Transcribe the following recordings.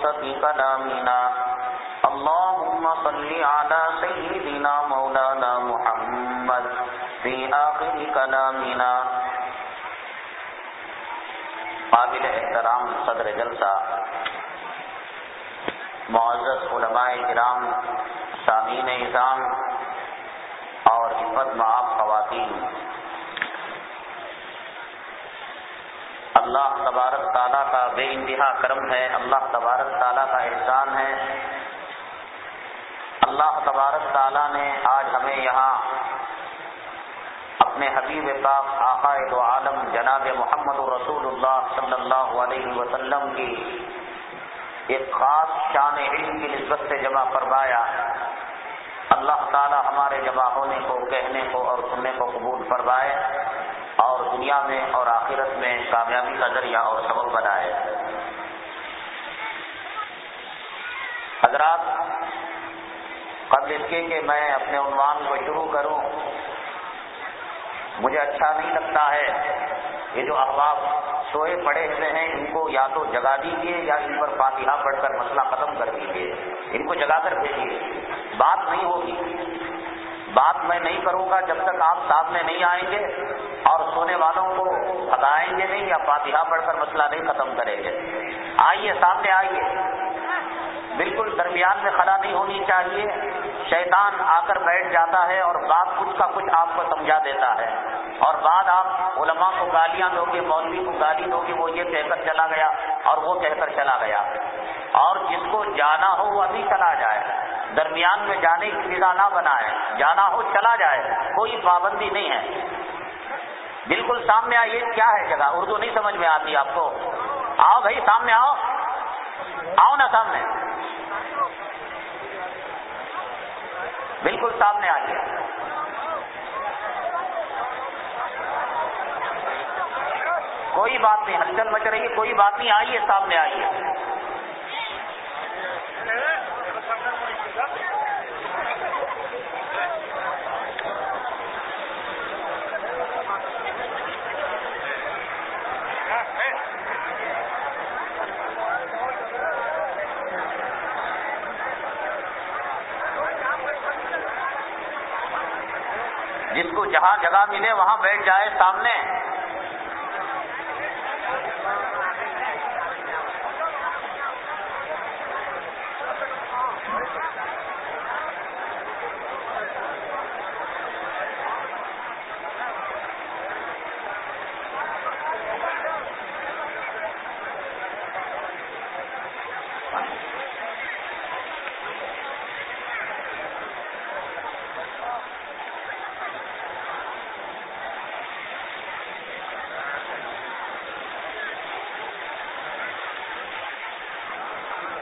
في أوسط كلامنا اللهم صل على سيدنا مولانا محمد في آخر كلامنا قابل احترام صدر جلسہ۔ معزز علماء کرام، سامعین نظام اور حکمت معاف خواتین۔ اللہ تبارک تعالیٰ کا بے انتہا کرم ہے، اللہ تبارک تعالیٰ کا احسان ہے۔ اللہ تبارک تعالیٰ نے آج ہمیں یہاں اپنے حبیب پاک آقا دو عالم جناب محمد رسول اللہ صلی اللہ علیہ وسلم کی ایک خاص شان علم کی نسبت سے جمع فرمایا۔ اللہ تعالیٰ ہمارے جمع ہونے کو، کہنے کو اور سننے کو قبول فرمائے۔ اور دنیا میں اور آخرت میں کامیابی کا ذریعہ اور سبب بنائے حضرات قبل اس کے کہ میں اپنے عنوان کو شروع کروں۔ مجھے اچھا نہیں لگتا ہے۔ یہ جو احباب سوئے پڑے ہوئے ہیں، ان کو یا تو جگا دیجیے یا ان پر فاتحہ پڑھ کر مسئلہ ختم کر دیجیے ان کو جگا کر بھیجیے بات نہیں ہوگی۔ بات میں نہیں کروں گا جب تک آپ سامنے نہیں آئیں گے اور سونے والوں کو ہٹائیں گے نہیں یا فاتحہ پڑھ کر مسئلہ نہیں ختم کریں گے۔ آئیے، سامنے آئیے۔ بالکل درمیان میں کھڑا نہیں ہونی چاہیے۔ شیطان آ کر بیٹھ جاتا ہے اور بات کچھ کا کچھ آپ کو سمجھا دیتا ہے۔ اور بعد آپ علماء کو گالیاں دو گے، مولوی کو گالی دو گے، وہ یہ کہہ کر چلا گیا اور وہ کہہ کر چلا گیا۔ اور جس کو جانا ہو وہ ابھی چلا جائے۔ درمیان میں جانے کی فضا نہ بنائے۔ جانا ہو چلا جائے، کوئی پابندی نہیں ہے۔ بالکل سامنے آئیے، کیا ہے جگہ؟ اردو نہیں سمجھ میں آتی آپ کو۔ آؤ بھائی، سامنے آؤ۔ آؤ نا سامنے۔ بالکل سامنے آئیے کوئی بات نہیں، ہلچل مچ رہی ہے، کوئی بات نہیں، آئیے، سامنے آئیے جس کو جہاں جگہ ملے وہاں بیٹھ جائے سامنے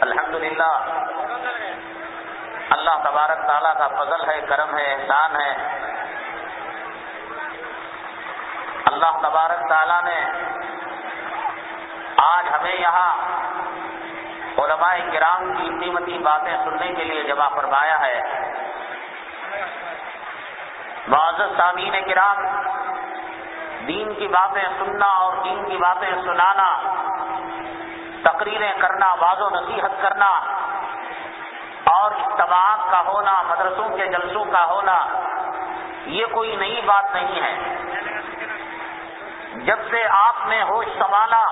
الحمدللہ اللہ تبارک تعالیٰ کا فضل ہے، کرم ہے، احسان ہے۔ اللہ تبارک تعالیٰ نے آج ہمیں یہاں علماء کرام کی قیمتی باتیں سننے کے لیے جمع فرمایا ہے۔ معذر سامعین کرام، دین کی باتیں سننا اور دین کی باتیں سنانا، تقریریں کرنا واض و نصیحت کرنا اور اجتماعات کا ہونا، مدرسوں کے جلسوں کا ہونا، یہ کوئی نئی بات نہیں ہے۔ جب سے آپ نے ہوش سنبھالا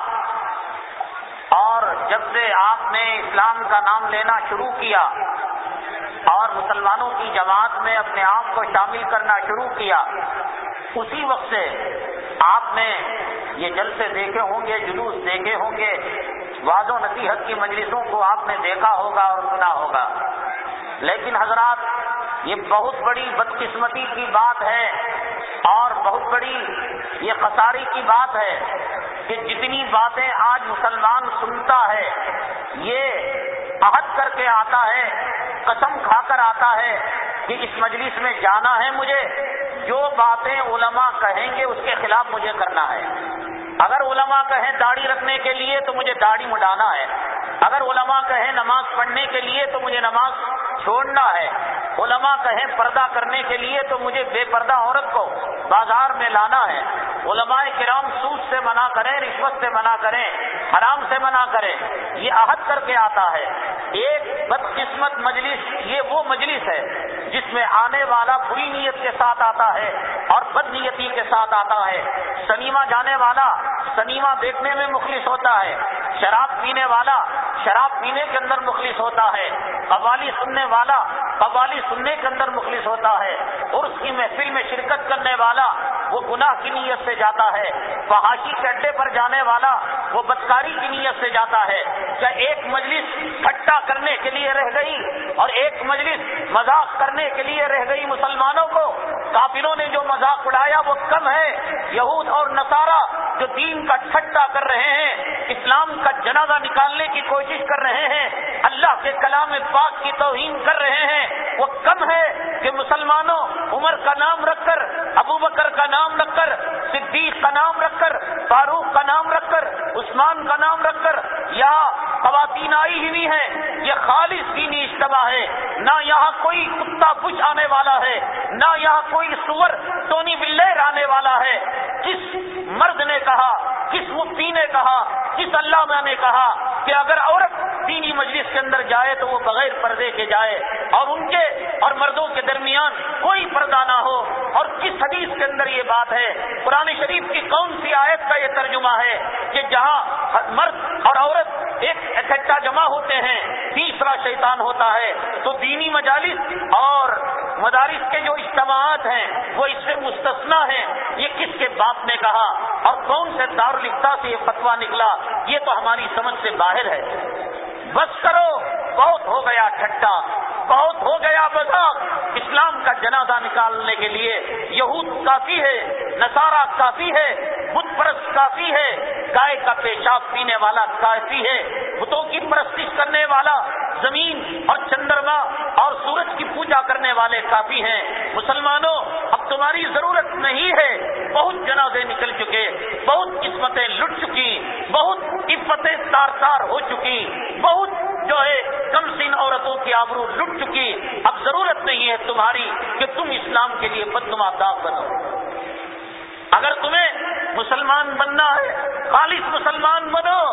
اور جب سے آپ نے اسلام کا نام لینا شروع کیا اور مسلمانوں کی جماعت میں اپنے آپ کو شامل کرنا شروع کیا، اسی وقت سے آپ نے یہ جلسے دیکھے ہوں گے، جلوس دیکھے ہوں گے۔ واد و نصیحت کی مجلسوں کو آپ نے دیکھا ہوگا اور سنا ہوگا۔ لیکن حضرات، یہ بہت بڑی بدقسمتی کی بات ہے اور بہت بڑی یہ خساری کی بات ہے کہ جتنی باتیں آج مسلمان سنتا ہے، یہ عہد کر کے آتا ہے، قسم کھا کر آتا ہے کہ اس مجلس میں جانا ہے مجھے۔ جو باتیں علماء کہیں گے اس کے خلاف مجھے کرنا ہے۔ اگر علماء کہیں داڑھی رکھنے کے لیے تو مجھے داڑھی مڈانا ہے۔ اگر علماء کہیں نماز پڑھنے کے لیے تو مجھے نماز چھوڑنا ہے۔ علماء کہیں پردہ کرنے کے لیے تو مجھے بے پردہ عورت کو بازار میں لانا ہے۔ علماء کرام سود سے منع کریں، رشوت سے منع کریں، حرام سے منع کریں۔ یہ عہد کر کے آتا ہے۔ ایک بدقسمت مجلس، یہ وہ مجلس ہے جس میں آنے والا بری نیت کے ساتھ آتا ہے اور بد نیتی کے ساتھ آتا ہے۔ سنیما جانے والا سنیما دیکھنے میں مخلص ہوتا ہے۔ شراب پینے والا شراب پینے کے اندر مخلص ہوتا ہے۔ قوالی سننے والا قوالی سننے کے اندر مخلص ہوتا ہے۔ اور اس کی محفل میں شرکت کرنے والا وہ گناہ کی نیت سے جاتا ہے۔ فحاشی کے اڈے پر جانے والا وہ بدکاری کی نیت سے جاتا ہے۔ کیا ایک مجلس ٹھٹا کرنے کے لیے رہ گئی اور ایک مجلس مذاق کرنے کے لیے رہ گئی مسلمانوں کو؟ کافروں نے جو مذاق اڑایا وہ کم ہے۔ یہود اور نصارہ جو دین کا ٹھٹا کر رہے ہیں، اسلام کا جنازہ نکالنے کی کوشش کر رہے ہیں، اللہ کے کلام پاک کی توہین کر رہے ہیں، وہ کم ہے کہ مسلمانوں عمر کا نام رکھ کر، ابو بکر کا نام رکھ کر، صدیق کا نام رکھ کر، فاروق کا نام رکھ کر، عثمان کا نام رکھ کر یہاں خواتین آئی ہی نہیں ہے یہ خالص دینی اجتماع ہے۔ نہ یہاں کوئی کتا بچ آنے والا ہے، نہ یہاں کوئی سور ٹونی بلیر آنے والا ہے۔ کس مرد نے کہا، کس مفتی نے کہا، کس اللہ نے کہا کہ اگر عورت دینی مجلس کے اندر جائے تو وہ بغیر پردے کے جائے اور ان کے اور مردوں کے درمیان کوئی پردہ نہ ہو۔ اور کس حدیث کے اندر یہ بات ہے، قرآن شریف کی کون سی آیت کا یہ ترجمہ ہے کہ جہاں مرد اور عورت ایک اکٹھا جمع ہوتے ہیں، تیسرا شیطان ہوتا ہے۔ تو دینی مجالس اور مدارس کے جو اجتماعات ہیں وہ اس سے مستثنا ہیں؟ یہ کس کے باپ نے کہا؟ اور کون سے دار لکھتا سے یہ فتوا نکلا؟ یہ تو ہماری سمجھ سے باہر ہے۔ بس کرو، بہت ہو گیا ٹھٹا بہت ہو گیا مذاق۔ اسلام کا جنازہ نکالنے کے لیے یہود کافی ہے، نصارہ کافی ہے، بت پرست کافی ہے، گائے کا پیشاب پینے والا کافی ہے، بتوں کی پرستش کرنے والا، زمین اور چندرما اور سورج کی پوجا کرنے والے کافی ہیں۔ مسلمانوں تمہاری ضرورت نہیں ہے۔ بہت جنازے نکل چکے، بہت قسمتیں لٹ چکی، بہت عفتیں تار تار ہو چکی، بہت جو ہے کم سن عورتوں کی آبرو لٹ چکی۔ اب ضرورت نہیں ہے تمہاری کہ تم اسلام کے لیے بدنما داغ بنو۔ اگر تمہیں مسلمان بننا ہے، خالص مسلمان بنو۔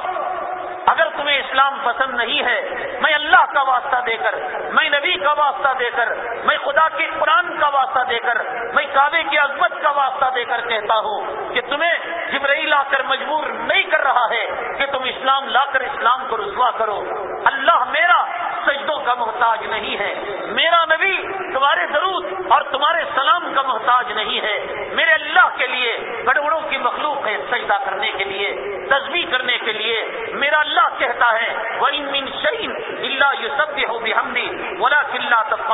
اگر تمہیں اسلام پسند نہیں ہے، میں اللہ کا واسطہ دے کر، میں نبی کا واسطہ دے کر، میں خدا کے قرآن کا واسطہ دے کر، میں کعبے کی عظمت کا واسطہ دے کر کہتا ہوں کہ تمہیں جبرئی لا کر مجبور نہیں کر رہا ہے کہ تم اسلام لا کر اسلام کو رسوا کرو۔ اللہ میرا سجدوں کا محتاج نہیں ہے۔ میرا نبی تمہارے ضرور اور تمہارے سلام کا محتاج نہیں ہے۔ میرے اللہ کے لیے، گڑبڑوں کی مخلوق ہے سجدہ کرنے کے لیے تصویر کرنے کے لیے۔ میرا اللہ اللہ کہتا ہے وہ ان شعین اللہ یو سب ہو بھی ہم بھی تب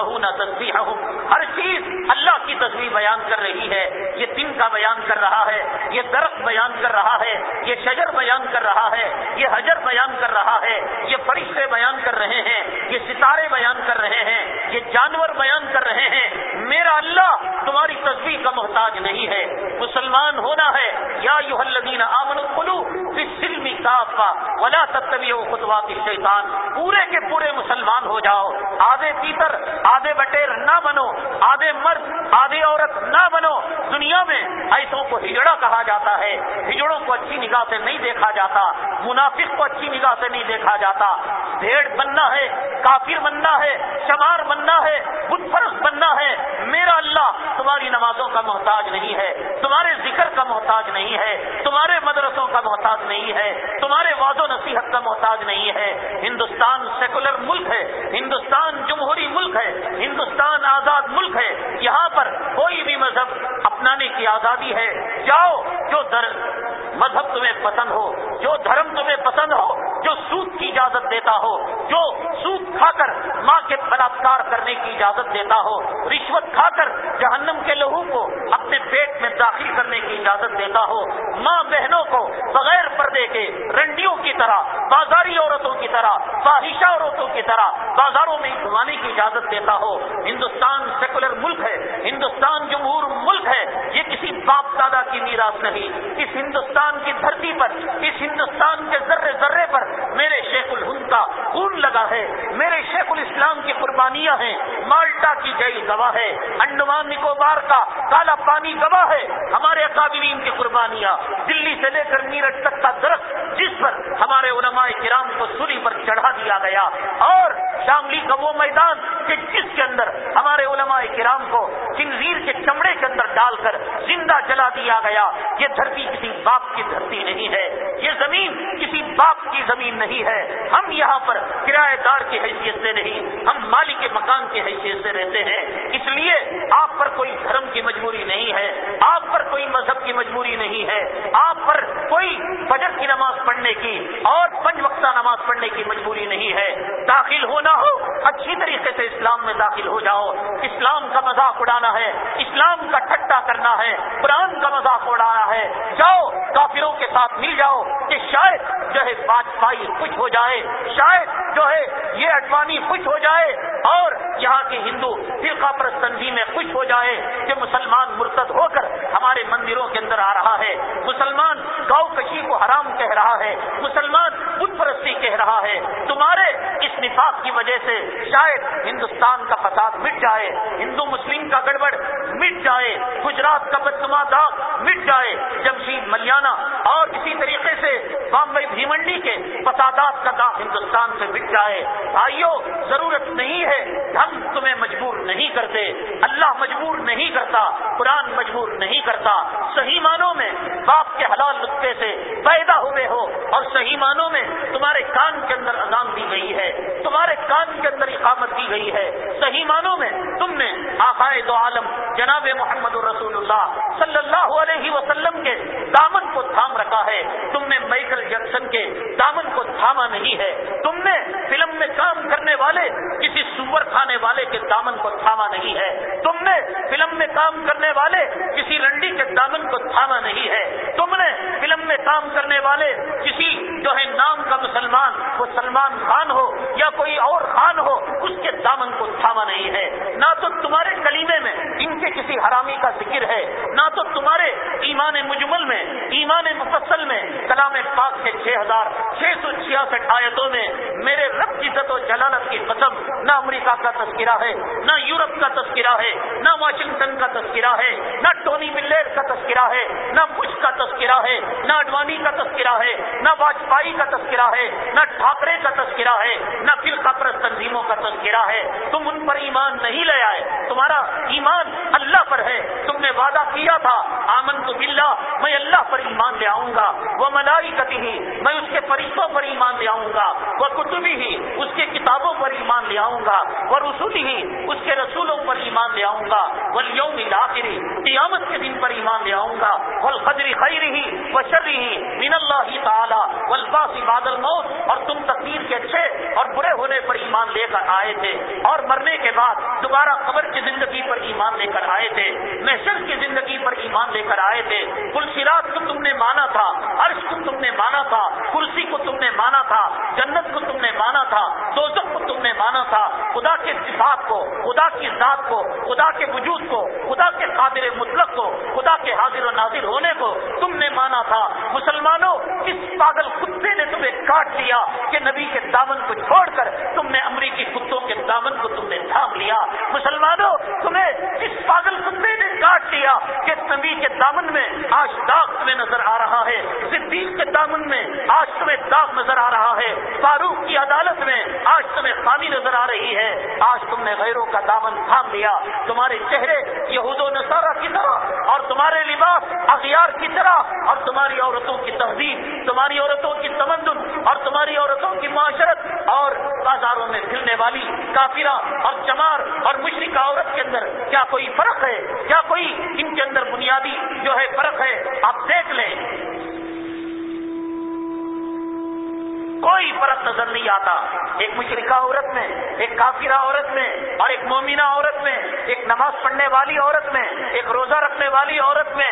ہر چیز اللہ کی تصویر بیان کر رہی ہے، یہ دن کا بیان کر رہا ہے، یہ درخت بیان کر رہا ہے، یہ شجر بیان کر رہا ہے، یہ حجر بیان کر رہا ہے، یہ فرشتے بیان کر رہے ہیں، یہ ستارے بیان کر رہے ہیں، یہ جانور بیان کر رہے ہیں۔ میرا اللہ تمہاری تصویر کا محتاج نہیں ہے۔ مسلمان ہونا ہے۔ یا یو الدین آمن کلو سلمی صاف ولا تبھی خطوات شیطان پورے کے پورے مسلمان ہو جاؤ۔ آدھے پیتر، آدھے بٹیر نہ بنو۔ آدھے مرد، آدھے عورت نہ بنو۔ دنیا میں ایسوں کو ہجڑا کہا جاتا ہے۔ ہجڑوں کو اچھی نگاہ سے نہیں دیکھا جاتا۔ منافق کو اچھی نگاہ سے نہیں دیکھا جاتا۔ بھیڑ بننا ہے، کافر بننا ہے، شمار بننا ہے، بت فرق بننا ہے۔ میرا اللہ، تمہاری نمازوں کا محتاج نہیں ہے۔ تمہارے ذکر کا محتاج نہیں ہے۔ تمہارے مدرسوں کا محتاج نہیں ہے۔ تمہارے واد و نصیحت کا محتاج نہیں ہے۔ ہندوستان سیکولر ملک ہے۔ ہندوستان جمہوری ملک ہے۔ ہندوستان آزاد ملک ہے۔ یہاں پر کوئی بھی مذہب اپنانے کی آزادی ہے۔ جاؤ، جو در مذہب تمہیں پسند ہو، جو دھرم تمہیں پسند ہو، جو سود کی اجازت دیتا ہو، جو سود کھا کر ماں کے بلاత్کار کرنے کی اجازت دیتا ہو، رشوت کھا کر جہنم کے لہو کو اپنے پیٹ میں داخل کرنے کی اجازت دیتا ہو، ماں بہنوں کو بغیر پردے کے رنڈیوں کی طرح بازاری عورتوں کی طرح، فاحشہ عورتوں کی طرح بازاروں میں گھمانے کی اجازت دیتا ہو۔ ہندوستان سیکولر ملک ہے، ہندوستان جمہور ملک ہے، یہ کسی باپ دادا کی میراث نہیں۔ اس ہندوستان کی دھرتی پر، اس ہندوستان کے ذرے ذرے پر میرے شیخ الہند کا خون لگا ہے۔ میرے شیخ الاسلام کی قربانیاں ہیں۔ مالٹا کی جئی گواہ ہے۔ انڈمان نکوبار کا کالا پانی گواہ ہے۔ ہمارے قابلین کی قربانیاں۔ دلی سے لے کر میرٹ تک کا درخت، جس پر ہمارے علماء کرام کو سوری پر چڑھا دیا گیا اور شاملی کا وہ میدان کہ جس کے اندر ہمارے علماء کرام کو کنزیر کے چمڑے کے اندر ڈال کر زندہ جلا دیا گیا، یہ دھرتی کسی باپ کی دھرتی نہیں ہے، یہ زمین کسی باپ کی زمین نہیں ہے۔ ہم یہاں پر کرایہ دار کی حیثیت سے نہیں، ہم مالک مکان کی حیثیت سے رہتے ہیں۔ اس لیے آپ پر کوئی دھرم کی مجبوری نہیں ہے، آپ پر کوئی مذہب کی مجبوری نہیں ہے۔ آپ پر کوئی فجر کی نماز پڑھنے کی اور پنج وقتہ نماز پڑھنے کی مجبوری نہیں ہے۔ داخل ہونا ہو، اچھی طریقے سے اسلام میں داخل ہو جاؤ۔ اسلام کا مذاق اڑانا ہے، اسلام کا ٹھٹا کرنا ہے، قرآن کا مذاق اڑانا ہے۔ جاؤ، کافروں کے ساتھ مل جاؤ کہ شاید جو ہے واجپائی خوش ہو جائے، شاید جو ہے یہ اڈوانی خوش ہو جائے اور یہاں کے ہندو فرقہ پر تنظیمیں خوش ہو جائے کہ مسلمان مرتد ہو کر ہمارے مندروں کے اندر آ رہا ہے۔ مسلمان گاؤں کشی کو حرام کہہ رہا ہے، مسلمان بت پرستی کہہ رہا ہے۔ تمہارے اس نفاق کی وجہ سے شاید ہندوستان کا فساد مٹ جائے، ہندو مسلم کا گڑبڑ مٹ جائے، گجرات کا بدنما داغ مٹ جائے۔ جمشید ملیانہ اور اسی طریقے سے بامبئی بھیمنڈی کے فسادات کا داغ ہندوستان سے مٹ جائے۔ بھائیوں ضرورت نہیں ہے، ہم تمہیں مجبور نہیں کرتے۔ اللہ مجبور نہیں کرتا، قرآن مجبور نہیں کرتا۔ صحیح معنوں میں باپ کے حلال نقطے سے پیدا ہوئے ہو اور صحیح معنوں میں تمہارے کان کے اندر اذان دی گئی ہے، تمہارے کان کے اندر اقامت دی گئی ہے۔ صحیح معنوں میں تم نے آخائے دو عالم جناب محمد الرسول اللہ صلی اللہ علیہ وسلم کے دامن کو تھام رکھا ہے۔ تم نے مائیکل جیکسن کے دامن کو تھاما نہیں ہے۔ تم نے فلم میں کام کرنے والے، کسی سور کھانے والے کے دامن کو تھاما نہیں ہے۔ تم نے فلم میں کام کرنے والے، کسی رنڈی کے دامن کو تھاما نہیں ہے۔ تم نے فلم میں کام کرنے والے، کسی جو ہے نام کا مسلمان، وہ سلمان خان ہو یا کوئی اور خان ہو، اس کے دامن کو تھاما نہیں ہے۔ نہ تو تمہارے کلیمے میں ان کے کسی حرامی کا ذکر ہے، نہ تو تمہارے ایمان مجمل میں، ایمان مفصل میں، کلام پاک کے چھ ہزار چھ سو چھیاسٹھ آیتوں میں میرے رب کی عزت و جلالت کی قسم، نہ امریکہ کا تذکرہ ہے، نہ یورپ کا تذکرہ ہے، نہ واشنگٹن کا تذکرہ ہے، نہ ٹونی ملیر کا تذکرہ ہے، نہ بش کا تذکرہ ہے نہ اڈوانی کا تذکرہ ہے، نہ واجپائی کا تذکرہ ہے، نہ ٹھاکرے کا تذکرہ ہے، نہ فرقہ پرست تنظیموں کا تذکرہ ہے۔ تم ان پر ایمان نہیں لے آئے، تمہارا ایمان اللہ پر ہے۔ تم نے وعدہ کیا تھا آمن تو بلّہ میں اللہ پر ایمان لے آؤں گا۔ وہ ملائی کتی ہی میں اس کے فرشتوں پر ایمان لے آؤں گا۔ وہ کتبی ہی اس کے کتابوں پر ایمان لے آؤں گا۔ وہ رسولی ہی اس کے رسولوں پر ایمان لے آؤں گا۔ ولیوم الاخری قیامت کے دن پر ایمان لے آؤں گا۔ والقدر خیرہ بھی من اللہ تعالی والباس بعد الموت، اور تم تقدیر کے اچھے اور برے ہونے پر ایمان لے کر آئے تھے، اور مرنے کے بعد دوبارہ قبر کی زندگی پر ایمان لے کر آئے تھے، محشر کی زندگی پر ایمان لے کر آئے تھے پلسرات کو تم نے مانا تھا، عرش کو تم نے مانا تھا، کرسی کو تم نے مانا تھا، جنت کو تم نے مانا تھا، دوزخ کو تم نے مانا تھا۔ خدا کے صفات کو، خدا کی ذات کو، خدا کے وجود کو، خدا کے قادر مطلق کو، خدا کے حاضر و نازر ہونے کو تم نے مانا تھا۔ مسلمانوں کس پاگل کتے نے تمہیں کاٹ لیا کہ نبی کے دامن کو چھوڑ کر تم نے امریکی کتوں کے دامن کو تم نے تھام لیا۔ مسلمانوں، تمہیں کس پاگل کتے نے کاٹ لیا کہ نبی کے دامن میں نظر آ رہا ہے۔ صدیق کے دامن میں آج تمہیں داغ نظر آ رہا ہے۔ فاروق کی عدالت میں آج تمہیں خامی نظر آ رہی ہے۔ آج تم نے غیروں کا دامن تھام لیا۔ تمہارے چہرے یہود و نصارہ کی طرح اور تمہارے لباس اغیار کی طرح اور تمہاری عورتوں کی تہذیب، تمہاری عورتوں کی تمدن اور تمہاری عورتوں کی معاشرت اور بازاروں میں پھرنے والی کافرہ اور چمار اور مشرق عورت کے اندر کیا کوئی فرق ہے؟ کیا کوئی ان کے اندر بنیادی جو ہے فرق ہے، آپ دیکھ لیں۔ کوئی فرق نظر نہیں آتا۔ ایک مشرقہ عورت میں، ایک کافرہ عورت میں، اور ایک مومنہ عورت میں، ایک نماز پڑھنے والی عورت میں، ایک روزہ رکھنے والی عورت میں۔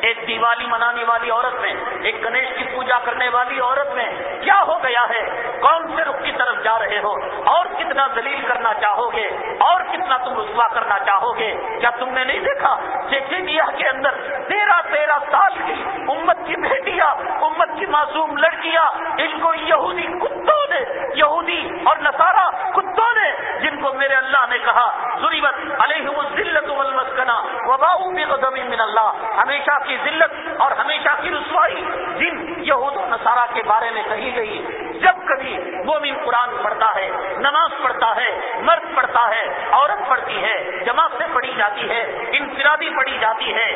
ایک دیوالی منانے والی عورت میں، ایک گنیش کی پوجا کرنے والی عورت میں کیا ہو گیا ہے؟ کون سے رخ کی طرف جا رہے ہو؟ اور کتنا دلیل کرنا چاہو گے اور کتنا تم رسوا کرنا چاہو گے کیا تم نے نہیں دیکھا؟ چیچینیا کے اندر، تیرہ تیرہ سال کی امت کی بیٹیاں، امت کی معصوم لڑکیاں ان کو یہودی کتوں نے، یہودی اور نصارہ کتوں نے، جن کو میرے اللہ نے کہا ضریبت علیہ ذلت والمسکنہ وباؤ بغضب من اللہ۔ ہمیشہ کی ذلت اور ہمیشہ کی رسوائی جن یہود و نصارہ کے بارے میں کہی گئی۔ جب کبھی مومن قرآن پڑھتا ہے، نماز پڑھتا ہے، مرد پڑھتا ہے، عورت پڑھتی ہے، جماعت سے پڑھی جاتی ہے انفرادی پڑھی جاتی ہے،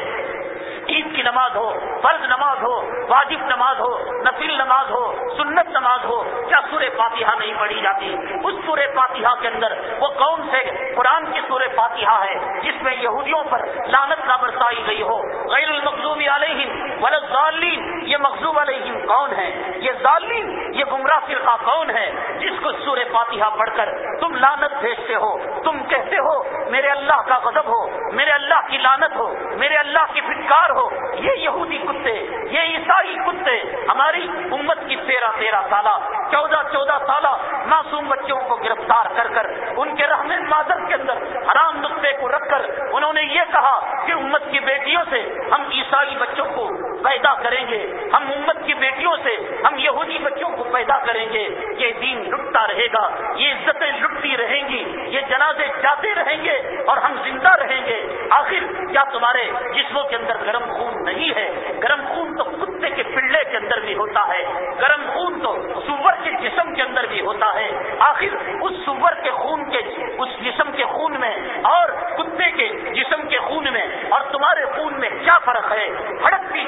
عید کی نماز ہو، فرض نماز ہو، واجب نماز ہو نفیل نماز ہو، سنت نماز ہو، کیا سورہ فاتحہ نہیں پڑھی جاتی؟ اس سورہ فاتحہ کے اندر وہ کون سے قرآن کی سورہ فاتحہ ہے، جس میں یہودیوں پر لانت نہ برسائی گئی ہو۔ غیر المقوبی علیہم ولین یہ مقصوب علیہم کون ہے یہ ظالم یہ گمراہ فرقہ کون ہے جس کو سورہ فاتحہ پڑھ کر تم لانت بھیجتے ہو؟ تم کہتے ہو میرے اللہ کا غضب ہو، میرے اللہ کی لانت ہو، میرے اللہ کی فٹکار ہو۔ یہ یہودی کتے، یہ عیسائی کتے، ہماری امت کی تیرہ تیرہ سالہ، چودہ چودہ سالہ معصوم بچوں کو گرفتار کر کر ان کے رحم مادر کے اندر حرام نقطے کو رکھ کر انہوں نے یہ کہا کہ امت کی بیٹیوں سے ہم عیسائی بچوں کو پیدا کریں گے، ہم امت کی بیٹیوں سے ہم یہودی بچوں کو پیدا کریں گے، یہ دین لٹتا رہے گا، یہ عزتیں لٹتی رہیں گی، یہ جنازے جاتے رہیں گے اور ہم زندہ رہیں گے۔ آخر کیا تمہارے جسموں کے اندر گرم خون نہیں ہے؟ گرم خون تو کتے کے پلے کے اندر بھی ہوتا ہے، گرم خون تو سور کے جسم کے اندر بھی ہوتا ہے۔ آخر اس سور کے خون کے، اس جسم کے خون میں اور کتے کے جسم کے خون میں اور تمہارے خون میں کیا فرق ہے؟ ہڑکتی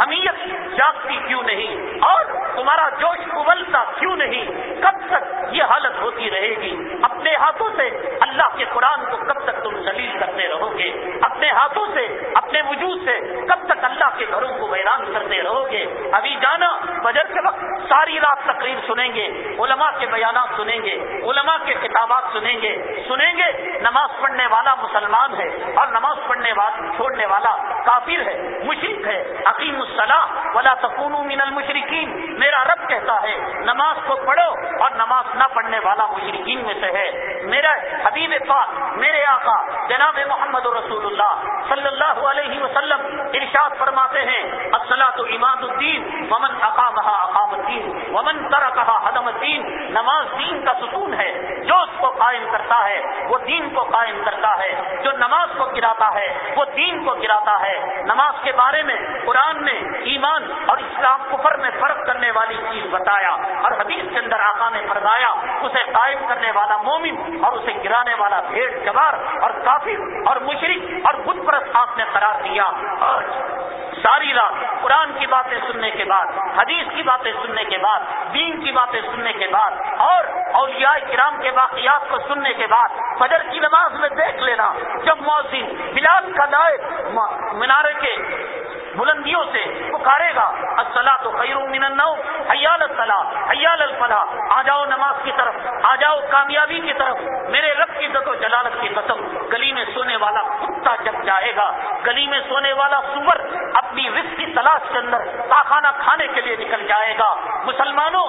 حمیت جاگتی کیوں نہیں؟ اور تمہارا جوش ابلتا کیوں نہیں؟ کب تک یہ حالت ہوتی رہے گی؟ اپنے ہاتھوں سے اللہ کے قرآن کو کب تک تم دلیل کرتے رہو گے؟ اپنے ہاتھوں سے، اپنے وجود سے کب تک اللہ کے گھروں کو ویران کرتے رہو گے؟ ابھی جانا بجر کے وقت ساری رات تقریر سنیں گے، علماء کے بیانات سنیں گے، علماء کے کتابات سنیں گے سنیں گے، نماز پڑھنے والا مسلمان ہے اور نماز پڑھنے والا چھوڑنے والا کافر ہے مشرق ہے عقیم الصلاح ولا سکون من المشرقین میرا رب کہتا ہے، نماز کو پڑھو اور نماز نہ پڑھنے والا مشرقین میں سے ہے۔ میرا حبیب پاک، میرے آقا، جناب محمد رسول اللہ صلی اللہ علیہ وسلم ارشاد فرماتے ہیں تو اماد الدین، ومن اقام اقام الدین، ومن ترا کہا حدم الدین۔ نماز دین کا ستون ہے۔ جو اس کو قائم کرتا ہے، وہ دین کو قائم کرتا ہے۔ جو نماز کو گراتا ہے، وہ دین کو گراتا ہے۔ نماز کے بارے میں قرآن میں ایمان اور اسلام کفر میں فرق کرنے والی چیز بتایا اور حدیث کے اندر آقا نے فرمایا، اسے قائم کرنے والا مومن اور اسے گرانے والا بھیڑ جبار اور کافر اور مشرق اور بت پرست آپ نے قرار دیا۔ آج ساری رات قرآن کی باتیں سننے کے بعد، حدیث کی باتیں سننے کے بعد، دین کی باتیں سننے کے بعد اور اولیاء کرام کے واقعات کو سننے کے بعد، فجر کی نماز میں دیکھ لینا، جب موسم بلال کا لائے مینارے کے بلندیوں سے پکارے گا۔ السلام تو خیر من النوم، حیال السلام حیال الفلاح۔ آ جاؤ نماز کی طرف، آ جاؤ کامیابی کی طرف۔ میرے رب کی عزت و جلالت کی قسم، گلی میں سونے والا کتا جگ جائے گا۔ گلی میں سونے والا سور اپنی رزق کی تلاش کے اندر تاخانہ کھانے کے لیے نکل جائے گا۔ مسلمانوں،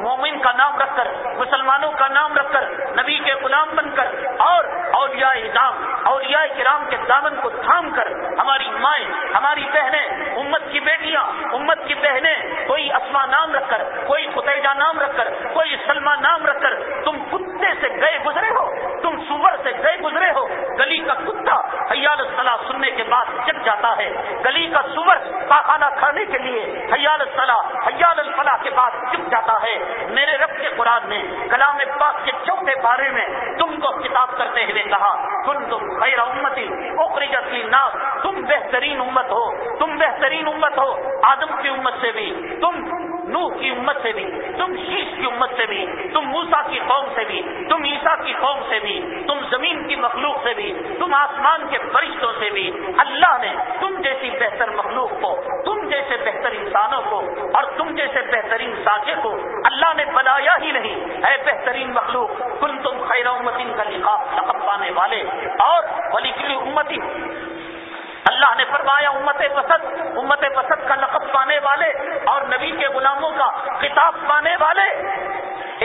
مومن کا نام رکھ کر، مسلمانوں کا نام رکھ کر، نبی کے غلام بن کر اور اولیاء نام اولیاء کرام کے دامن کو تھام کر ہماری ہماری مائیں، ہماری بہنیں، امت کی بیٹیاں، امت کی بہنیں، کوئی اسما نام رکھ کر، کوئی فتیجہ نام رکھ کر، کوئی سلما نام رکھ کر، تم کتے سے گئے گزرے ہو، تم سور سے گئے گزرے ہو، گلی کا کتا حیال الصلاح سننے کے بعد جگ جاتا ہے، گلی کا سور پاخانہ کھانے کے لیے حیال الصلاح، حیال الفلاح کے بعد جگ جاتا ہے۔ میرے رب کے قرآن نے کلام پاک کے چوتھے بارے میں تم کو کتاب کرتے ہوئے کہا تم تم خیر امتی اخرجت ناس تم بہترین امت ہو، تم بہترین امت ہو، آدم کی امت سے بھی، تم نوح کی امت سے بھی، تم شیش کی امت سے بھی، تم موسا کی قوم سے بھی، تم عیسا کی قوم سے بھی، تم زمین کی مخلوق سے بھی، تم آسمان کے فرشتوں سے بھی۔ اللہ نے تم جیسی بہتر مخلوق کو، تم جیسے بہتر انسانوں کو اور تم جیسے بہترین ساکے کو اللہ نے بنایا ہی نہیں۔ اے بہترین مخلوق کل تم خیر امتین کا لقب پانے والے اور ولی کلی امتی اللہ نے فرمایا، امت وسط امت وسط کا لقب پانے والے اور نبی کے غلاموں کا کتاب پانے والے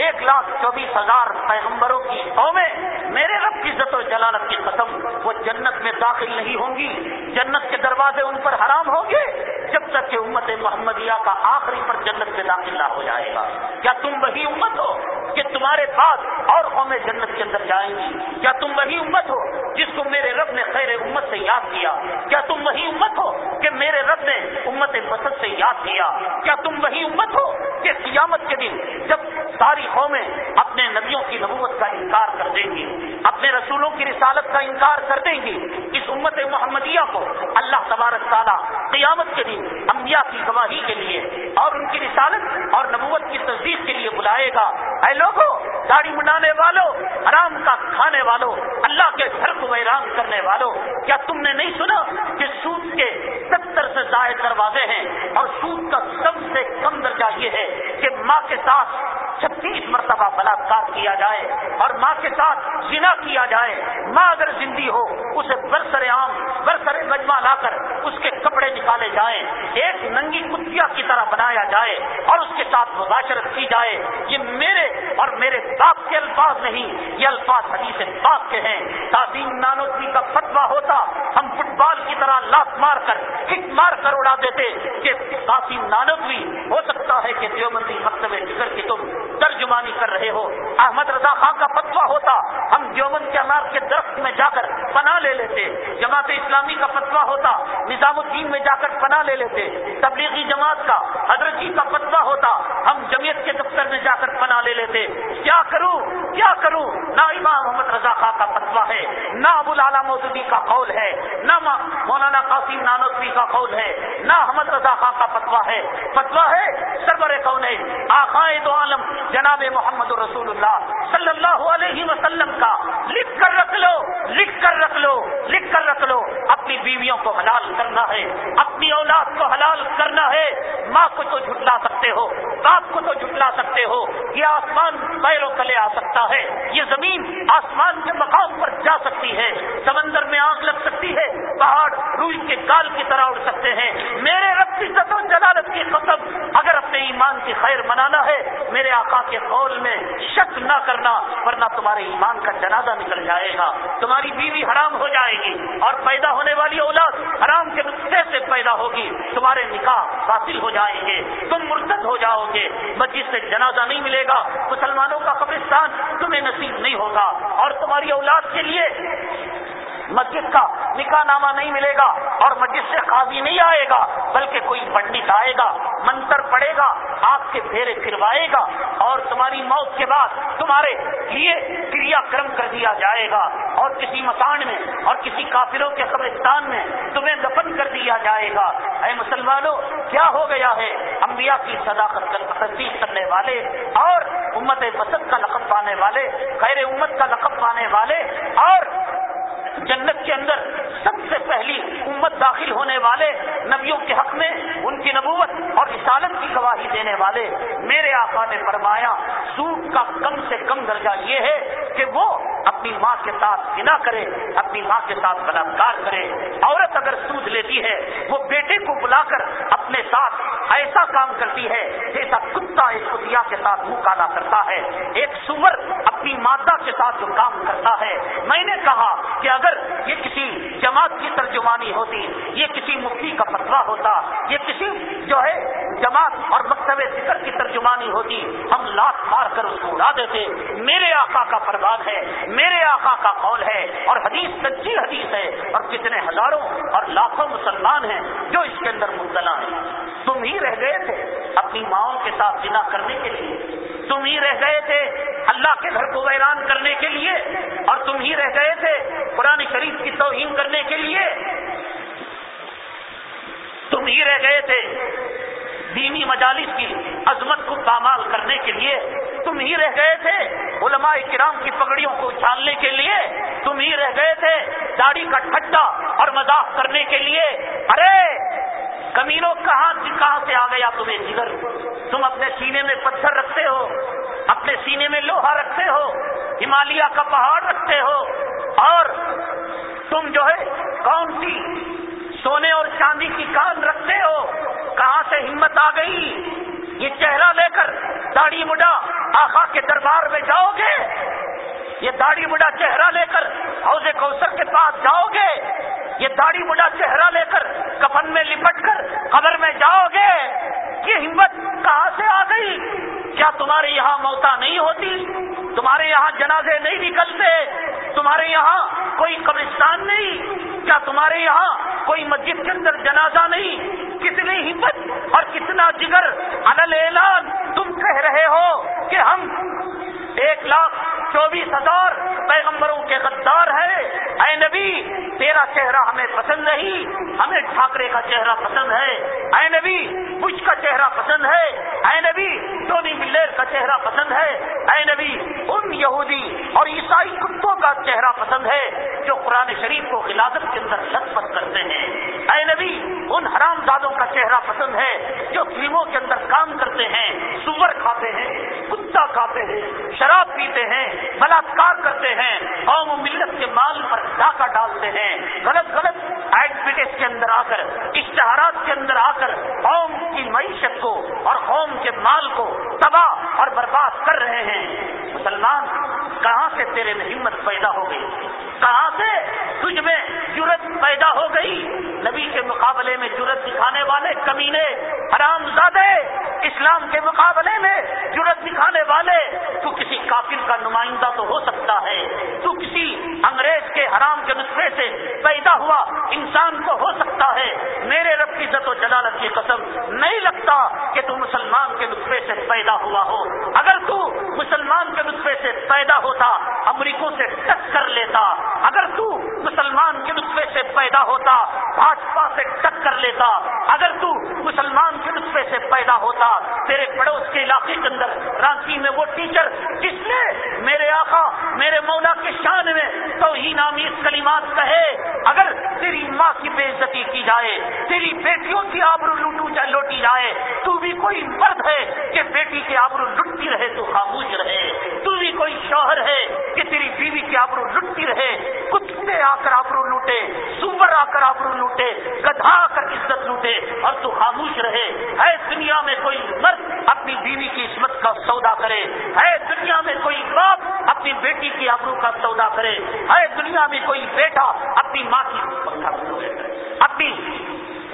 ایک لاکھ چوبیس ہزار پیغمبروں کی قومیں میرے رب کی عزت و جلالت کی قسم، وہ جنت میں داخل نہیں ہوں گی، جنت کے دروازے ان پر حرام ہوں گے جب تک کہ امت محمدیہ کا آخری پر جنت میں داخلہ ہو جائے گا۔ کیا تم وہی امت ہو کہ تمہارے پاس اور قومیں جنت کے اندر جائیں گی۔ کیا تم وہی امت ہو جس کو میرے رب نے خیر امت سے یاد کیا؟ کیا تم وہی امت ہو کہ میرے رب نے امت بسط سے یاد کیا؟ کیا تم وہی امت ہو کہ قیامت کے دن جب ساری قومیں اپنے نبیوں کی نبوت کا انکار کر دیں گی، اپنے رسولوں کی رسالت کا انکار کر دیں گی، اس امت محمدیہ کو اللہ تبارک تعالیٰ قیامت کے دن انبیاء کی گواہی کے لیے اور ان کی رسالت اور نبوت کی تصدیق کے لیے بلائے گا۔ اے لوگوں داڑھی منانے والوں حرام کا کھانے والوں اللہ کے گھر کو ویران کرنے والوں کیا تم نے نہیں سنا کہ سود کے ستر سے زائد دروازے ہیں اور سود کا سب سے کم درجہ یہ ہے کہ ماں کے ساتھ چھتیس مرتبہ بلاکار کیا جائے اور ماں کے ساتھ جنا کیا جائے۔ ماں اگر زندگی ہو، اسے برسر عام، برسر مجمع لا کر اس کے کپڑے نکالے جائیں۔ ایک ننگی کتیا کی طرح بنایا جائے اور اس کے ساتھ مباشرت کی جائے۔ یہ میرے اور میرے باپ کے الفاظ نہیں، یہ الفاظ حدیث پاک کے ہیں۔ تعظیم نانوتری کا فتوا ہوتا، ہم فٹ بال کی طرح لاکھ مار کر کک مار کر اڑا دیتے کہ تعظیم نانوتری ہو سکتا ہے کہ دیوبندی مکتب فکر کی تم ترجمانی کر رہے ہو۔ احمد رضا خان کا فتوا ہوتا، ہم دیوبند کے انار کے درخت میں جا کر پناہ لے لیتے۔ جماعت اسلامی کا فتوا ہوتا، نظام الدین میں جا کر پناہ لے لیتے۔ تبلیغی جماعت کا حضرت جی کا فتوا ہوتا، ہم جمعیت کے دفتر میں جا کر پناہ لے لیتے۔ کیا کروں؟ کیا کروں؟ نہ امام محمد رضا خان کا فتوا ہے نہ ابو العلا مودودی کا قول ہے نہ مولانا قاسم نانوی کا قول ہے نہ احمد رضا خان کا فتوا ہے۔ فتوا ہے سربر کون ہے آخائے دو عالم، جناب محمد رسول اللہ صلی اللہ علیہ وسلم کا۔ لکھ کر رکھ لو، لکھ کر رکھ لو، لکھ کر رکھ لو۔ اپنی بیویوں کو حلال کرنا ہے، اپنی اولاد کو حلال کرنا ہے۔ ماں کو تو جھٹلا سکتے ہو، باپ کو تو جھٹلا سکتے ہو، یہ آسمان پیروں کلے آ سکتا ہے یہ زمین آسمان کے مقام پر جا سکتی ہے سمندر میں آگ لگ سکتی ہے پہاڑ روئی کے گال کی طرح اڑ سکتے ہیں میرے رب کی و جلالت کی قسم، اگر اپنے ایمان کی خیر منانا ہے میرے آقا کے قول میں شک نہ کرنا، ورنہ تمہارے ایمان کا جنازہ نکل جائے گا۔ تمہاری بیوی حرام ہو جائے گی اور پیدا ہونے والی اولاد حرام کے نسخے سے پیدا ہوگی۔ تمہارے نکاح حاصل ہو جائیں گے، تم مرتد ہو جاؤ گے۔ مسجد سے جنازہ نہیں ملے گا، مسلمانوں کا قبرستان تمہیں نصیب نہیں ہوگا اور تمہاری اولاد کے لیے مسجد کا نکاح نامہ نہیں ملے گا اور مسجد سے قاضی نہیں آئے گا، بلکہ کوئی پنڈت آئے گا، منتر پڑے گا، آپ کے پھیرے پھروائے گا اور تمہاری موت کے بعد تمہارے لیے کریا کرم کر دیا جائے گا اور کسی مکان میں اور کسی کافروں کے قبرستان میں تمہیں دفن کر دیا جائے گا۔ اے مسلمانوں، کیا ہو گیا ہے؟ انبیاء کی صداقت تصدیق کرنے والے اور امت پسند کا لقب پانے والے، خیر امت کا لقب پانے والے اور جن جنت کے اندر سب سے پہلی امت داخل ہونے والے نبیوں کے حق میں، ان کی نبوت اور رسالت کی گواہی دینے والے میرے آقا نے فرمایا، سود کا کم سے کم درجہ یہ ہے کہ وہ اپنی ماں کے ساتھ بنا کرے، اپنی ماں کے ساتھ بلاکار کرے۔ عورت اگر سود لیتی ہے، وہ بیٹے کو بلا کر اپنے ساتھ ایسا کام کرتی ہے جیسا کتا ایک کتیا کے ساتھ منہ کالا کرتا ہے۔ ایک سور اپنی مادہ کے ساتھ جو کام کرتا ہے۔ میں نے کہا کہ اگر یہ کسی جماعت کی ترجمانی ہوتی، یہ کسی مفتی کا فتوا ہوتا، یہ کسی جو ہے جماعت اور مکتب فکر کی ترجمانی ہوتی، ہم لاکھ مار کر اس کو اڑا دیتے۔ میرے آقا کا پرواد ہے، میرے آقا کا قول ہے۔ اور حدیث، سچی حدیث ہے۔ اور کتنے ہزاروں اور لاکھوں مسلمان ہیں جو اس کے اندر مبتلا ہیں۔ تم ہی رہ گئے تھے اپنی ماؤں کے ساتھ جنا کرنے کے لیے۔ تم ہی رہ گئے تھے اللہ کے گھر کو ویران کرنے کے لیے اور تم ہی رہ گئے تھے قرآن شریف کی توہین کرنے کے لیے۔ تم ہی رہ گئے تھے دینی مجالس کی عظمت کو پامال کرنے کے لیے۔ تم ہی رہ گئے تھے علماء کرام کی پگڑیوں کو اچھالنے کے لیے۔ تم ہی رہ گئے تھے داڑھی کا ٹھٹا اور مذاق کرنے کے لیے۔ ارے! کمینوں کہاں کہاں سے آ گیا تمہیں جگر؟ تم اپنے سینے میں پتھر رکھتے ہو، اپنے سینے میں لوہا رکھتے ہو، ہمالیہ کا پہاڑ رکھتے ہو، اور تم جو ہے کون سی سونے اور چاندی کی کان رکھتے ہو؟ کہاں سے ہمت آ گئی؟ یہ چہرہ لے کر داڑھی مڈا آخا کے دربار میں جاؤ گے؟ یہ داڑھی مڈا چہرہ لے کر حوض کوثر کے پاس جاؤ گے، یہ داڑھی مڈا چہرہ لے کر کفن میں لپٹ کر قبر میں جاؤ گے، یہ ہمت کہاں سے آ گئی؟ کیا تمہارے یہاں موتا نہیں ہوتی؟ تمہارے یہاں جنازے نہیں نکلتے؟ تمہارے یہاں کوئی قبرستان نہیں؟ کیا تمہارے یہاں کوئی مسجد کے اندر جنازہ نہیں؟ کتنی ہمت اور کتنا جگر اعلان تم کہہ رہے ہو کہ ہم ایک لاکھ چوبیس ہزار پیغمبروں کے غدار ہے اے نبی، تیرا چہرہ ہمیں پسند نہیں، ہمیں ٹھاکرے کا چہرہ پسند ہے۔ اے نبی بش کا چہرہ پسند ہے۔ اے نبی ٹونی ملیر کا چہرہ پسند ہے۔ اے نبی، ان یہودی اور عیسائی کتوں کا چہرہ پسند ہے جو قرآن شریف کو خلافت کے اندر لت پت کرتے ہیں۔ اے نبی، ان حرام زادوں کا چہرہ پسند ہے جو فلموں کے اندر کام کرتے ہیں، سور کھاتے ہیں، کتا کھاتے ہیں شراب پیتے ہیں بلاکار کرتے ہیں، قوم و ملت کے مال پر ڈاکہ ڈالتے ہیں۔ غلط غلط ایکٹیویٹیز کے اندر آ کر اشتہارات کے اندر آ کر قوم کی معیشت کو اور قوم کے مال کو تباہ اور برباد کر رہے ہیں۔ مسلمان، کہاں سے تیرے میں ہمت پیدا ہو گئی؟ کہاں سے تجھ میں جرت پیدا ہو گئی؟ نبی کے مقابلے میں جرت دکھانے والے کمینے، حرام زادے، اسلام کے مقابلے میں جرت دکھانے والے، تو کسی کافر کا نمائندہ تو ہو سکتا ہے۔ تو کسی انگریز کے حرام کے نسخے سے پیدا ہوا انسان تو ہو سکتا ہے۔ میرے رب کی عزت و جلالت کی قسم، نہیں لگتا کہ تو مسلمان کے نسخے سے پیدا ہوا ہو۔ اگر تو مسلمان کے نسخے سے پیدا ہوتا، امریکوں سے ٹک کر لیتا۔ اگر تو مسلمان کے نسخے سے پیدا ہوتا، بھاجپا سے ٹک کر لیتا۔ اگر تو مسلمان کے نسخے سے پیدا ہوتا تیرے پڑوس کے علاقے کے اندر، رانچی میں وہ ٹیچر جس نے میرے آقا، میرے مولا کے شان میں تو ہی نامی کلیمات کہے، اگر تیری ماں کی بے عزتی کی جائے، تیری بیٹیوں کی آبرو لوٹو لوٹی جائے، تو بھی کوئی مرد ہے کہ بیٹی کی آبرو لٹتی رہے تو خاموش رہے، تو بھی کوئی شوہر ہے کہ تیری بیوی کی آبرو لٹتی رہے کتے آ کر آبرو لوٹے، سور آ کر آبرو لوٹے، گدھا آ کر عزت لوٹے اور تو خاموش رہے۔ ہے، دنیا میں کوئی مرد اپنی بیوی کی عصمت کا سودا کرے۔ ہے، دنیا میں کوئی باپ اپنی بیٹی کی آبرو کا سودا کرے۔ ہے، دنیا میں کوئی بیٹا اپنی ماں کی اپنی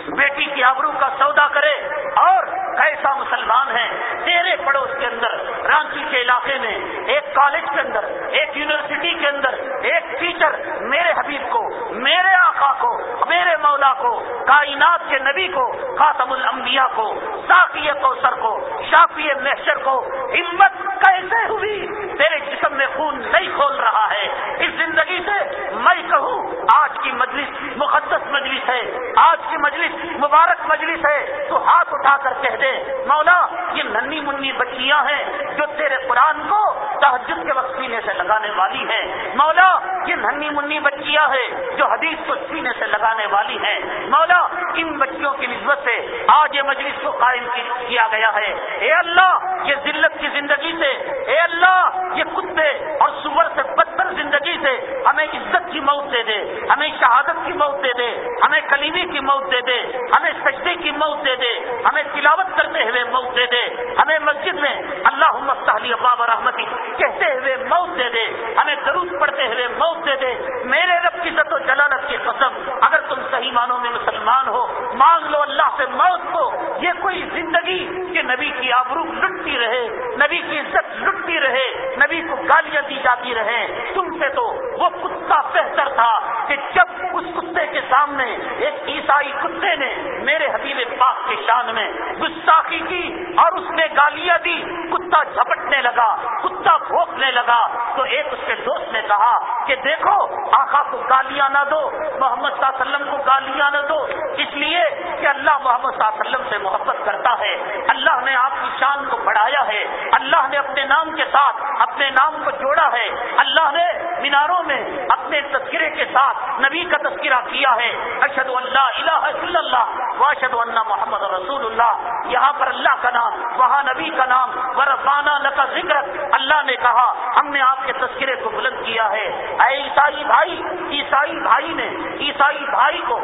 بیٹی کی آبرو کا سودا کرے اور کیسا مسلمان ہے؟ تیرے پڑوس کے اندر، رانچی کے علاقے میں، ایک کالج کے اندر، ایک یونیورسٹی کے اندر، ایک ٹیچر میرے حبیب کو، میرے آقا کو، میرے مولا کو، کائنات کے نبی کو، خاتم الانبیاء کو ساقی کوثر کو، شافی محشر کو، ہمت کیسے ہوئی؟ تیرے جسم میں خون نہیں کھول رہا ہے۔ اس زندگی سے میں کہوں، آج کی مجلس، مقدس مجلس ہے۔ آج کی مجلس مبارک مجلس ہے، تو ہاتھ اٹھا کر کہہ دے مولا، یہ ننی منی بچیاں ہیں جو تیرے قرآن کو تحجد کے وقت پینے سے لگانے والی ہیں۔ مولا، یہ ننی منی بچیاں ہیں جو حدیث کو سینے سے لگانے والی ہیں۔ مولا، ان بچیوں کی نسبت سے آج یہ مجلس کو قائم کیا گیا ہے۔ اے اللہ، یہ ذلت کی زندگی سے، اے اللہ، یہ کتے اور سور سے بدتر زندگی سے ہمیں عزت کی موت دے دے، ہمیں شہادت کی موت دے دے، ہمیں کلیمی کی موت دے دے۔ ہمیں سجدے کی موت دے دے، ہمیں تلاوت کرتے ہوئے موت دے دے، ہمیں مسجد میں اللہ مستحلی اباب رحمتی کہتے ہوئے موت دے دے، ہمیں درود پڑھتے ہوئے موت دے دے۔ میرے رب کی عزت و جلالت کی قسم، اگر تم صحیح معنوں میں مسلمان ہو مانگ لو اللہ سے موت کو، یہ کوئی زندگی کہ نبی کی آبرو لٹتی رہے، نبی کی عزت لٹتی رہے، نبی کو گالیاں دی جاتی رہے تم سے تو وہ کتا بہتر تھا کہ جب اس کتے کے سامنے ایک عیسائی کتے نے میرے حبیب پاک کے شان میں گستاخی کی اور اس نے گالیاں دی، کتا جھپٹنے لگا، کتا بھوکنے لگا۔ تو ایک اس کے دوست نے کہا کہ دیکھو، آقا کو گالیاں نہ دو، محمد صلی اللہ علیہ وسلم کو گالیاں نہ دو۔ اس لیے کہ اللہ محمد صلی اللہ علیہ وسلم سے محبت کرتا ہے۔ اللہ نے آپ کی شان کو بڑھایا ہے۔ اللہ نے اپنے نام کے ساتھ اپنے نام کو جوڑا ہے۔ اللہ نے میناروں میں اپنے تذکرے کے ساتھ نبی کا تذکرہ کیا ہے۔ ارشد اللہ الہ الا اللہ واشد اللہ محمد رسول اللہ یہاں پر اللہ کا نام، وہاں نبی کا نام ورفانہ لکا ذکر اللہ نے کہا، ہم نے آپ کے تذکرے کو بلند کیا ہے۔ اے عیسائی بھائی عیسائی بھائی نے، عیسائی بھائی کو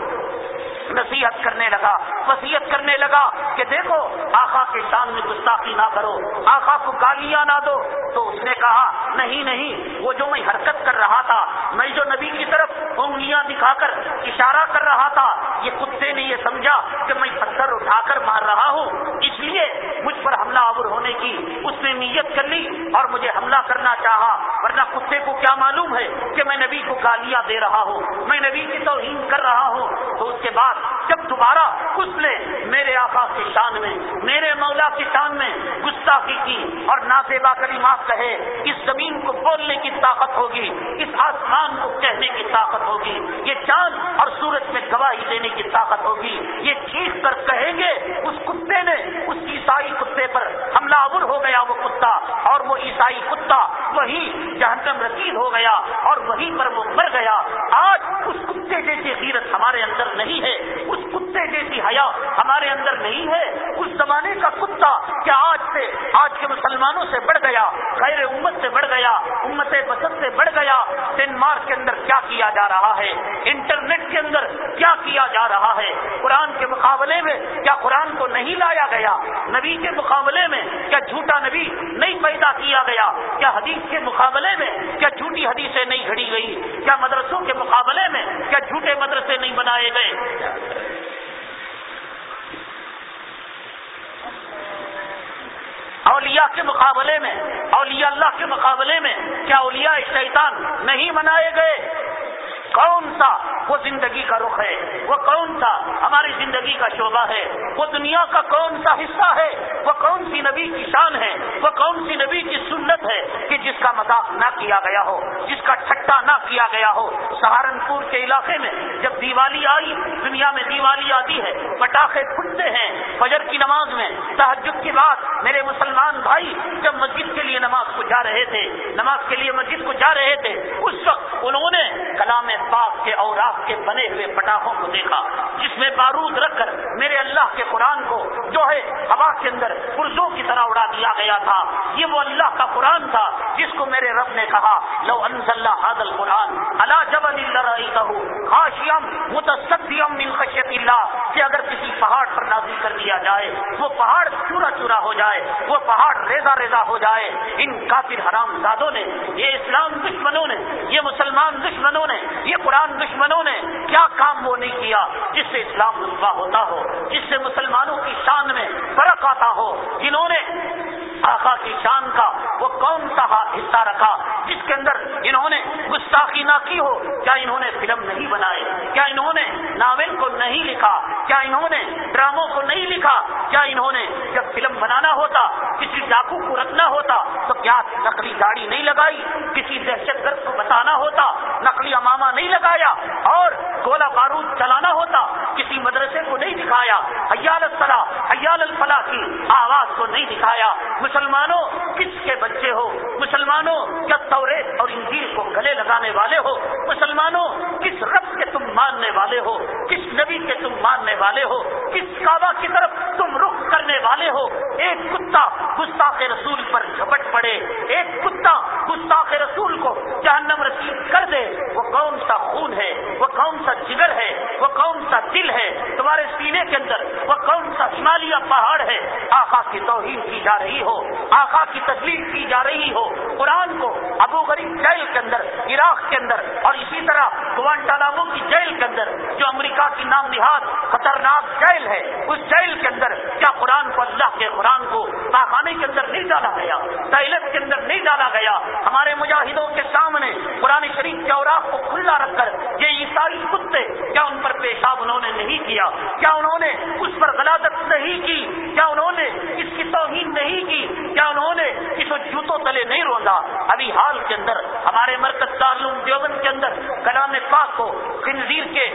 نصیحت کرنے لگا وسیعت کرنے لگا کہ دیکھو آخا کے شان میں گستاخی نہ کرو آخا کو گالیاں نہ دو۔ تو اس نے کہا، نہیں نہیں، وہ جو میں حرکت کر رہا تھا، میں جو نبی کی طرف انگلیاں دکھا کر اشارہ کر رہا تھا، یہ کتے نے یہ سمجھا کہ میں پتھر اٹھا کر مار رہا ہوں۔ اس لیے مجھ پر حملہ آور ہونے کی اس نے نیت کر لی اور مجھے حملہ کرنا چاہا۔ ورنہ کتے کو کیا معلوم ہے کہ میں نبی کو گالیاں دے رہا ہوں، میں نبی کی توہین کر رہا ہوں۔ تو اس کے بعد جب دوبارہ اس نے میرے آقا کی شان میں، میرے مولا کی شان میں گستاخی کی اور نازیبا کلمات کہے، اس زمین کو بولنے کی طاقت ہوگی، اس آسمان کو کہنے کی طاقت ہوگی، یہ چاند اور سورج میں گواہی دینے کی طاقت ہوگی، یہ چیز کر کہیں گے، اس کتے نے، اس عیسائی کتے پر حملہ ہو گیا وہ کتا اور وہ عیسائی کتا، وہی جہنم رسید ہو گیا اور وہیں پر وہ مر گیا۔ آج اس کتے جیسی غیرت ہمارے اندر نہیں ہے۔ اس کتے جیسی حیا ہمارے اندر نہیں ہے۔ اس زمانے کا کتا کیا آج سے، آج کے مسلمانوں سے بڑھ گیا خیر امت سے بڑھ گیا، امت بسط سے بڑھ گیا۔ ڈینمارک کے اندر کیا کیا جا رہا ہے؟ انٹرنیٹ کے اندر کیا کیا جا رہا ہے؟ قرآن کے مقابلے میں کیا قرآن کو نہیں لایا گیا؟ نبی کے مقابلے میں کیا جھوٹا نبی نہیں پیدا کیا گیا؟ کیا حدیث کے مقابلے میں کیا جھوٹی حدیثیں نہیں گھڑی گئی؟ کیا مدرسوں کے مقابلے میں کیا جھوٹے مدرسے نہیں بنائے گئے؟ اولیاء کے مقابلے میں، اولیاء اللہ کے مقابلے میں کیا اولیاء شیطان نہیں منائے گئے؟ کون سا وہ زندگی کا رخ ہے؟ وہ کون سا ہماری زندگی کا شعبہ ہے؟ وہ دنیا کا کون سا حصہ ہے؟ وہ کون سی نبی کی شان ہے؟ وہ کون سی نبی کی سنت ہے کہ جس کا مذاق نہ کیا گیا ہو، جس کا ٹھٹا نہ کیا گیا ہو؟ سہارنپور کے علاقے میں جب دیوالی آئی، دنیا میں دیوالی آتی ہے، پٹاخے پھٹتے ہیں، فجر کی نماز میں تحجد کی بات میرے مسلمان بھائی جب مسجد کے لیے نماز کو جا رہے تھے، نماز کے لیے مسجد کو جا رہے تھے، اس وقت انہوں نے کلام پاک کے اوراق کے بنے ہوئے پٹاخوں کو دیکھا، جس میں بارود رکھ کر میرے اللہ کے قرآن کو جو ہے ہوا کے اندر پرزوں کی طرح اڑا دیا گیا تھا۔ یہ وہ اللہ کا قرآن تھا جس کو میرے رب نے کہا، لو انزل حاضل قرآن اللہ جب خاشیم متصدیم من خشیت اللہ، کہ اگر کسی پہاڑ پر نازل کر دیا جائے، وہ پہاڑ چورا چورا ہو جائے، وہ پہاڑ ریزا ریزا ہو جائے۔ ان کافر حرام زادوں نے، یہ اسلام دشمنوں نے، یہ مسلمان دشمنوں نے یہ قرآن دشمنوں نے کیا کام وہ نہیں کیا جس سے اسلام رسوا ہوتا ہو، جس سے مسلمانوں کی شان میں فرق آتا ہو۔ جنہوں نے آقا کی شان کا وہ کون سا حصہ رکھا؟ جس کے اندر انہوں نے گستاخی نہ کی ہو، کیا انہوں نے فلم نہیں بنائے کیا انہوں نے ناول کو نہیں لکھا؟ کیا انہوں نے ڈراموں کو نہیں لکھا؟ کیا انہوں نے جب فلم بنانا ہوتا، کسی ڈاکو کو رکھنا ہوتا، تو کیا نقلی داڑھی نہیں لگائی؟ کسی دہشت گرد کو بتانا ہوتا، نقلی امامہ نہیں لگایا اور گولا بارود چلانا ہوتا، کسی مدرسے کو نہیں دکھایا حیال الفلاح حیال الفلاح کی آواز کو نہیں دکھایا۔ مسلمانوں، کس کے بچے ہو؟ مسلمانوں کیا توریت اور انجیل کو گلے لگانے والے ہو، مسلمانوں، کس رب کے تم ماننے والے ہو؟ کس نبی کے تم ماننے والے ہو؟ کس کعبہ کی طرف تم رخ کرنے والے ہو؟ ایک کتا گستاخ رسول پر جھپٹ پڑے، ایک کتا گستاخ رسول کو جہنم رسید کر دے، وہ کون سا خون ہے، وہ کون سا جگر ہے، وہ کون سا دل ہے، تمہارے سینے کے اندر وہ کون سا ہمالیہ پہاڑ ہے۔ آخا کی توہین کی جا رہی ہو آخا کی تسلیم کی جا رہی ہو۔ قرآن کو ابو غریب جیل کے اندر، عراق کے اندر اور اسی طرح گوانٹالامو کی جیل کے اندر، جو امریکہ کی نام نہاد خطرناک جیل ہے، اس جیل کے اندر کیا قرآن کو اللہ کے قرآن کو پاخانے کے اندر نہیں ڈالا گیا، ٹائلٹ کے اندر نہیں ڈالا گیا؟ ہمارے مجاہدوں کے سامنے قرآن شریف کے اوراق کو کھلا رکھ کر، یہ عیسائی کتے کیا ان پر پیشاب انہوں نے نہیں کیا؟ کیا انہوں نے اس پر غلادت نہیں کی۔ کیا انہوں نے اس کی توہین نہیں کی؟ کیا انہوں نے اس جوتوں تلے نہیں روندا ابھی حال کے اندر، ہمارے مرکز تعلوم دیوبند کے اندر، کلام پاک کو خنزیر کے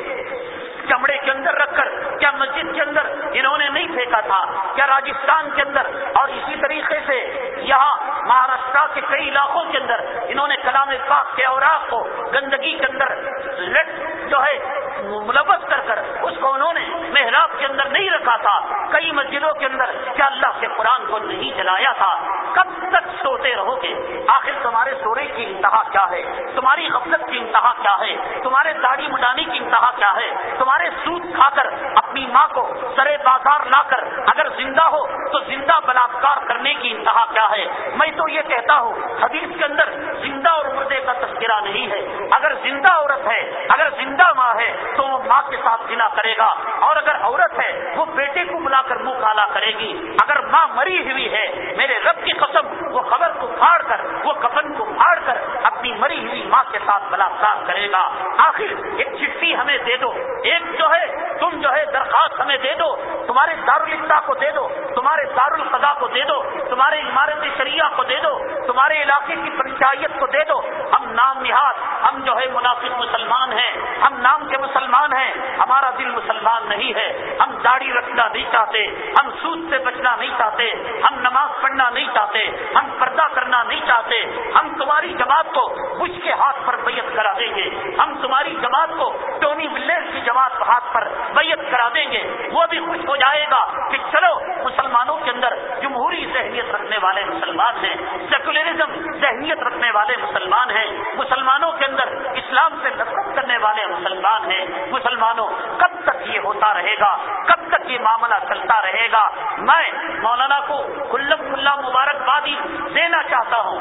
چمڑے کے اندر رکھ کر، کیا مسجد کے اندر انہوں نے نہیں پھینکا تھا؟ کیا راجستھان کے اندر؟ اور اسی طریقے سے یہاں مہاراشٹرا کے کئی علاقوں کے اندر انہوں نے کلام پاک کے اوراق کو گندگی کے اندر لٹ جو ہے، ملوث کر کر اس کو انہوں نے محراب کے اندر نہیں رکھا تھا۔ کئی مسجدوں کے اندر کیا اللہ کے قرآن کو نہیں چلایا تھا؟ کب تک سوتے رہو گے؟ آخر تمہارے سورے کی انتہا کیا ہے؟ تمہاری غفلت کی انتہا کیا ہے؟ تمہارے داڑھی مٹانے کی انتہا کیا ہے؟ تمہارے سود کھا کر اپنی ماں کو سرے بازار لا کر اگر زندہ ہو تو زندہ بلاکار کرنے کی انتہا کیا ہے؟ میں تو یہ کہتا ہوں، حدیث کے اندر زندہ اور مردے کا تذکرہ نہیں ہے۔ اگر زندہ عورت ہے، اگر زندہ ماں ہے تو وہ ماں کے ساتھ گنا کرے گا۔ اور اگر عورت ہے، وہ بیٹے کو بلا کر منہ کالا کرے گی۔ اگر ماں مری ہوئی ہے، میرے رب کی قسم، وہ خبر کو پھاڑ کر، وہ کفن کو پھاڑ کر اپنی مری ہوئی ماں کے ساتھ بلاکار کرے گا۔ آخر ایک چٹھی ہمیں دے دو۔ ایک جو ہے، تم جو ہے درخواست ہمیں دے دو، تمہارے دارالفتا کو دے دو، تمہارے دارالفضا کو دے دو، تمہارے عمارت شریعہ کو دے دو، تمہارے علاقے کی پنچایت کو دے دو، ہم نام نہاد، ہم جو ہے منافق مسلمان ہیں، ہم نام کے مسلمان ہیں، ہمارا دل مسلمان نہیں ہے، ہم داڑھی رکھنا نہیں چاہتے، ہم سود سے بچنا نہیں چاہتے، ہم نماز پڑھنا نہیں چاہتے، ہم پردہ کرنا نہیں چاہتے، ہم تمہاری جماعت کو بش کے ہاتھ پر بیعت کرا دیں گے، ہم تمہاری جماعت کو ٹونی ولیر کی جماعت ہاتھ پر بیعت کرا دیں گے، وہ بھی خوش ہو جائے گا کہ چلو، مسلمانوں کے اندر جمہوری ذہنیت رکھنے والے مسلمان ہیں، سیکولرزم ذہنیت رکھنے والے مسلمان ہیں، مسلمانوں کے اندر اسلام سے نفرت کرنے والے مسلمان ہیں، مسلمانوں کب تک یہ ہوتا رہے گا، کب تک یہ معاملہ چلتا رہے گا؟ میں مولانا کو کلم کھلا مبارکبادی دینا چاہتا ہوں۔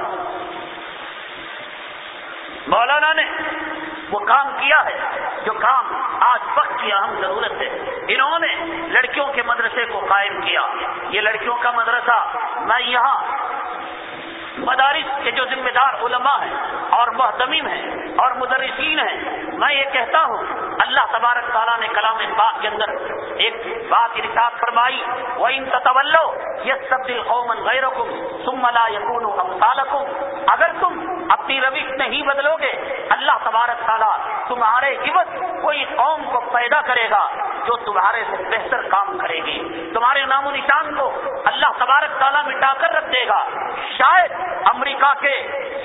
مولانا نے وہ کام کیا ہے، جو کام آج وقت کی اہم ضرورت ہے۔ انہوں نے لڑکیوں کے مدرسے کو قائم کیا۔ یہ لڑکیوں کا مدرسہ میں یہاں مدارس کے جو ذمہ دار علماء ہیں اور محتمین ہیں اور مدرسین ہیں، میں یہ کہتا ہوں، اللہ تبارک تعالیٰ نے کلام پاک کے اندر ایک بات ارشاد فرمائی وہ ان تطولو یہ سب دل قومن غیر لا یقون اگر تم اپنی روش نہیں بدلو گے اللہ تبارک تعالیٰ تمہارے عبت کوئی قوم کو پیدا کرے گا جو تمہارے سے بہتر کام کرے گی۔ تمہارے نام و نشان کو اللہ تبارک تعالیٰ مٹا کر رکھ دے گا۔ شاید امریکہ کے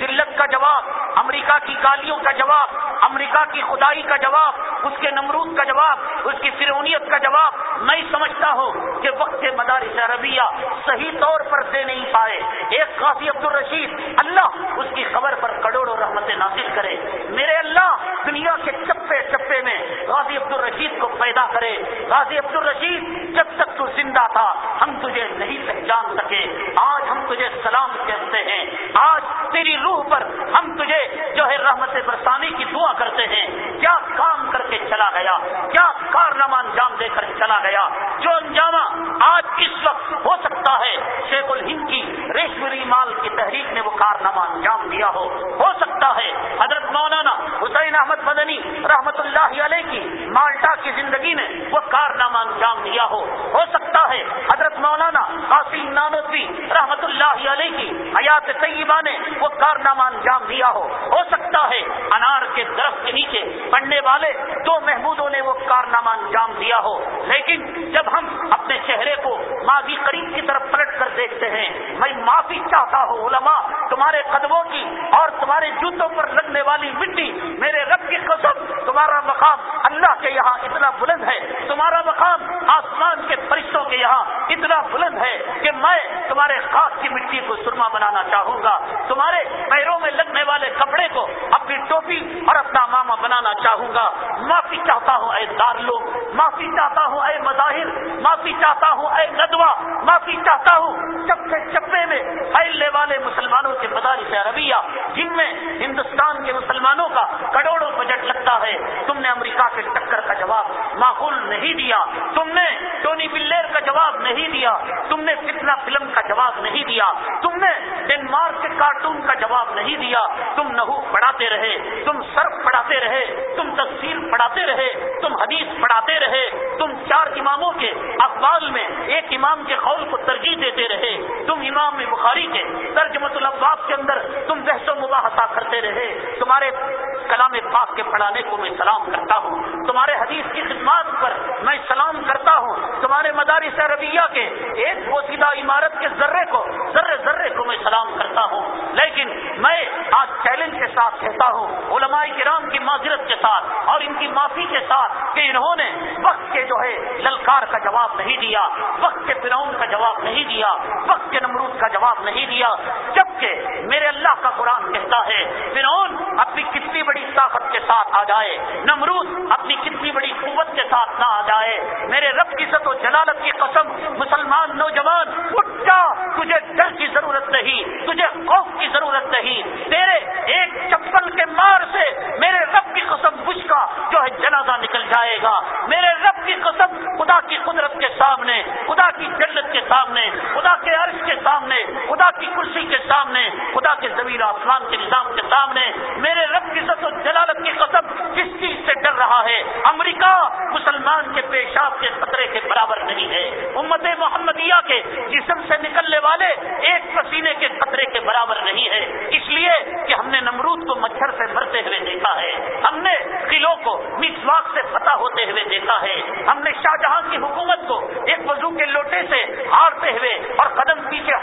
ذلت کا جواب، امریکہ کی گالیوں کا جواب، امریکہ کی خدائی کا جواب، اس کے نمرود کا جواب، اس کی فرونیت کا جواب میں سمجھتا ہوں کہ وقت مدارس عربیہ صحیح طور پر دے نہیں پائے۔ ایک قاضی عبد الرشید اللہ، اس کی خبر پر کروڑوں رحمت نازل کرے۔ میرے اللہ، دنیا کے چپے چپے میں غازی عبد الرشید پیدا کرے۔ غازی عبد الرشید جب تک تو زندہ تھا، ہم تجھے نہیں پہچان سکے۔ آج ہم تجھے سلام کہتے ہیں۔ آج تیری روح پر ہم تجھے جو ہے رحمت برسانی کی دعا کرتے ہیں۔ کیا کام کر کے چلا گیا؟ کیا کارنامہ انجام دے کر چلا گیا؟ جو انجامہ آج اس وقت ہو سکتا ہے، شیخ الہند کی ریشمری مال کی تحریک نے وہ کارنامہ انجام دیا ہو۔ ہو سکتا ہے۔ حضرت مولانا حسین احمد مدنی رحمت اللہ علیہ کی مالٹا کی زندگی نے وہ کارنامہ انجام دیا ہو۔ ہو سکتا ہے حضرت مولانا قاسم نانوی رحمت اللہ علیہ کی حیات طیبہ نے وہ کارنامہ انجام دیا ہو۔ ہو سکتا ہے انار کے درخت کے نیچے پڑھنے والے دو محمودوں نے وہ کارنامہ انجام دیا ہو۔ لیکن جب ہم اپنے چہرے کو ماضی قریب کی طرف پلٹ کر دیکھتے ہیں، میں معافی چاہتا ہوں، علماء، تمہارے قدموں کی اور تمہارے جو جوتوں پر لگنے والی مٹی میرے رب کی قسم، تمہارا مقام اللہ کے یہاں اتنا بلند ہے۔ تمہارا مقام آسمان کے فرشتوں کے یہاں اتنا بلند ہے کہ میں تمہارے خاص کی مٹی کو سرما بنانا چاہوں گا۔ تمہارے پیروں میں لگنے والے کپڑے کو اپنی ٹوپی اور اپنا ماما بنانا چاہوں گا۔ معافی چاہتا ہوں اے دار لوگ معافی چاہتا ہوں اے مظاہر، معافی چاہتا ہوں اے ندوا معافی چاہتا ہوں چپے چپے میں پھیلنے والے مسلمانوں کے مدارس عربیہ، جن میں ہندوستان کے مسلمانوں کا کروڑوں بجٹ لگتا ہے۔ تم نے امریکہ کے ٹکر کا جواب معقول نہیں دیا۔ تم نے ٹونی بلیر کا جواب نہیں دیا۔ تم نے کتنا فلم کا جواب نہیں دیا۔ تم نے ڈینمارک کے کارٹون کا جواب نہیں دیا۔ تم نحو پڑھاتے رہے، تم سرف پڑھاتے رہے، تم تفصیل پڑھاتے رہے، تم حدیث پڑھاتے رہے، تم چار اماموں کے اقبال میں ایک امام کے قول کو ترجیح دیتے رہے۔ تم امام بخاری کے ترجمت الفاظ کے اندر تم بحث و مباحثہ کرتے رہے، تمہارے کلام پاک کے پڑھانے کو میں سلام کرتا ہوں، تمہارے حدیث کی خدمات پر میں سلام کرتا ہوں، تمہارے مدارس عربیہ کے ایک بوسیدہ عمارت کے ذرے کو، ذرے ذرے کو میں سلام کرتا ہوں۔ لیکن میں آج چیلنج کے ساتھ کہتا ہوں، علماء کرام کی معذرت کے ساتھ اور ان کی معافی کے ساتھ کہ انہوں نے وقت کے جو ہے للکار کا جواب نہیں دیا، وقت کے فرعون کا جواب نہیں دیا، وقت کے نمرود کا جواب نہیں دیا، جبکہ میرے اللہ کی ست و جلالت کی قسم مسلمان نوجوان اٹھ جا تجھے ڈر کی ضرورت نہیں تجھے خوف کی ضرورت نہیں تیرے ایک چپل کے مار سے میرے رب کی قسم بش کا جو ہے جنازہ نکل جائے گا میرے رب کی قسم خدا کی قدرت کے سامنے خدا کی جنت کے سامنے خدا کے عرش کے سامنے خدا کی کرسی کے سامنے خدا کے زمین آسمان کے نظام کے سامنے میرے رب کی سب جلالت کی قسم کس چیز سے ڈر رہا ہے امریکہ مسلمان کے پیشاب کے خطرے کے برابر نہیں ہے امت محمدیہ کے جسم سے نکلنے والے ایک پسینے کے خطرے کے برابر نہیں ہے اس لیے کہ ہم نے نمرود کو مچھر سے مرتے ہوئے دیکھا ہے ہم نے قلعوں کو مسواک سے پتہ ہوتے ہوئے دیکھا ہے ہم نے شاہجہاں کی حکومت کو ایک وضو کے لوٹے سے ہارتے ہوئے اور قدم پیچھے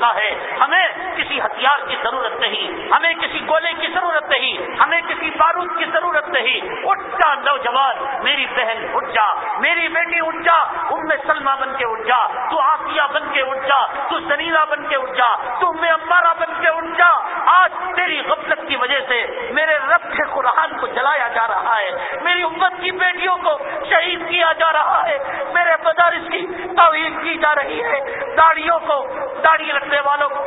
ہٹاتے ہے۔ ہمیں کسی ہتھیار کی ضرورت نہیں، ہمیں کسی گولے کی ضرورت نہیں، ہمیں کسی بارود کی ضرورت نہیں۔ اٹھ جا نوجوان، میری بہن اٹھ جا، میری بیٹی اٹھ جا ام میں سلما بن کے اٹھ جا تو آسیہ بن کے اٹھ جا تو سنیلا بن کے اٹھ جا تو میں امبارا بن کے اٹھ جا آج تیری غفلت کی وجہ سے میرے رب کے قرآن کو جلایا جا رہا ہے میری امت کی بیٹیوں کو شہید کیا جا رہا ہے میرے مدارس کی توہین کی جا رہی ہے داڑیوں کو داڑھی رکھنے والوں کو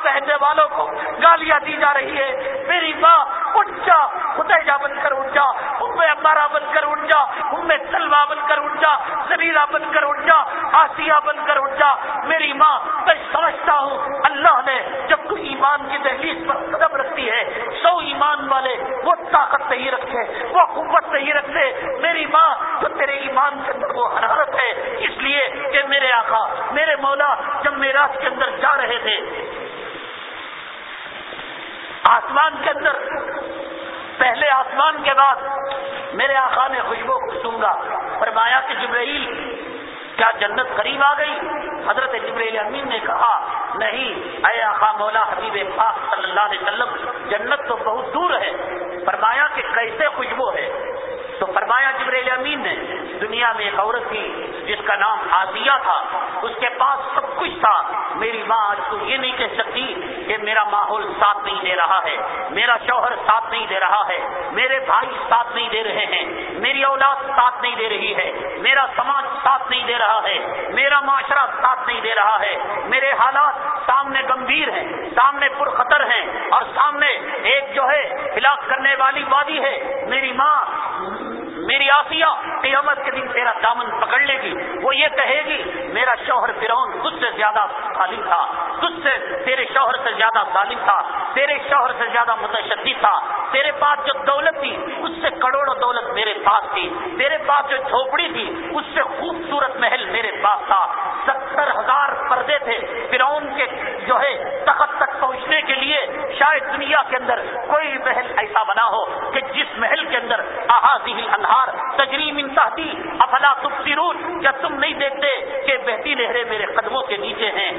ابابا پہننے والوں کو گالیاں دی جا رہی ہے۔ میری ماں اٹھ جا، خدیجہ بن کر اٹھ جا، ام امارا بن کر اٹھ جا، ام سلوا بن کر اٹھ جا، زمیرہ بن کر اٹھ جا آسیہ بن کر اٹھ جا۔ میری ماں، میں سمجھتا ہوں اللہ نے جب تو ایمان کی دہلیز پر قدم رکھتی ہے سو ایمان والے وہ طاقت نہیں رکھتے وہ قوت نہیں رکھتے میری ماں تو تیرے ایمان کے اندر وہ حرارت ہے اس لیے کہ میرے آقا میرے مولا جب میراج کے اندر جا رہے تھے آسمان کے اندر پہلے آسمان کے بعد میرے آقا نے خوشبو سونگا فرمایا کہ جبرائیل کیا جنت قریب آ گئی حضرت جبریل امین نے کہا نہیں اے آقا مولا حبیب پاک صلی اللہ علیہ وسلم، جنت تو بہت دور ہے۔ فرمایا کہ کیسے خوشبو ہے۔ تو فرمایا جبریل امین نے، دنیا میں ایک عورت تھی جس کا نام آسیہ تھا، اس کے کچھ تھا۔ میری ماں آج تو یہ نہیں کہہ سکتی کہ میرا ماحول ساتھ نہیں دے رہا ہے۔ میرا شوہر ساتھ نہیں دے رہا ہے۔ میرے بھائی ساتھ نہیں دے رہے ہیں۔ میری اولاد ساتھ نہیں دے رہی ہے۔ میرا سماج ساتھ نہیں دے رہا ہے۔ میرا معاشرہ ساتھ نہیں دے رہا ہے۔ میرے حالات سامنے گمبھیر ہیں، سامنے پرخطر ہیں اور سامنے ایک جو ہے، ہلاک کرنے والی وادی ہے۔ میری ماں میری آسیہ قیامت کے دن تیرا دامن پکڑ لے گی۔ وہ یہ کہے گی، میرا شوہر فرعون تجھ سے زیادہ ظالم تھا۔ تجھ سے، تیرے شوہر سے زیادہ ظالم تھا۔ تیرے شوہر سے زیادہ متشدد تھا۔ تیرے پاس جو دولت تھی، اس سے کروڑوں دولت میرے پاس تھی۔ تیرے پاس جو جھوپڑی تھی، اس سے خوبصورت محل میرے پاس تھا۔ ستر ہزار پردے تھے۔ فرعون کے جو ہے، تخت تک پہنچنے کے لیے شاید دنیا کے اندر کوئی محل ایسا بنا ہو کہ جس محل کے اندر احاظی انہار تجریم انتہتی افلا تبصرون؟ کیا تم نہیں دیکھتے کہ بہتی نہریں میرے قدموں کے نیچے ہیں؟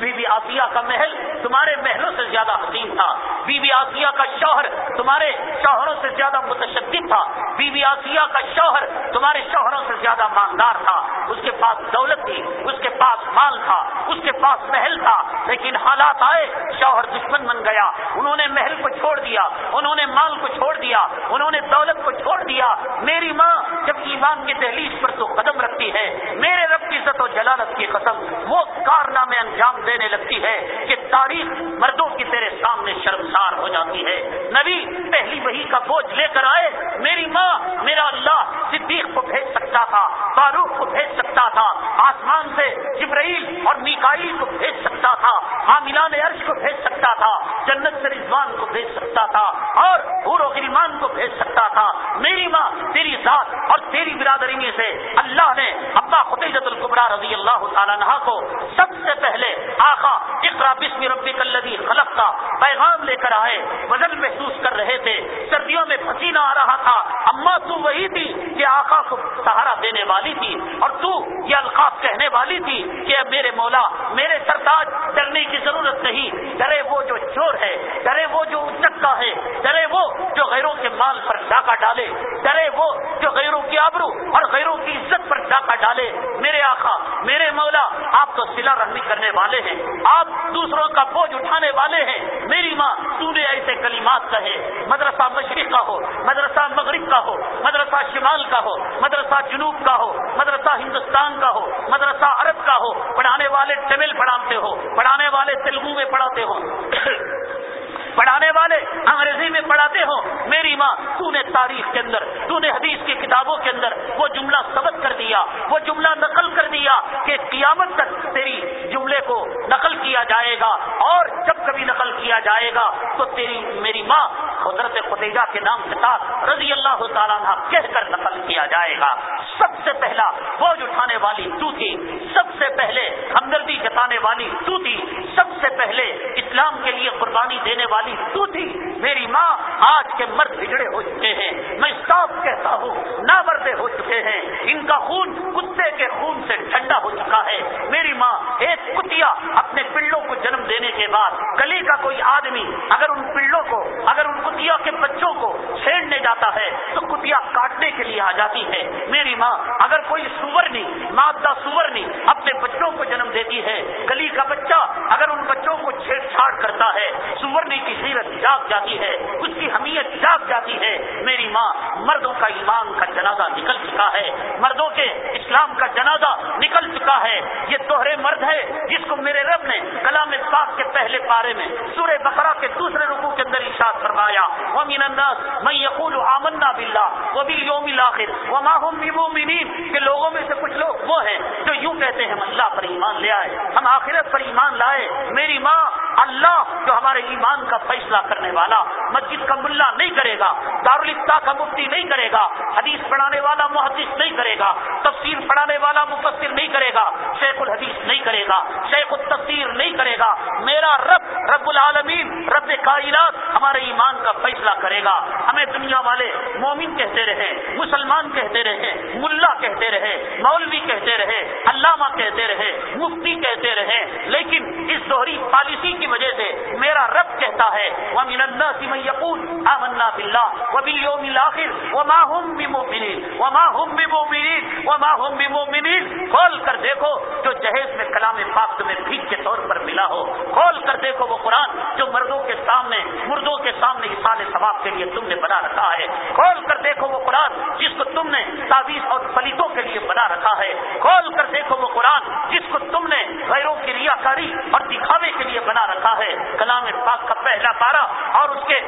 بی بی آسیہ کا محل تمہارے محلوں سے زیادہ حسین تھا۔ بی بی آسیہ کا شوہر تمہارے شوہروں سے زیادہ متشدد تھا۔ بی بی آسیہ کا شوہر تمہارے شوہروں سے زیادہ ماندار تھا۔ اس کے پاس دولت تھی، اس کے پاس مال تھا، اس کے پاس محل تھا۔ لیکن حالات آئے، شوہر دشمن بن گیا۔ انہوں نے محل کو چھوڑ دیا، انہوں نے مال کو چھوڑ دیا، انہوں نے دولت کو چھوڑ دیا۔ میری ماں جب ایمان کی تحلیف پر تو قدم رکھتی ہے، میرے رب کی عزت و جلالت کی قسم، وہ کارنامے انجام دینے لگتی ہے کہ تاریخ مردوں کی تیرے سامنے شرمسار ہو جاتی ہے۔ نبی، پہلی وہی کا بوجھ لے کر آئے۔ میری ماں، میرا اللہ صدیق کو بھیج سکتا تھا، فاروق کو بھیج سکتا تھا، آسمان سے جبرائیل اور میکائی کو بھیج سکتا تھا، حاملان عرش کو بھیج سکتا تھا، جنت سے رضوان کو بھیج سکتا تھا اور حور و غلمان کو بھیج سکتا تھا۔ میری ماں، تیری ذات اور تیری برادری میں سے اللہ نے ابا خطیجت القبرا رضی اللہ تعالیٰ کو سب سے پہلے آقا اقرا بسم ربک الذی خلق کا پیغام لے کر آئے، وزن محسوس کر رہے تھے، سردیوں میں پسینہ آ رہا تھا، اما تو وہی تھی کہ آقا کو سہارا دینے والی تھی، اور تو یہ القاف کہنے والی تھی کہ میرے مولا، میرے سرتاج ڈرنے کی ضرورت نہیں، ڈرے وہ جو چور ہے، ڈرے وہ جو اچکا ہے، ڈرے وہ جو غیروں کے مال پر ڈاکہ ڈالے، ڈرے وہ جو غیروں کی آبرو اور غیروں کی عزت پر ڈاکہ ڈالے۔ میرے آقا، میرے مولا، آپ تو سلا رحمی کرنے والے ہیں، آپ دوسروں کا بوجھ اٹھانے والے ہیں۔ میری ماں، تو نے ایسے کلمات کہے۔ مدرسہ مشرق کا ہو، مدرسہ مغرب کا ہو، مدرسہ شمال کا ہو، مدرسہ جنوب کا ہو، مدرسہ ہندوستان کا ہو، مدرسہ عرب کا ہو۔ پڑھانے والے تمل پڑھاتے ہو، پڑھانے والے تیلگو میں پڑھاتے ہو۔ پڑھانے والے انگریزی میں پڑھاتے ہو، میری ماں تو نے تاریخ کے اندر تو نے حدیث کی کتابوں کے اندر وہ جملہ سبق کر دیا، وہ جملہ نقل کر دیا کہ قیامت تک تیری جملے کو نقل کیا جائے گا اور جب کبھی نقل کیا جائے گا تو تیری میری ماں حضرت خدیجہ کے نام کے ساتھ رضی اللہ تعالیٰ کہہ کر نقل کیا جائے گا۔ سب سے پہلا بوجھ اٹھانے والی تو تھی سب سے پہلے ہمدردی جتانے والی تو تھی سب سے پہلے اسلام کے لیے قربانی دینے والی والی تو تھی میری ماں آج کے مرد بگڑے ہو چکے ہیں۔ میں صاف کہتا ہوں، نابردے ہو چکے ہیں۔ ان کا خون کتے کے خون سے ٹھنڈا ہو چکا ہے۔ میری ماں ایک کتیا اپنے پلوں کو جنم دینے کے بعد گلی کا کوئی آدمی اگر ان پلوں کو، اگر ان کتیا کے بچوں کو چھیڑنے جاتا ہے، تو کتیا کاٹنے کے لیے آ جاتی ہے۔ میری ماں اگر کوئی سورنی، مادہ سورنی اپنے بچوں کو جنم دیتی ہے، گلی کا بچہ اگر ان بچوں کو چھیڑ چھاڑ کرتا ہے، سورنی کی کی سیرت جاگ جاتی ہے، اس کی حمیت جاگ جاتی ہے۔ میری ماں مردوں کا ایمان کا جنازہ نکل چکا ہے۔ مردوں کے اسلام کا جنازہ نکل چکا ہے۔ یہ دوہرے مرد ہے جس کو میرے رب نے کلام پاک کے پہلے پارے میں سورہ بقرہ کے دوسرے رکو کے اندر ارشاد فرمایا۔ ومن الناس من يقول آمنا بالله وباليوم الاخر وما هم بمؤمنين۔ کہ لوگوں میں سے کچھ وہ ہیں جو یوں کہتے ہیں ہم اللہ پر ایمان لے آئے، ہم آخرت پر ایمان لائے۔ میری ماں اللہ جو ہمارے ایمان کا فیصلہ کرنے والا مسجد کا ملا نہیں کرے گا دارالفتا کا مفتی نہیں کرے گا، حدیث پڑھانے والا محدث نہیں کرے گا، تفسیر پڑھانے والا مفسر نہیں کرے گا، شیخ الحدیث نہیں کرے گا، شیخ التفسیر نہیں کرے گا، میرا رب رب العالمین، رب کائنات ہمارے ایمان کا فیصلہ کرے گا۔ ہمیں دنیا والے مومن کہتے رہے، مسلمان کہتے رہے، ملا کہتے رہے، مولوی کہتے رہے، علامہ کہتے رہے، مفتی کہتے رہے، لیکن اس دوہری پالیسی کی وجہ سے میرا رب کہتا ہے وَمِنَ النَّاسِ مَن يَقُولُ آمَنَّا بِاللَّهِ وَبِالْيَوْمِ الْآخِرِ وَمَا هُمْ بِمُؤْمِنِينَ وَمَا هُمْ بِمُؤْمِنِينَ وَمَا هُمْ بِمُؤْمِنِينَ کھول کر دیکھو جو جہیز میں کلام پاک تمہیں بھیک کے طور پر ملا ہو کھول کر دیکھو وہ قرآن جو مردوں کے سامنے مردوں کے سامنے حصال ثواب کے لیے تم نے بنا رکھا ہے کھول کر دیکھو وہ قرآن جس کو تم نے تعویذ اور پلیتوں کے لیے بنا رکھا ہے کھول کر دیکھو وہ قرآن جس کو تم نے غیروں کی ریاکاری اور دکھاوے کے لیے بنا رکھا ہے کلام پاک کا پہلا پارا اور اس کے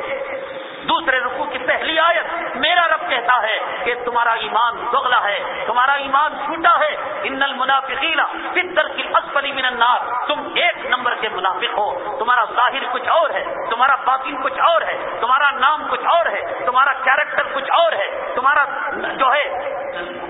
دوسرے رکو کی پہلی آیت میرا رب کہتا ہے کہ تمہارا ایمان دوگلا ہے، تمہارا ایمان چھوٹا ہے۔ ان المنافقین فدر کی اسفلی من النار۔ تم ایک نمبر کے منافق ہو۔ تمہارا ظاہر کچھ اور ہے، تمہارا باطن کچھ اور ہے، تمہارا نام کچھ اور ہے، تمہارا کیریکٹر کچھ اور ہے، تمہارا جو ہے،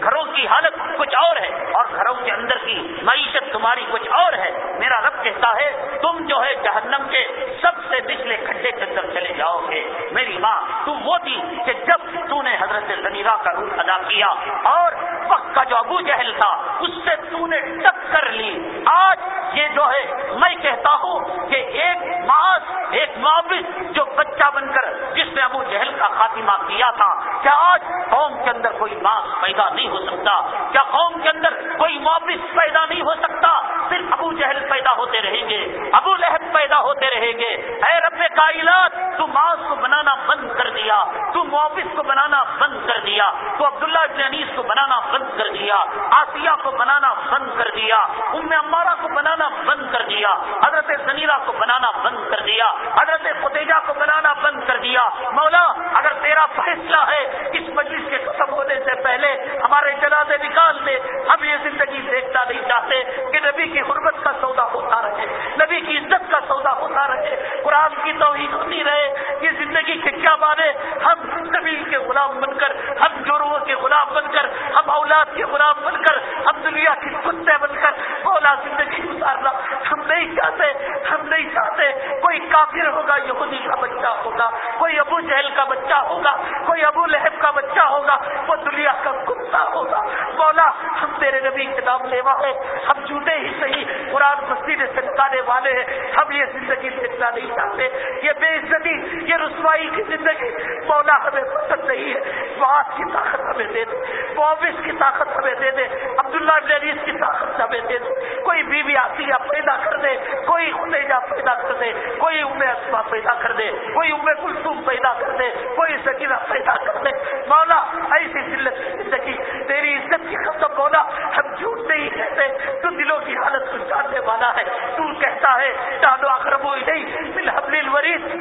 گھروں کی حالت کچھ اور ہے اور گھروں کے اندر کی معیشت تمہاری کچھ اور ہے۔ میرا رب کہتا ہے، تم جو ہے جہنم کے سب سے نچلے کھڈے کے اندر چلے جاؤ گے۔ میری ماں، تم وہ تھی کہ جب تو نے حضرت زمیرہ کا روح ادا کیا اور وقت کا جو ابو جہل تھا، اس سے تو نے ٹکر لی۔ آج یہ جو ہے، میں کہتا ہوں کہ ایک ماس ایک معاوض جو بچہ بن کر جس نے ابو جہل کا خاتمہ کیا تھا، کیا آج قوم کے اندر کوئی ماس پیدا نہیں ہو سکتا؟ کیا قوم کے اندر کوئی معاوض پیدا نہیں ہو سکتا؟ صرف ابو جہل پیدا ہوتے رہیں گے، ابو لہب پیدا ہوتے رہیں گے۔ اے رب کائنات، تو ماس کو بنانا بند بند کر دیا، تو معاوض کو بنانا بند کر دیا، تو عبداللہ ابن انیس کو بنانا بند کر دیا آسیہ کو بنانا بند کر دیا، ام امارا کو بنانا بند کر دیا، حضرت سنیرا کو بنانا بند کر دیا، حضرت فتیجہ کو بنانا بند کر دیا۔ مولا، اگر تیرا فیصلہ ہے اس مجلس کے ختم ہونے سے پہلے ہمارے جنازے نکال دے، ہم یہ زندگی دیکھنا نہیں چاہتے کہ نبی کی غربت کا سودا ہوتا رہے، نبی کی عزت کا سودا ہوتا رہے، قرآن کی توحید ہوتی رہے، یہ زندگی کے کیا مانے ہم نبی کے غلام بن کر ہم جوڑوں کے غلام بن کر ہم اولاد کے غلام بن کر ہم دنیا کی کتے بن کر بولا زندگی گزارنا ہم نہیں چاہتے، ہم نہیں چاہتے، کوئی کافر ہوگا، یہودی کا بچہ ہوگا، کوئی ابو جہل کا بچہ ہوگا، کوئی ابو لہب کا بچہ ہوگا، وہ دنیا کا کتا ہوگا۔ بولا ہم تیرے نبی کے نام لیوا ہے، ہم جھوٹے ہی صحیح قرآن مسجد سے نکالنے والے ہیں، ہم یہ زندگی دیکھنا نہیں چاہتے۔ یہ بے عزتی، یہ رسوائی کی زندگی مولا ہمیں پسند نہیں ہے بات کی طاقت ہمیں دے دے۔ معاوض کی طاقت ہمیں دے دے، عبداللہ علیز کی طاقت ہمیں دے دے۔ کوئی بیوی آتی پیدا کر دے، کوئی خدیجہ پیدا کر دے، کوئی ام اسما پیدا کر دے، کوئی ام کلثوم پیدا کر دے، کوئی سکینہ پیدا کر دے۔ مولا، ایسی دلت زندگی، تیری عزت کی ختم مولا، ہم جھوٹ نہیں کہتے، تو دلوں کی حالت کو جاننے والا ہے۔ تو کہتا ہے ڈالو اخرب نہیں فی الحمل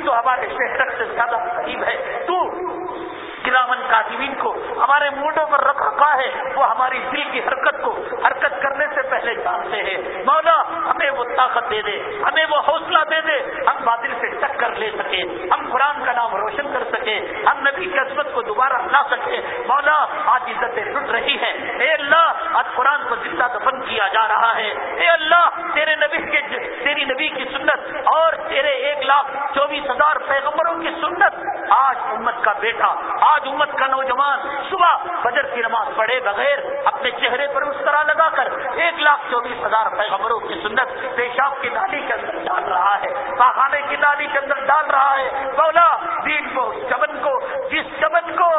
تو ہمارے شہر سے زیادہ قریب ہے تو گرامن کاتبین کو ہمارے موڈوں پر رکھ رکھا ہے، وہ ہماری دل کی حرکت کو حرکت کرنے پہلے جانتے ہیں۔ مولا، ہمیں وہ طاقت دے دے، ہمیں وہ حوصلہ دے دے، ہم بادل سے ٹکر لے سکے ہم قرآن کا نام روشن کر سکے ہم نبی کی عصمت کو دوبارہ لا سکے مولا، آج عزتیں ٹوٹ رہی ہیں اے اللہ، آج قرآن کو زندہ دفن کیا جا رہا ہے۔ اے اللہ، تیرے نبی کے تیری نبی کی سنت اور تیرے ایک لاکھ چوبیس ہزار پیغمبروں کی سنت آج امت کا بیٹا، آج امت کا نوجوان صبح فجر کی نماز پڑھے بغیر اپنے چہرے پر اس طرح لگا کر ایک لاکھ چوبیس ہزار پیغمبروں کی سنت پیشاب کی نالی کے اندر ڈال رہا ہے، پاخانے کی نالی کے اندر ڈال رہا ہے۔ بولا دین کو، چمن کو، جس چمن کو،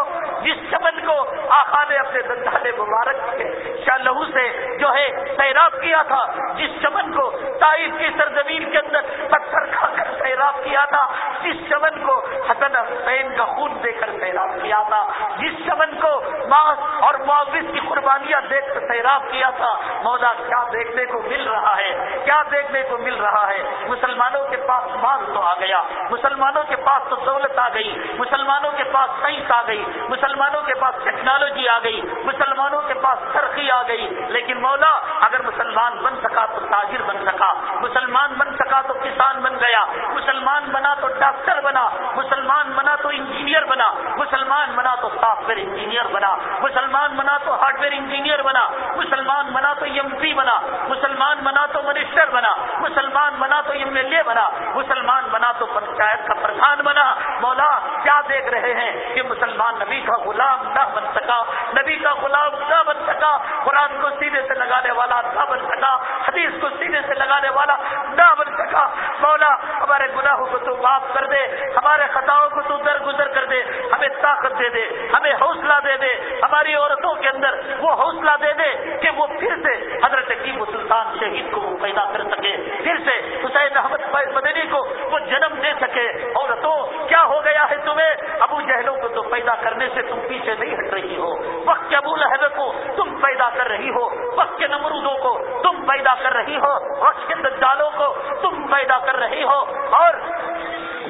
جس چمن کو آخا نے اپنے دندالے مبارک کے شاہ لہو سے جو ہے سیراب کیا تھا، جس چمن کو تائف کی سرزمین کے اندر پتھر کھا کر سیراب کیا تھا، جس چمن کو حسن حسین کا خون دے کر سیراب کیا تھا، جس چمن کو ماس اور معاوض کی قربانیاں دیکھ کر سیراب کیا تھا۔ مولا کیا دیکھنے کو مل رہا ہے؟ کیا دیکھنے کو مل رہا ہے؟ مسلمانوں کے پاس مال تو آ گیا۔ مسلمانوں کے پاس تو دولت آ گئی۔ مسلمانوں کے پاس سائنس آ گئی۔ مسلمانوں کے پاس ٹیکنالوجی آ گئی۔ مسلمانوں کے پاس ترقی آ گئی۔ لیکن مولا، اگر مسلمان بن سکا تو تاجر بن سکا۔ مسلمان بن سکا تو کسان بن گیا۔ مسلمان بنا تو ڈاکٹر بنا۔ مسلمان بنا تو انجینئر بنا۔ مسلمان بنا تو سافٹ ویئر انجینئر بنا۔ مسلمان بنا تو ہارڈ ویئر انجینئر بنا۔ مسلمان بنا تو ایم پی بنا، مسلمان بنا تو منسٹر بنا، مسلمان بنا تو ایم ایل اے بنا، مسلمان بنا تو پنچایت کا پردھان بنا۔ مولا، کیا دیکھ رہے ہیں کہ مسلمان نبی کا غلام نہ بن سکا، نبی کا غلام نہ بن سکا، قرآن کو سیدھے سے لگانے والا نہ بن سکا، حدیث کو سیدھے سے لگانے والا نہ بن سکا۔ مولا، ہمارے گناہوں کو تو معاف کر دے، ہمارے خطاؤں کو تو درگزر کر دے، ہمیں طاقت دے دے، ہمیں حوصلہ دے دے۔ ہماری عورتوں کے اندر وہ حوصلہ دے دے کہ وہ پھر سے حضرت ٹیم سلطان شہید کو پیدا کر سکے، پھر سے حسین احمد مدنی کو وہ جنم دے سکے۔ عورتوں کیا ہو گیا ہے تمہیں؟ ابو جہلوں کو تو پیدا کرنے سے تم پیچھے نہیں ہٹ رہی ہو۔ وقت کے ابو لہب کو تم پیدا کر رہی ہو۔ وقت کے نمرودوں کو تم پیدا کر رہی ہو۔ وقت کے دجالوں کو تم پیدا کر رہی ہو۔ اور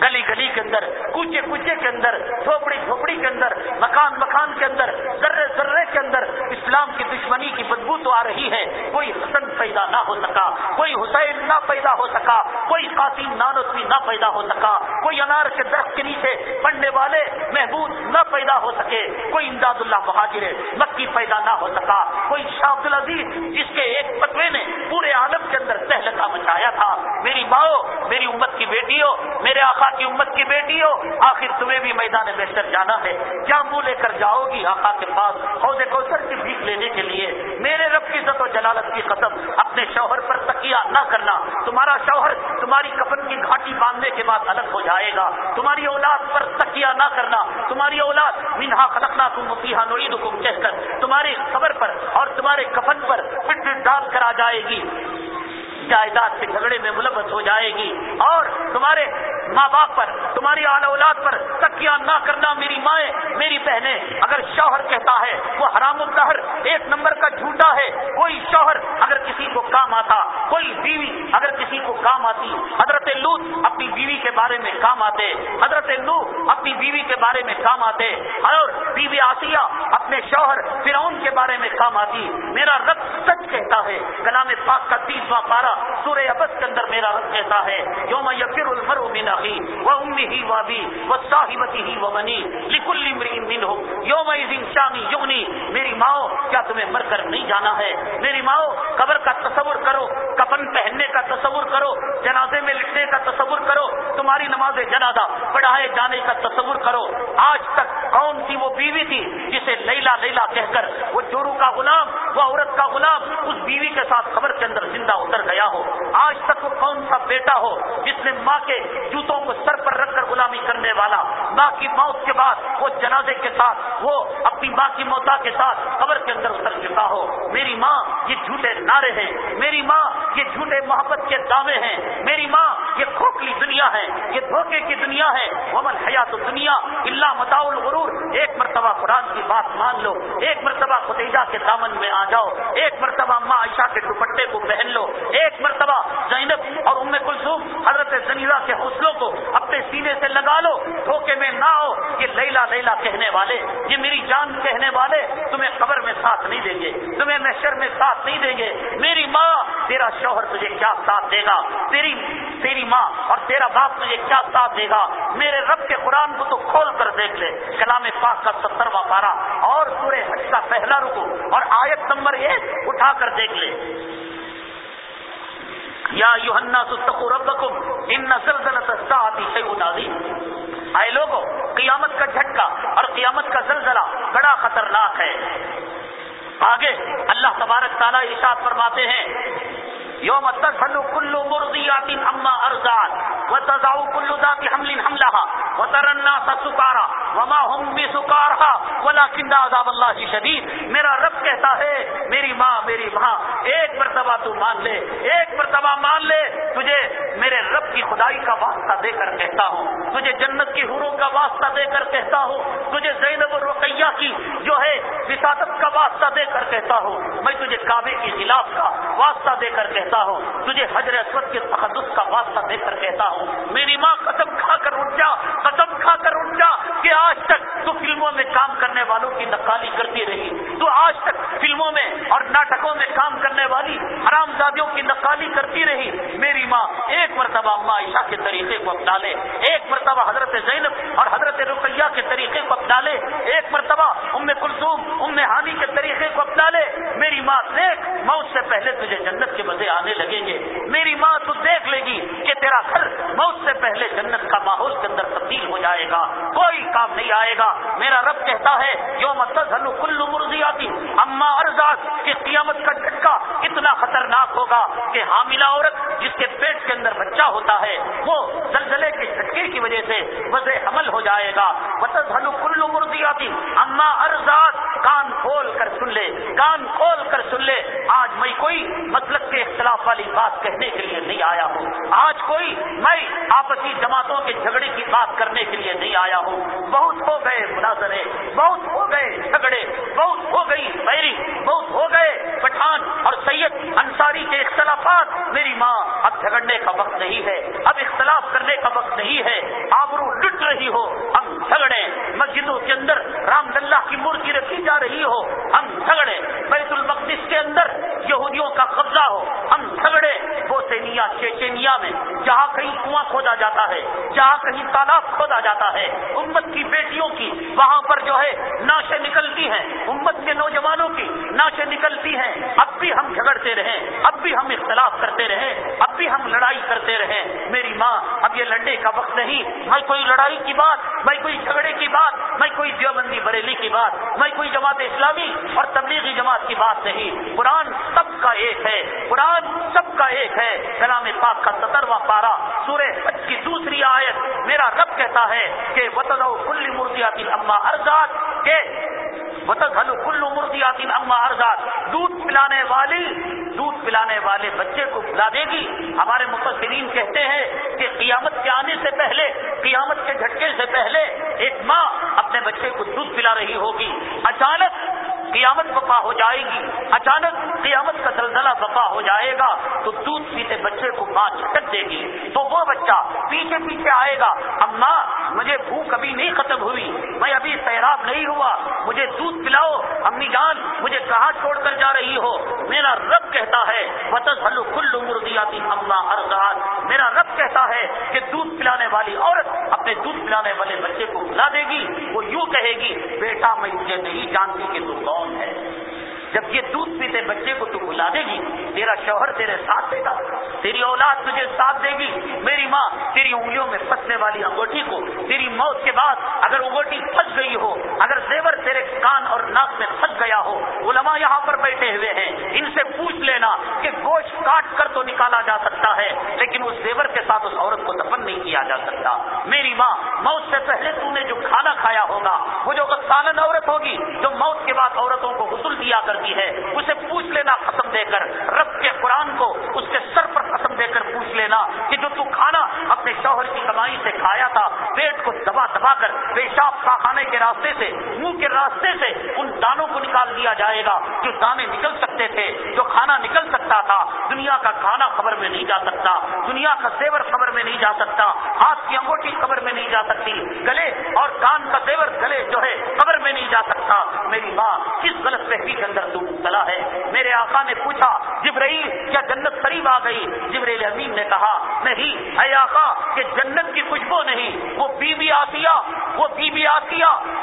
گلی گلی کے اندر، کوچے کوچے کے اندر جھوپڑی جھوپڑی کے اندر، مکان مکان کے اندر، ذرے ذرے کے اندر اسلام کی دشمنی کی بدبو تو آ رہی ہے۔ کوئی حسن پیدا نہ ہو سکا، کوئی حسین نہ پیدا ہو سکا، کوئی قاسم نانوی نہ پیدا ہو سکا، کوئی انار کے درخت کے نیچے پڑھنے والے محبوب نہ پیدا ہو سکے، کوئی امداد اللہ مہاجر مکی پیدا نہ ہو سکا، کوئی شاہ عبد العزیز جس کے ایک پتوے نے پورے عالم کے اندر تہلکا مچایا تھا۔ میری ماؤ میری امت کی بیٹیوں، میرے آقا کی امت کی بیٹیوں، آخر تمہیں بھی میدان بہتر جانا ہے۔ کیا منہ لے کر جاؤ گی آقا کے پاس؟ حوض کوثر کی بھیک لینے کے لیے۔ میرے رب کی عزت و عدالت کی قسم اپنے شوہر پر تکیہ نہ کرنا۔ تمہارا شوہر تمہاری کفن کی گھاٹی باندھنے کے بعد الگ ہو جائے گا۔ تمہاری اولاد پر تکیہ نہ کرنا۔ تمہاری اولاد، منہا خلقنا تم مسیحا نوعید کہہ کر تمہاری خبر پر اور تمہارے کفن پر پٹ ڈال کر آ جائے گی۔ جائیداد کے جھگڑے میں ملوث ہو جائے گی اور تمہارے ماں باپ پر، تمہاری اعلی اولاد پر تکیا نہ کرنا میری مائیں میری بہنیں۔ اگر شوہر کہتا ہے وہ حرام الدہر، ایک نمبر کا جھوٹا ہے۔ کوئی شوہر اگر کسی کو کام آتا، کوئی بیوی اگر کسی کو کام آتی، حضرت لوت اپنی بیوی کے بارے میں کام آتے، حضرت لو اپنی بیوی کے بارے میں کام آتے، اور بیوی آسیہ اپنے شوہر فرعون کے بارے میں کام آتی۔ میرا رب سچ کہتا ہے، کلام پاک کا تیسواں پارا سورہ ابس کے اندر میرا رب کہتا ہے، یوم یفر المرء من اخی و امه و ابی و صاحبته و بنی لكل امرئ منهم یومئذ شانی یغنی۔ میری ماں کیا تمہیں مر کر نہیں جانا ہے؟ میری ماں قبر کا تصور کرو، کفن پہننے کا تصور کرو، جنازے میں لکھنے کا تصور کرو، تمہاری نماز جنازہ پڑھائے جانے کا تصور کرو۔ آج تک کون سی وہ بیوی تھی جسے لیلا لیلا کہہ کر وہ چورو کا غلام، وہ عورت کا غلام، اس بیوی کے ساتھ قبر کے اندر زندہ اتر گیا۔ ہو۔ آج تک وہ کون سا بیٹا ہو جس نے ماں کے جوتوں کو سر پر رکھ کر غلامی کرنے والا، ماں کی موت کے بعد وہ جنازے کے ساتھ، وہ اپنی ماں کی موتا کے ساتھ قبر کے اندر اتر چکا ہو۔ میری ماں یہ جھوٹے نعرے ہیں۔ میری ماں یہ جھوٹے محبت کے دعوے ہیں۔ میری ماں یہ کھوکھلی دنیا ہے۔ یہ دھوکے کی دنیا ہے۔ ومن حیات دنیا اللہ متا الغرور۔ ایک مرتبہ قرآن کی بات مان لو۔ ایک مرتبہ خدیجہ کے دامن میں آ جاؤ۔ ایک مرتبہ ماں عائشہ کے دوپٹے کو پہن لو۔ ایک مرتبہ زینب اور ام کلثوم حضرت زنیزہ کے حوصلوں کو اپنے سینے سے لگا لو، دھوکے میں نہ ہو یہ لیلا لیلا کہنے والے، یہ میری جان کہنے والے تمہیں قبر میں ساتھ نہیں دیں گے، تمہیں محشر میں ساتھ نہیں دیں گے۔ میری ماں، تیرا شوہر تجھے کیا ساتھ دے گا؟ تیری تیری ماں اور تیرا باپ تجھے کیا ساتھ دے گا؟ میرے رب کے قرآن کو تو کھول کر دیکھ لے۔ کلام پاک کا سترواں پارا اور پورے حج کا پہلا رکو اور آیت نمبر ایک اٹھا کر دیکھ لے۔ یا یوحنا ستقو ربکم ان زلزلۃ الساعۃ شیء عظیم۔ اے لوگوں قیامت کا جھٹکا اور قیامت کا زلزلہ بڑا خطرناک ہے۔ آگے اللہ تبارک تعالیٰ ارشاد فرماتے ہیں یوم تسلو کلو مرضیات اما ارزاد و تضاؤ کلو ذات حمل حملها وتر الناس سکارا وما هم بسکارا ولكن عذاب اللہ شدید میرا رب کہتا ہے، میری ماں میری ماں، ایک مرتبہ تو مان لے، ایک مرتبہ مان لے، تجھے میرے رب کی خدائی کا واسطہ دے کر کہتا ہوں، تجھے جنت کی حوروں کا واسطہ دے کر کہتا ہوں، تجھے زینب الرقیہ جو ہے وساطت کا واسطہ دے کر کہتا ہوں، میں تجھے کعبے کی خلاف کا واسطہ دے کر کہتا ہوں، تجھے حضر اسود کے تحدث کا واسطہ دے کر کہتا ہوں۔ میری ماں قسم کھا کر اٹھ جا، قسم کھا کر اٹھ جا کہ آج تک تو فلموں میں کام کرنے والوں کی نقالی کرتی رہی۔ تو آج تک فلموں میں اور ناٹکوں میں کام کرنے والی حرام زادیوں کی نقالی کرتی رہی۔ میری ماں ایک مرتبہ اما عائشہ کے طریقے کو اپنا لے، ایک مرتبہ حضرت زینب اور حضرت رقیہ کے طریقے کو اپنا لے، ایک مرتبہ ام کلثوم، ام ہانی کے طریقے کو اپنا لے میری ماں دیکھ موت سے پہلے تجھے جنت کے مزے آنے لگیں گے۔ میری ماں تو دیکھ لے گی کہ تیرا گھر موت سے پہلے جنت کا ماحول کے اندر تبدیل ہو جائے گا۔ کوئی کام نہیں آئے گا۔ میرا رب کہتا ہے جو متض کلو مرضی آتی اما ارزاز کہ قیامت کا جھٹکا اتنا خطرناک ہوگا کہ حاملہ عورت جس کے پیٹ کے اندر بچہ ہوتا ہے، وہ زلزلے کے جھٹکے کی وجہ سے وضع حمل ہو جائے گا۔ متض کلو مرضی آتی اما ارزاز کان کھول کر کان کھول کر سن لے۔ آج میں کوئی مطلب کے اختلاف والی بات کہنے کے لیے نہیں آیا ہوں۔ آج کوئی میں آپسی جماعتوں کے جھگڑے کی بات کرنے کے لیے نہیں آیا ہوں۔ بہت ہو گئے مناظرے، بہت ہو گئے جھگڑے، بہت ہو گئی میری بہت ہو گئے پٹھان اور سید انصاری کے اختلافات۔ میری ماں اب جھگڑنے کا وقت نہیں ہے، اب اختلاف کرنے کا وقت نہیں ہے۔ آبرو لٹ رہی ہو، ہم جھگڑے۔ مسجدوں کے اندر رام للہ کی مورتی رکھی جا رہی ہو، ہم جھگڑے۔ کے اندر یہودیوں کا قبضہ ہو۔ ہم جھگڑے بوسینیا چیچینیا میں، جہاں کہیں کنواں کھودا جاتا ہے، جہاں کہیں تالاب کھودا جاتا ہے۔ امت کی بیٹیوں کی وہاں پر جو ہے ناشیں نکلتی ہیں۔ امت کے نوجوانوں کی ناشیں نکلتی ہیں۔ اب بھی ہم جھگڑتے رہیں، اب بھی ہم اختلاف کرتے رہیں، اب بھی ہم لڑائی کرتے رہیں میری ماں، اب یہ لڑنے کا وقت نہیں۔ میں کوئی لڑائی کی بات، میں کوئی جھگڑے کی بات، میں کوئی دیوبندی بریلی کی بات، میں کوئی جماعت اسلامی اور تبلیغی جماعت کی بات نہیں۔ قرآن سب کا ایک ہے۔ قرآن سب کا ایک ہے۔ کلام پاک کا سترواں پارا سورہ حج کی دوسری آیت۔ میرا رب کہتا ہے کہ وطن کل مورتیاتی اما ارزاد کے وطن کل مورتیاتی اما ارزاد دودھ پلانے والی، دودھ پلانے والے بچے کو پلا دے گی۔ ہمارے مفسرین کہتے ہیں کہ قیامت کے آنے سے پہلے، قیامت کے جھٹکے سے پہلے ایک ماں اپنے بچے کو دودھ پلا رہی ہوگی۔ اچانک قیامت بپا ہو جائے گی۔ اچانک قیامت کا زلزلہ بپا ہو جائے گا۔ تو دودھ پیتے بچے کو ماں چھٹک دے گی۔ تو وہ بچہ پیچھے پیچھے آئے گا۔ اماں مجھے بھوک ابھی نہیں ختم ہوئی۔ میں ابھی سیراب نہیں ہوا۔ مجھے دودھ پلاؤ۔ امی جان، مجھے کہاں چھوڑ کر جا رہی ہو؟ میرا رب کہتا ہے بتس ہلو کل مردیاتی اما ارزاد میرا رب کہتا ہے کہ دودھ پلانے والی عورت اپنے دودھ پلانے والے بچے کو پلا دے گی۔ وہ یوں کہے گی، بیٹا، میں تجھے نہیں جانتی کہ تو کون ہے۔ جب یہ دودھ پیتے بچے کو تو بلا دے گی۔ تیرا شوہر تیرے ساتھ دے گا تیری اولاد تجھے ساتھ دے گی۔ میری ماں تیری انگلیوں میں پھنسنے والی انگوٹھی کو تیری موت کے بعد اگر انگوٹھی پھنس گئی ہو، اگر زیور تیرے کان اور ناک میں پھنس گیا ہو، علماء یہاں پر بیٹھے ہوئے ہیں۔ ان سے پوچھ لینا کہ گوشت کاٹ کر تو نکالا جا سکتا ہے، لیکن اس زیور کے ساتھ اس عورت کو دفن نہیں کیا جا سکتا۔ میری ماں، موت سے پہلے تو نے جو کھانا کھایا ہوگا، وہ جو سالن عورت ہوگی، جو موت کے بعد عورتوں کو غسل دیا کرتی ہے، اسے پوچھ لینا قسم دے کر، رب کے قرآن کو اس کے سر پر قسم دے کر پوچھ لینا کہ جو تو کھانا اپنے شوہر کی کمائی سے کھایا تھا، پیٹ کو دبا دبا کر پیشاب کھانے کے راستے سے، منہ کے راستے سے ان دانوں کو نکال دیا جائے گا جو دانے نکل سکتے تھے، جو کھانا نکل سکتا تھا۔ دنیا کا کھانا خبر میں نہیں جا سکتا، دنیا کا زیور خبر میں نہیں جا سکتا، ہاتھ کی انگوٹھی خبر میں نہیں جا سکتی، گلے اور کان کا زیور، گلے جو ہے، خبر میں نہیں جا سکتا۔ میری ماں کس غلط فہمی کے اندر تو مبتلا ہے؟ میرے آقا نے پوچھا، جبرائیل کیا جنت قریب آ گئی؟ جبریل امین نے کہا نہیں۔ اے آقا، کہ جنت کی خوشبو نہیں، وہ بی بی وہ بی بی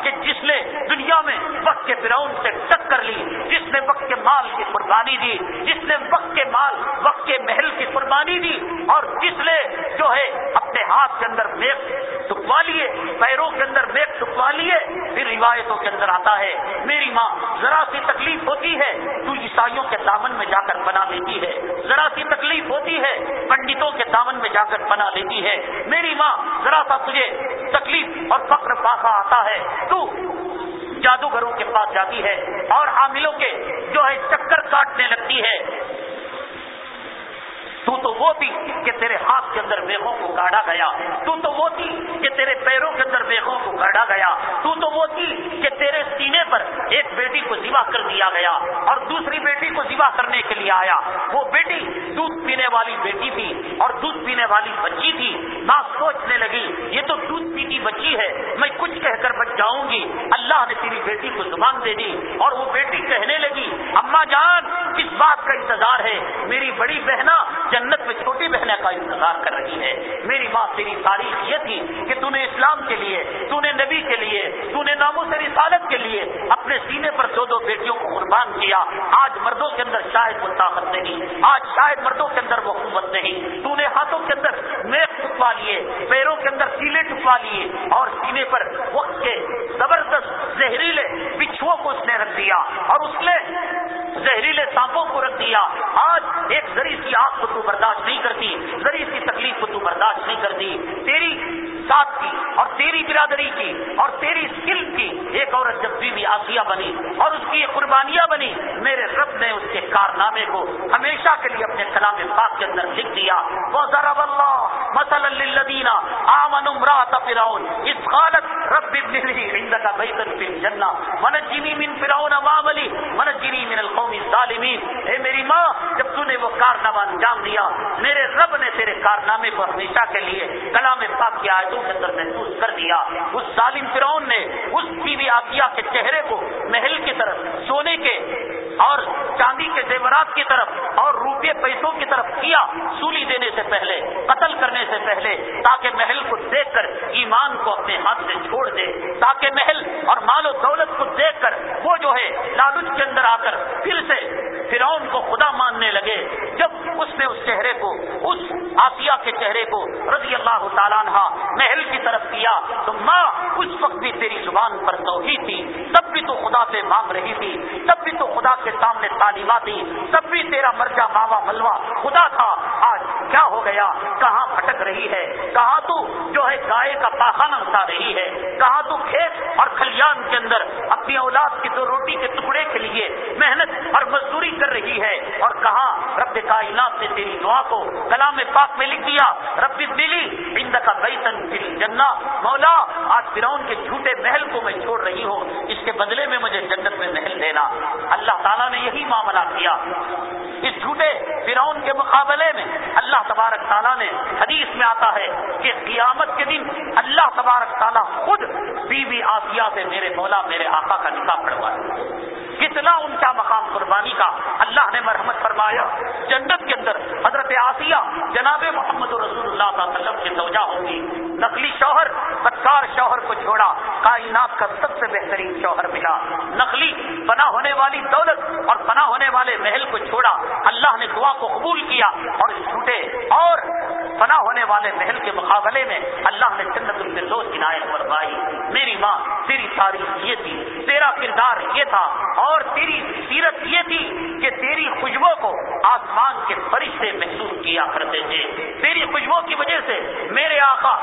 کہ جس نے دنیا میں وقت کے فراؤن سے ٹکر لی، جس نے وقت کے مال کی قربانی دی، جس نے وقت کے مال، وقت کے محل کی قربانی دی، اور جس نے جو ہے اپنے ہاتھ کے اندر میک ٹکوا لیے، پیروں کے اندر میک ٹکوا لیے، پھر روایتوں کے اندر آتا ہے، میری ماں ذرا سی تکلیف ہوتی ہے، تو عیسائیوں کے دامن میں جا کر بنا لیتی ہے۔ ذرا سی تکلیف ہوتی ہے، پنڈتوں کے دامن میں جا کر بنا لیتی ہے۔ میری ماں ذرا سا تجھے تکلیف اور فخر پاسا آتا ہے۔ تو جادوگروں کے پاس جاتی ہے اور حاملوں کے جو ہے چکر کاٹنے لگتی ہے۔ تو تو وہ تھی کہ تیرے ہاتھ کے اندر بیگوں کو کاٹا گیا۔ تو تو وہ تھی کہ تیرے پیروں کے اندر بیگوں کو کاٹا گیا۔ تو تو وہ تھی کہ تیرے سینے پر ایک بیٹی کو ذبح کر دیا گیا اور دوسری بیٹی کو ذبح کرنے کے لیے آیا۔ وہ بیٹی دودھ پینے والی بیٹی تھی اور دودھ پینے والی بچی تھی۔ نہ سوچنے لگی، یہ تو دودھ پیتی بچی ہے، میں کچھ کہہ کر بچ جاؤں گی۔ اللہ نے تیری بیٹی کو زبان دے دی اور وہ بیٹی کہنے لگی اما جان کس بات کا انتظار ہے، میری بڑی بہنا جنت میں چھوٹی بہنیں کا انتظار کر رہی ہے میری ماں تیری تاریخ یہ تھی کہ تو نے اسلام کے لیے، تو نے نبی کے لیے، تو نے ناموں سے رسالت کے لیے اپنے سینے پر دو دو بیٹیوں کو قربان کیا۔ آج مردوں کے اندر شاید وہ طاقت نہیں، آج شاید مردوں کے اندر وہ قوت نہیں۔ تو نے ہاتھوں کے اندر میک ٹکوا لیے، پیروں کے اندر سیلے ٹکوا لیے اور سینے پر وقت کے زبردست زہریلے بچھو کو اس نے رکھ دیا اور اس نے زہریلے سانپوں کو رکھ دیا۔ آج ایک ذریع سی آگ کو تو برداشت نہیں کرتی ذریع سی تکلیف کو تو برداشت نہیں کرتی۔ تیری ساتھ کی اور تیری برادری کی اور تیری سلک کی ایک عورت جب بی بی آسیہ بنی اور اس کی یہ قربانیاں بنی، میرے رب نے اس کے کارنامے کو ہمیشہ کے لیے اپنے کلام پاک کے اندر لکھ دیا۔ وہ ذرا اللہ مسل الدینہ آمن امراط فراؤن اس خالت رب ابن لي عندك بيتا في الجنة ونجني من فرعون وعملي ونجني من القوم الظالمين۔ اے میری ماں، جب تو نے وہ کارنامہ انجام دیا میرے رب نے تیرے کارنامے کو ہمیشہ کے لیے کلام پاک کی آیتوں کے اندر محسوس کر دیا۔ اس ظالم فرعون نے اس بی بی کے چہرے کو محل کی طرف اور چاندی کے زیورات کی طرف اور روپے پیسوں کی طرف کیا سولی دینے سے پہلے، قتل کرنے سے پہلے، تاکہ محل کو دیکھ کر ایمان کو اپنے ہاتھ سے چھوڑ دے۔ تاکہ محل اور مال و دولت کو دیکھ کر وہ جو ہے لالچ کے اندر آ کر پھر سے فرعون کو خدا ماننے لگے، جب اس نے اس چہرے کو، اس آسیہ کے چہرے کو رضی اللہ تعالیٰ محل کی طرف کیا، تو ماں اس وقت بھی تیری زبان پر توحید تھی، تب بھی تو خدا سے مانگ رہی تھی، تب بھی تو خدا کے سامنے تعلیمات تھی تب بھی تیرا مرجا ماوا ملوا خدا تھا۔ آج کیا ہو گیا؟ کہاں پھٹک رہی ہے؟ کہاں تو جو ہے گائے کا پاخانہ اٹھا رہی ہے؟ کہاں تو کھیت اور کھلیان کے اندر اپنی اولاد کی دو روٹی کے ٹکڑے کے لیے محنت اور مزدوری ہے اور کہاں کائنات نے تیری دعا کو کلام پاک میں لکھ دیا. رب دلی اند کا بیتن فل جنا مولا، آج فرون کے جھوٹے محل کو میں چھوڑ رہی ہوں. اس کے بدلے میں مجھے جنت میں محل دینا. اللہ تعالیٰ نے یہی معاملہ کیا. اس جھوٹے فرعون کے مقابلے میں اللہ تبارک تعالیٰ نے حدیث میں آتا ہے کہ قیامت کے دن اللہ تبارک تعالیٰ خود بی بی آسیہ سے میرے مولا، میرے آقا کا نکاح پڑوا کتنا اونچا مقام قربانی کا اللہ نے مرحمت فرمایا. جن جنت کے اندر حضرت آسیہ جناب محمد رسول اللہ صلی اللہ علیہ وسلم کی توجہ ہوگی نقلی شوہر، بدکار شوہر کو چھوڑا کائنات کا سب سے بہترین شوہر ملا۔ نقلی بنا ہونے والی دولت اور بنا ہونے والے محل کو چھوڑا اللہ نے دعا کو قبول کیا اور جھوٹے اور بنا ہونے والے محل کے مقابلے میں اللہ نے جنت الفردوس عنایت فرمائی میری ماں، تیری تاریخ یہ تھی، تیرا کردار یہ تھا اور تیری سیرت یہ تھی کہ تیری خوشبو کو آسمان کے فرشتے محسوس کیا کرتے تھے جی، تیری خوشبو کی وجہ سے میرے آقا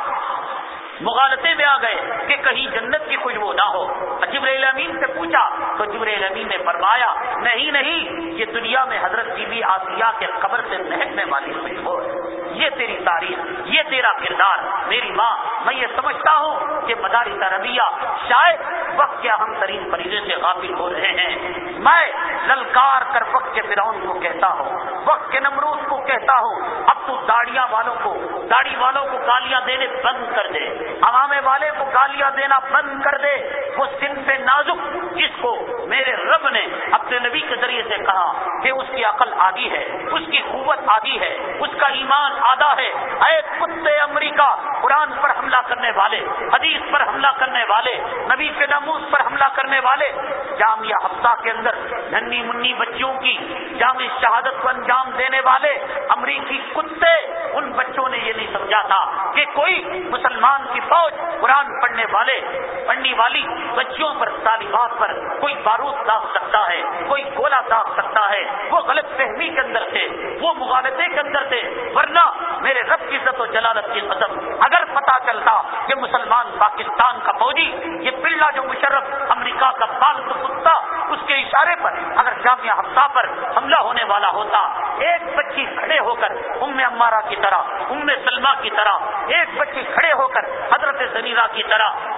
مغالطے میں آ گئے کہ کہیں جنت کی خوشبو نہ ہو۔ جبر امین سے پوچھا، تو جبر امین نے فرمایا، نہیں نہیں، یہ دنیا میں حضرت بی بی آسیہ کے قبر سے مہکنے والی خوشبو ہے یہ تیری تاریخ، یہ تیرا کردار، میری ماں، میں یہ سمجھتا ہوں کہ مداری تربیہ شاید وقت کے اہم ترین فریضے سے غافل ہو رہے ہیں۔ میں للکار کر وقت کے فرعون کو کہتا ہوں، وقت کے نمرود کو کہتا ہوں، اب تو داڑیاں والوں کو داڑھی والوں کو گالیاں دینے بند کر دے۔ عوام والے کو گالیاں دینا بند کر دے، وہ سن سے نازک، جس کو میرے رب نے اپنے نبی کے ذریعے سے کہا کہ اس کی عقل آدھی ہے، اس کی قوت آدھی ہے، اس کا ایمان آدھا ہے۔ اے کتے امریکہ، قرآن پر حملہ کرنے والے، حدیث پر حملہ کرنے والے، نبی کے ناموس پر حملہ کرنے والے، جامعہ ہفتہ کے اندر ننی منی بچیوں کی جامع شہادت کو انجام دینے والے امریکی کتے، ان بچوں نے یہ نہیں سمجھا تھا کہ کوئی مسلمان کی فوج، قرآن پڑھنے والے پڑھنے والی بچیوں پر تعلیمات پر کوئی بارود داغ سکتا ہے، کوئی گولا داغ سکتا ہے، وہ غلط فہمی کے اندر تھے، وہ مغالطے کے اندر تھے، ورنہ میرے رب کی عزت و جلالت کی قدم اگر پتا چلتا کہ مسلمان پاکستان کا فوجی، یہ پلڈا جو مشرف امریکہ کا پالتو کتا، اس کے اشارے پر اگر جامعہ ہفتہ پر حملہ ہونے والا ہوتا، ایک بچی کھڑے ہو کر ام امارا کی طرح ام سلما کی طرح، ایک بچی کھڑے ہو کر حضرت زنیرا کی طرح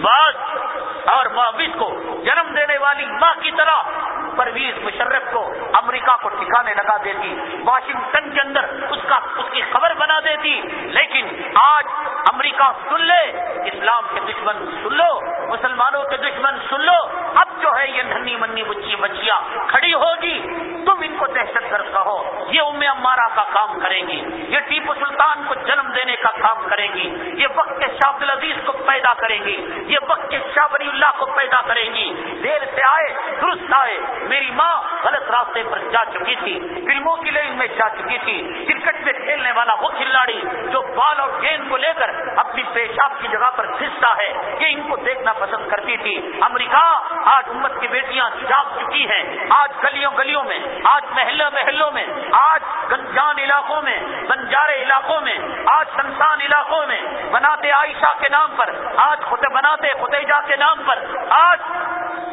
بعض اور معاوض کو جنم دینے والی ماں کی طرح پرویز مشرف کو امریکہ کو ٹھکانے لگا دیتی، واشنگٹن کے اندر اس کا اس کی خبر بنا دیتی۔ لیکن آج امریکہ سن لے، اسلام کے دشمن سن لو، مسلمانوں کے دشمن سن لو۔ اب جو ہے یہ ننی منی بچی بچیاں کھڑی ہوگی۔ تم ان کو دہشت گرد کہو، یہ ام امارا کا کام کرے گی۔ یہ ٹیپو سلطان کو جنم دینے کا کام کرے گی۔ یہ وقت کے العزیز کو پیدا کرے گی۔ یہ وقت کے شاہ ولی اللہ کو پیدا کرے گی۔ دیر سے آئے، درست آئے۔ میری ماں غلط راستے پر جا چکی تھی۔ فلموں کی لائن میں جا چکی تھی۔ کرکٹ میں کھیلنے والا وہ کھلاڑی جو بال اور گیند کو لے کر اپنی پیشاب کی جگہ پر کھستا ہے، یہ ان کو دیکھنا پسند کرتی تھی۔ امریکہ آج امت کی بیٹیاں جاگ چکی ہیں۔ آج گلیوں گلیوں میں، آج محلوں محلوں میں، آج گنجان علاقوں میں، بنجارے علاقوں میں، آج سنسان علاقوں میں۔ بناتے عائشہ کے نام پر آج خود بناتے خدیجہ کے نام پر، آج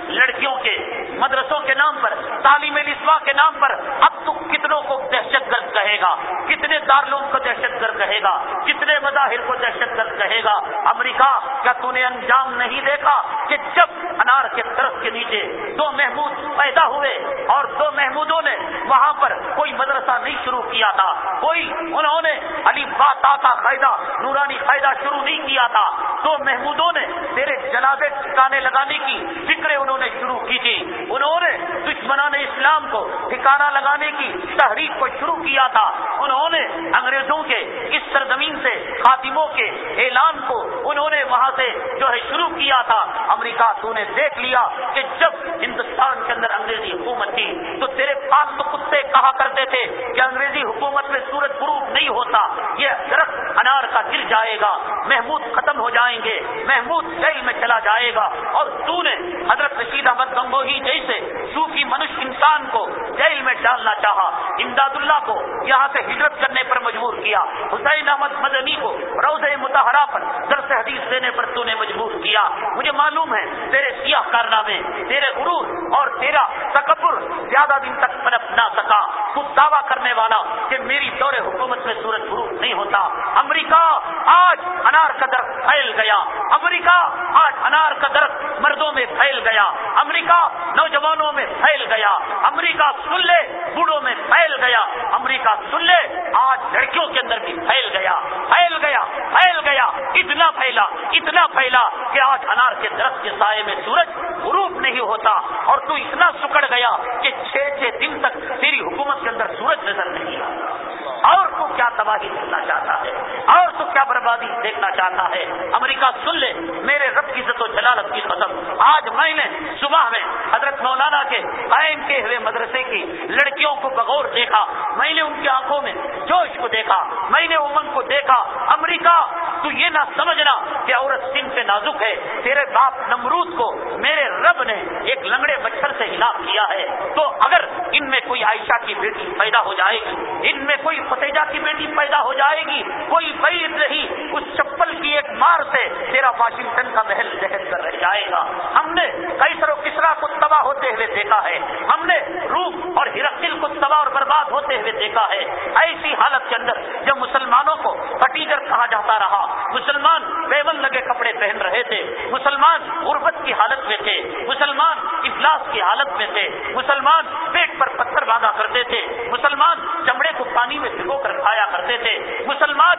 لڑکیوں کے، مدرسوں کے نام پر، تعلیم نسواں کے نام پر اب تو کتنوں کو دہشت گرد کہے گا، کتنے دارلوم کو دہشت گرد کہے گا، کتنے مظاہر کو دہشت گرد کہے گا۔ امریکہ کیا تو نے انجام نہیں دیکھا کہ جب انار کے طرف کے نیچے دو محمود پیدا ہوئے اور تو محمودوں نے وہاں پر کوئی مدرسہ نہیں شروع کیا تھا، کوئی انہوں نے علی باتا قاعدہ، نورانی قاعدہ شروع نہیں کیا تھا۔ تو محمودوں نے تیرے جنازے ٹھکانے لگانے کی فکریں انہوں نے شروع کی تھی۔ انہوں نے دشمنان اسلام کو ٹھکانہ لگانے کی تحریک کو شروع کیا تھا۔ انہوں نے انگریزوں کے اس سرزمین سے خاتموں کے اعلان کو انہوں نے وہاں سے جو ہے شروع کیا تھا۔ امریکہ تو نے دیکھ لیا کہ جب ہندوستان کے اندر انگریزی حکومت تھی تو تیرے پاس تو کتے کہا کرتے تھے کہ انگریزی حکومت میں سورج غروب نہیں ہوتا۔ یہ درخت انار کا گر جائے گا۔ محمود ختم ہو جائیں گے۔ محمود جیل میں چلا جائے گا اور تو نے حضرت رشید احمد گنگوہی جیسے صوفی منش انسان کو جیل میں ڈالنا چاہا امداد اللہ کو یہاں سے ہجرت کرنے پر مجبور کیا، حسین احمد مدنی کو روز متحرہ پر درس حدیث دینے پر تو نے مجبور کیا۔ مجھے معلوم ہے تیرے سیاہ کارنامے، تیرے غرور اور تیرا تکبر زیادہ دن تک پنپ نہ سکا۔ تو دعویٰ کرنے والا کہ میری دور حکومت میں سورج غروب نہیں ہوتا۔ امریکہ آج انار کا درخت پھیل گیا۔ امریکہ آج انار کا درخت مردوں میں پھیل گیا، امریکہ نوجوانوں میں پھیل گیا، امریکہ سلے بوڑھوں میں پھیل گیا، امریکہ سلے آج لڑکیوں کے اندر بھی پھیل گیا پھیل گیا پھیل گیا، اتنا پھیلا اتنا پھیلا کہ آج انار کے درخت کے سائے میں سورج غروب نہیں ہوتا اور تو اتنا سکڑ گیا کہ چھ چھ دن تک تیری حکومت کے اندر سورج نظر نہیں آتا۔ اور تو کیا تباہی دیکھنا چاہتا ہے؟ اور تو کیا بربادی دیکھنا چاہتا ہے؟ امریکہ سن لے میرے رب کی عزت و جلالت کی قسم۔ آج میں نے صبح میں حضرت مولانا کے قائم کے ہوئے مدرسے کی لڑکیوں کو بغور دیکھا۔ میں نے ان کی آنکھوں میں جوش کو دیکھا۔ میں نے امنگ کو دیکھا۔ امریکہ، تو یہ نہ سمجھنا کہ عورت سن سے نازک ہے۔ تیرے باپ نمرود کو میرے رب نے ایک لنگڑے مچھر سے ہلاک کیا ہے۔ تو اگر ان میں کوئی عائشہ کی بیٹی پیدا ہو جائے گی، ان میں کوئی فتیجہ کی بیٹی پیدا ہو جائے گی، کوئی بعید نہیں، اس چپل کی ایک مار سے تیرا واشنگٹن کا محل جہد کر رہ جائے گا۔ ہم نے کئی سرو کسرا کو تباہ ہوتے ہوئے دیکھا ہے۔ ہم نے روح اور ہرکل کو تباہ اور برباد ہوتے ہوئے دیکھا ہے۔ ایسی حالت کے اندر جب مسلمانوں کو پٹیگر کہا جاتا رہا، مسلمان بیون لگے کپڑے پہن رہے تھے، مسلمان غربت کی حالت میں تھے، مسلمان افلاس کی حالت میں تھے، مسلمان پیٹ پر پتھر باندھا کرتے تھے، مسلمان چمڑے کو پانی میں بھگو کر کھایا کرتے تھے، مسلمان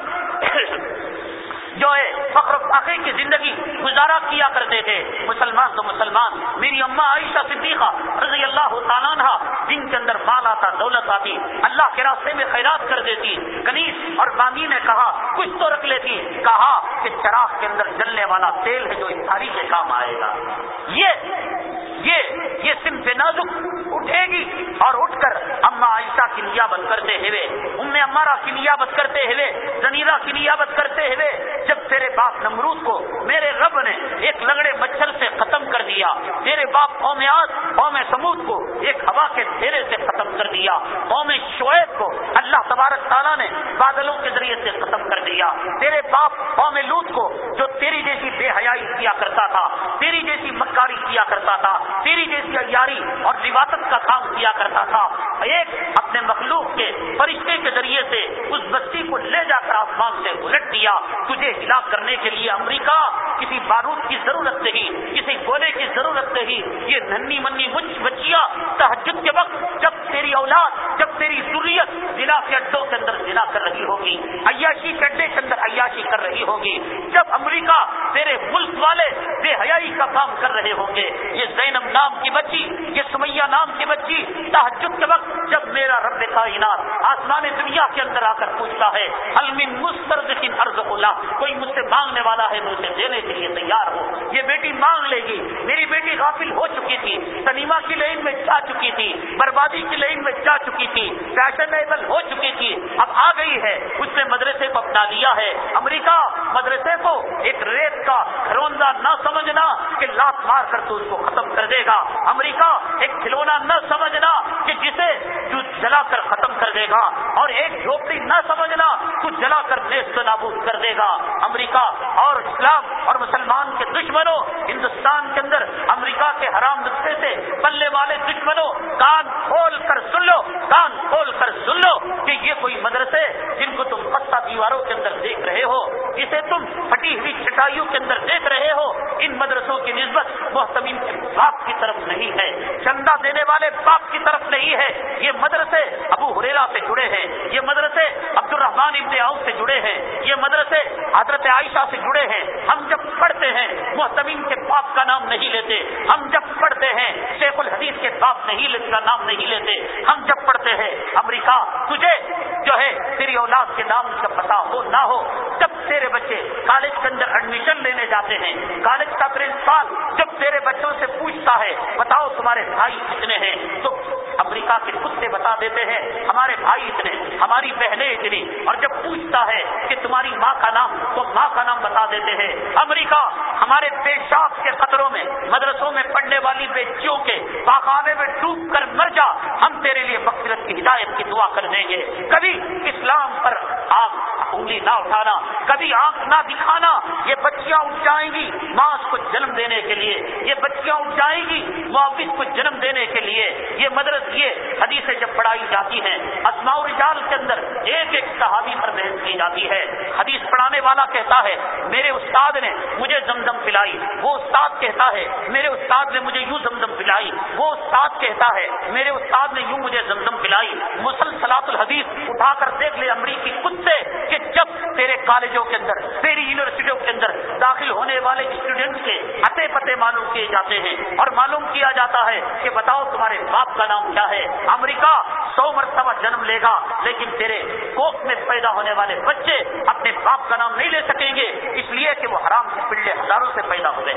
جو ہے فخر فاقے کی زندگی گزارا کیا کرتے تھے۔ مسلمان تو مسلمان۔ میری اما عائشہ صدیقہ رضی اللہ تعالیٰ جن کے اندر مال آتا، دولت آتی، اللہ کے راستے میں خیرات کر دیتی۔ کنیز اور باندھی نے کہا، کچھ تو رکھ لیتی۔ کہا کہ چراغ کے اندر جلنے والا تیل ہے جو اس تاریخ کے کام آئے گا۔ یہ یہ یہ سم سے نازک اٹھے گی اور اٹھ کر اما عائشہ کی نیابت کرتے ہوئے ام امارا کی نیابت کرتے ہوئے زنیرا کی نیابت کرتے ہوئے جب تیرے باپ نمرود کو میرے رب نے ایک لگڑے مچھر سے ختم کر دیا، تیرے باپ قوم آج قوم سمود کو ایک ہوا کے دھیرے سے ختم کر دیا، قوم شعیب کو اللہ تبارک تعالیٰ نے بادلوں کے ذریعے سے ختم کر دیا، تیرے باپ قوم لوت کو جو تیری جیسی بے حیائی کیا کرتا تھا، تیری جیسی مکاری کیا کرتا تھا، تیری جیسی اگیاری اور رواسط کا کام کیا کرتا تھا، ایک اپنے مخلوق کے فرشتے کے ذریعے سے اس بستی کو لے جا کر آسمان سے الٹ دیا، تجھے ہلاک کرنے کے لیے امریکہ کسی بارود کی ضرورت نہیں، کسی گولے کی ضرورت نہیں۔ یہ ننی منی بچیاں تحجد کے وقت جب تیری اولاد، جب تیری ضروریت ضلع کے اڈوں کے اندر ضلع کر رہی ہوگی، عیاشی کے اڈے کے اندر عیاشی کر رہی ہوگی۔ جب امریکہ تیرے ملک والے بے حیائی کا کام کر رہے ہوں گے، یہ زینب نام کی بچی، یہ سمیہ نام کی بچی تحجد کے وقت جب میرا رب کائنات آسمان دنیا کے اندر آ کر پوچھتا ہے المن مسترد عرض اللہ کوئی مجھ سے مانگنے والا ہے، میں اسے دینے کے لیے تیار ہوں۔ یہ بیٹی مانگ لے گی۔ میری بیٹی غافل ہو چکی تھی۔ سنیما کی لائن میں جا چکی تھی۔ بربادی کی لائن میں جا چکی تھی۔ فیشنیبل ہو چکی تھی۔ اب آ گئی ہے۔ اس نے مدرسے کو اپنا لیا ہے۔ امریکہ مدرسے کو ایک ریت کا گھروندہ نہ سمجھنا کہ لات مار کر تو اس کو ختم کر دے گا۔ امریکہ ایک کھلونا نہ سمجھنا کہ جسے تو جلا کر ختم کر دے گا۔ اور ایک جھوپڑی نہ سمجھنا تو جلا کر نیست نابود کر دے گا۔ امریکہ اور اسلام اور مسلمان کے دشمنوں، ہندوستان کے اندر امریکہ کے حرام نسخے سے بلنے والے دشمنوں، کان کھول کر سن لو، کان کھول کر سن لو کہ یہ کوئی مدرسے جن کو تم پتہ دیواروں کے اندر دیکھ رہے ہو، جسے تم پھٹی ہوئی چٹائیوں کے اندر دیکھ رہے ہو، ان مدرسوں کی نسبت محتمین کے باپ کی طرف نہیں ہے، چندہ دینے والے باپ کی طرف نہیں ہے، یہ مدرسے ابو حریرا سے جڑے ہیں، یہ مدرسے عبد الرحمان ابن آؤ سے جڑے ہیں، یہ مدرسے حضرت عائشہ سے جڑے ہیں۔ ہم جب پڑھتے ہیں محتمین کے باپ کا نام نہیں لیتے۔ ہم جب پڑھتے ہیں، شیخ الحدیث کے باپ نہیں کا نام نہیں لیتے۔ ہم جب پڑھتے ہیں، امریکہ تجھے جو ہے، تیری اولاد کے نام کا پتا ہو، نہ ہو۔ جب تیرے بچے کالج کے اندر ایڈمیشن لینے جاتے ہیں، کالج کا پرنسپال جب تیرے بچوں سے پوچھتا ہے، بتاؤ تمہارے بھائی کتنے ہیں؟ تو امریکہ کے کتے بتا دیتے ہیں، ہمارے بھائی اتنے، ہماری بہنیں اتنی۔ اور جب پوچھتا ہے کہ تمہاری ماں کا نام تو ماں کا نام بتا دیتے ہیں۔ امریکہ ہمارے پیشاب کے خطروں میں، مدرسوں میں پڑھنے والی بیچیوں کے باخانے میں ڈوب کر مر جا۔ ہم تیرے لیے مقصد کی ہدایت کی دعا کر دیں گے۔ کبھی اسلام پر آپ انگلی نہ اٹھانا، کبھی آنکھ نہ دکھانا۔ یہ بچیاں اٹھ جائیں گی ماں کو جنم دینے کے لیے۔ یہ بچیاں اٹھ جائیں گی معاوض کو جنم دینے کے لیے۔ یہ مدرس، یہ حدیثیں جب پڑھائی جاتی ہیں، اسماء رجال کے اندر ایک ایک صحابی پر بحث کی جاتی ہے۔ حدیث پڑھانے والا کہتا ہے، میرے استاد نے مجھے زمزم پلائی۔ وہ استاد کہتا ہے، میرے استاد نے مجھے یوں زمزم پلائی۔ وہ استاد کہتا ہے، میرے استاد نے یوں مجھے زمزم پلائی۔ مسلسلات الحدیث اٹھا کر دیکھ لے امریکی کتے کہ جب تیرے کالجوں کے اندر، تیری یونیورسٹیوں کے اندر داخل ہونے والے اسٹوڈنٹ کے اتے پتے معلوم کیے جاتے ہیں۔ اور معلوم کیا جاتا ہے کہ بتاؤ تمہارے باپ کا نام کیا ہے۔ امریکہ سو مرتبہ جنم لے گا، لیکن تیرے کوک میں پیدا ہونے والے بچے اپنے باپ کا نام نہیں لے سکیں گے، اس لیے کہ وہ حرام کے پلے ہزاروں سے پیدا ہوئے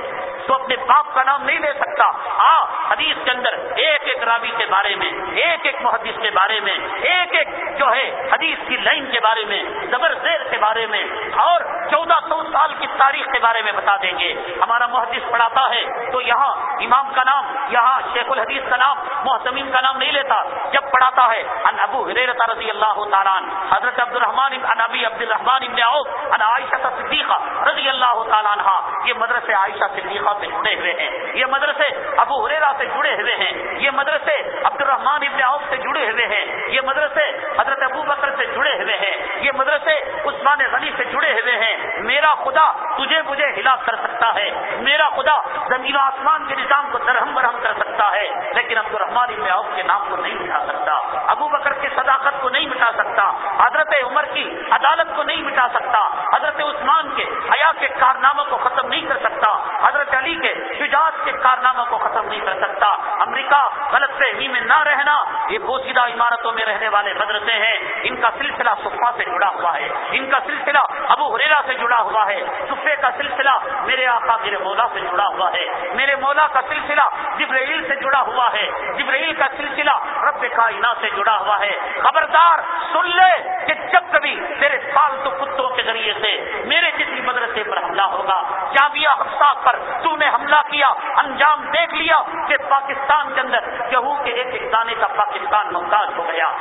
تو اپنے باپ کا نام نہیں لے سکتا۔ آ، حدیث کے اندر ایک ایک رابی کے بارے میں، ایک ایک محدث کے بارے میں، ایک ایک جو ہے حدیث کی لائن کے بارے میں، زبر زیر کے بارے میں اور چودہ سو سال کی تاریخ کے بارے میں بتا دیں گے۔ ہمارا محدث پڑھاتا ہے تو یہاں امام کا نام، یہاں شیخ الحدیث کا نام، محتمین کا نام نہیں لیتا۔ جب پڑھاتا ہے، ان ابو رضی اللہ تعالیٰ حضرت عبد الرحمان ان ابی عبد الرحمان ابن عوف ان عائشہ صدیقہ رضی اللہ تعالیٰ عنہ، یہ مدرسے عائشہ صدیقہ سے جڑے ہوئے ہیں، یہ مدرسے ابو حریرہ سے جڑے ہوئے ہیں، یہ مدرسے عبد الرحمان ابن عوف سے جڑے ہوئے ہیں، یہ مدرسے حضرت ابو بکر سے جڑے ہوئے ہیں، یہ مدرسے عثمان غنی سے جڑے ہوئے ہیں، میرا خدا تجھے مجھے ہلا کر سکتا ہے، میرا خدا زمین و آسمان کے نظام کو درہم برہم کر سکتا ہے، لیکن عبد الرحمان ابن عوف کے نام کو نہیں مٹا سکتا، ابو بکر کی صداقت کو نہیں مٹا سکتا، حضرت عمر کی عدالت کو نہیں مٹا سکتا۔ حضرت عثمان کے حیا کے کارناموں کو ختم نہیں کر سکتا۔ حضرت علی کے شجاعت کے کارناموں کو ختم نہیں کر سکتا۔ امریکہ غلط فہمی میں نہ رہنا، یہ بوسیدہ عمارتوں میں رہنے والے مدرسے ہیں۔ ان کا سلسلہ صفا سے جڑا ہوا ہے۔ ان کا سلسلہ ابو ہریرا سے جڑا ہوا ہے۔ صفے کا سلسلہ میرے آقا میرے مولا سے جڑا ہوا ہے۔ میرے مولا کا سلسلہ جبرائیل سے جڑا ہوا ہے۔ جبرائیل کا سلسلہ رب کائنات سے جڑا ہوا ہے۔ خبردار، سن لے کہ جب کبھی تیرے پالتو کتوں کے ذریعے سے میرے کسی مدرسے پر حملہ ہوگا، جامعہ حفصہ پر تو نے حملہ کیا، انجام دیکھ لیا کہ پاکستان کے اندر گہوں کے ایک ایک دانے کا پاکستان محتاج ہو گیا۔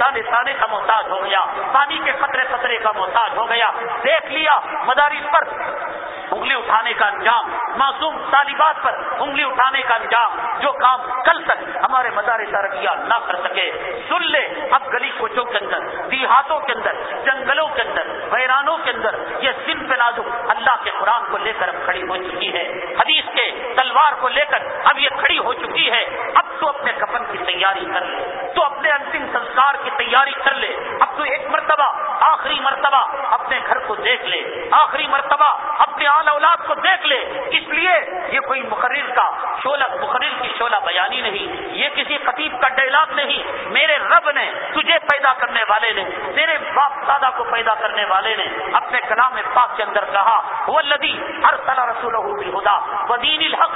دانے دانے کا محتاج ہو گیا پانی کے خطرے خطرے کا محتاج ہو گیا۔ دیکھ لیا، مدارس پر انگلی اٹھانے کا انجام، معصوم طالبات پر انگلی اٹھانے کا انجام، جو کام کل تک ہمارے مدارس عربیہ نہ کر سکے۔ سن لے، اب گلی کوچوں کے اندر، دیہاتوں کے اندر، جنگلوں کے اندر، ویرانوں کے اندر یہ سن پہ نازک اللہ کے قرآن کو لے کر اب کھڑی ہو چکی ہے۔ حدیث کے تلوار کو لے کر اب یہ کھڑی ہو چکی ہے۔ اب تو اپنے کفن تیاری کر لے۔ تو اپنے انتم سنسکار کی تیاری کر لے۔ اب تو ایک مرتبہ، آخری مرتبہ اپنے گھر کو دیکھ لے۔ آخری مرتبہ اپنے آل اولاد کو دیکھ لے۔ اس لیے یہ کوئی مقرر کا شولہ مقرر کی شولہ بیانی نہیں۔ یہ کسی خطیب کا ڈائلاگ نہیں۔ میرے رب نے تجھے پیدا کرنے والے نے، تیرے باپ دادا کو پیدا کرنے والے نے اپنے کلام پاک کے اندر کہا وہ لدی ہر طرح رسول خدا ودین الحق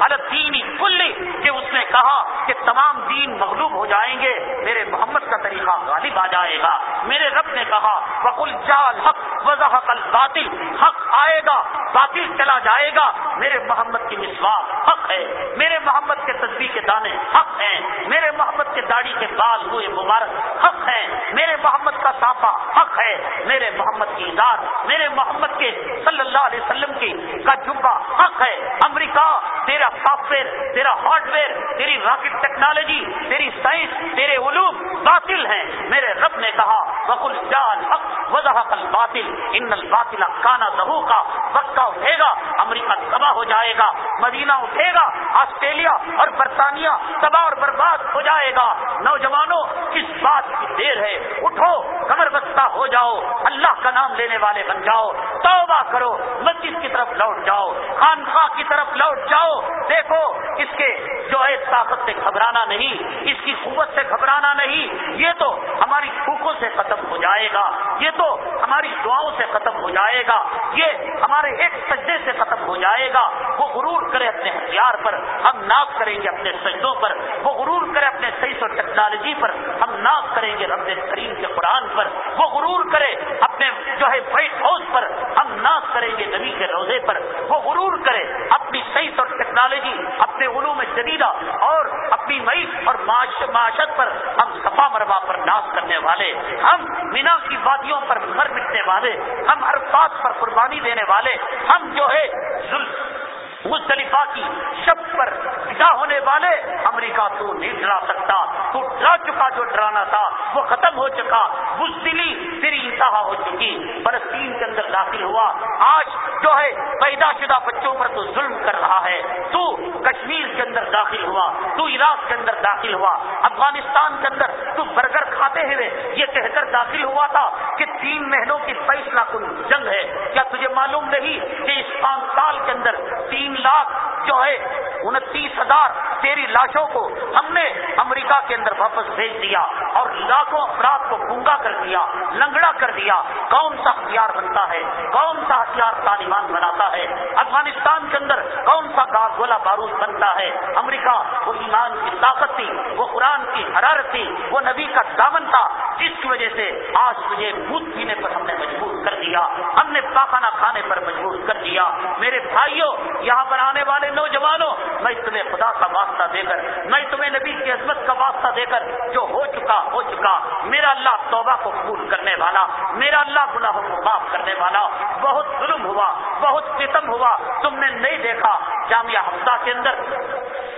الدین کلی کہ اس نے کہا کہ تمام دین مغلوب ہو جائیں گے، میرے محمد کا طریقہ غالب آ جائے گا۔ میرے رب نے کہا بکل جال حق وضاح باطل حق آئے گا، باطل چلا جائے گا۔ میرے محمد کی مسواس حق ہے۔ میرے محمد کے تصویر کے دانے حق ہیں۔ میرے محمد کے داڑھی کے بال ہوئے مبارک حق حق ہے میرے محمد کا صافہ حق ہے۔ میرے محمد کی ذات میرے محمد کے صلی اللہ علیہ وسلم کی کا جبا حق ہے۔ امریکہ، تیرا سافٹ ویئر تیرا ہارڈ ویئر تیری راکٹ ٹیکنالوجی تیری سائنس تیرے علوم باطل ہیں۔ میرے رب نے کہا بکل جان حق وضاح کل باطل ان الباطل کانا دہو کا وقت اٹھے گا، امریکہ تباہ ہو جائے گا، مدینہ اٹھے گا، آسٹریلیا اور برطانیہ تباہ اور برباد ہو جائے گا۔ نوجوانوں کس بات کی دیر ہے، اٹھو کمر بستہ ہو جاؤ، اللہ کا نام لینے والے بن جاؤ، توبہ کرو، مسجد کی طرف لوٹ جاؤ خانخواہ کی طرف لوٹ جاؤ۔ دیکھو، اس کے جو ہے، طاقت سے گھبرانا نہیں، اس کی قوت سے گھبرانا نہیں۔ یہ تو ہماری پھوکوں سے ختم ہو جائے گا، یہ تو ہماری دعاؤں سے ختم ہو جائے گا۔ یہ ہمارے ایک سجدے سے ختم ہو جائے گا۔ وہ غرور کرے اپنے ہتھیار پر، ہم ناک کریں گے اپنے سجدوں پر۔ وہ غرور کرے اپنے صحیح اور ٹیکنالوجی پر، ہم ناک کریں گے رب کریم کے قرآن پر۔ وہ غرور کرے اپنے جو ہے وائٹ ہاؤس پر، ہم ناک کریں گے نبی کے روزے پر۔ وہ غرور کرے اپنی صحیح اور ٹیکنالوجی، اپنے علوم جدیدہ اور اپنی معیش اور معاشت پر ہم سفا مروا پر ناس کرنے والے۔ ہم مینا کی وادیوں پر مر مٹنے والے۔ ہم ہر بات پر قربانی دینے والے ہم جو ہے ظلم مصطلفہ کی شب پر فدا ہونے والے امریکہ تو نہیں ڈرا سکتا، تو ڈرا چکا جو ڈرانا تھا، وہ ختم ہو چکا، بزدلی تیری انتہا ہو چکی، فلسطین کے اندر داخل ہوا، آج جو ہے پیدا شدہ بچوں پر تو ظلم کر رہا ہے، تو کشمیر کے اندر داخل ہوا، تو عراق کے اندر داخل ہوا، افغانستان کے اندر تو برگر کھاتے ہوئے یہ کہہ کر داخل ہوا تھا کہ تین مہینوں کی فیصلہ کن جنگ ہے۔ کیا تجھے معلوم نہیں کہ اس پانچ سال کے اندر تین لاکھ جو ہے، انتیس ہزار تیری لاشوں کو ہم نے امریکہ کے اندر واپس بھیج دیا اور لاکھوں افراد کو گنگا کر دیا، لنگڑا کر دیا۔ کون سا ہتھیار بنتا ہے؟ کون سا ہتھیار طالبان بناتا ہے؟ افغانستان کے اندر کون سا گولا بارود بنتا ہے؟ امریکہ وہ ایمان کی طاقت تھی، وہ قرآن کی حرارت تھی، وہ نبی کا دامن تھا، جس کی وجہ سے آج تجھے دودھ پینے پر ہم نے مجبور کر دیا۔ ہم نے پاخانہ کھانے پر مجبور کر دیا۔ میرے بھائیوں یہاں پر آنے والے نوجوانوں، میں تمہیں خدا کا واسطہ دے کر، میں تمہیں نبی کی عظمت کا واسطہ دے کر، جو ہو چکا ہو چکا، میرا اللہ توبہ کو قبول کرنے والا، میرا اللہ گناہوں کو معاف کرنے والا، بہت ظلم ہوا، بہت ستم ہوا، تم نے نہیں دیکھا۔ جامعہ ہفتہ کے اندر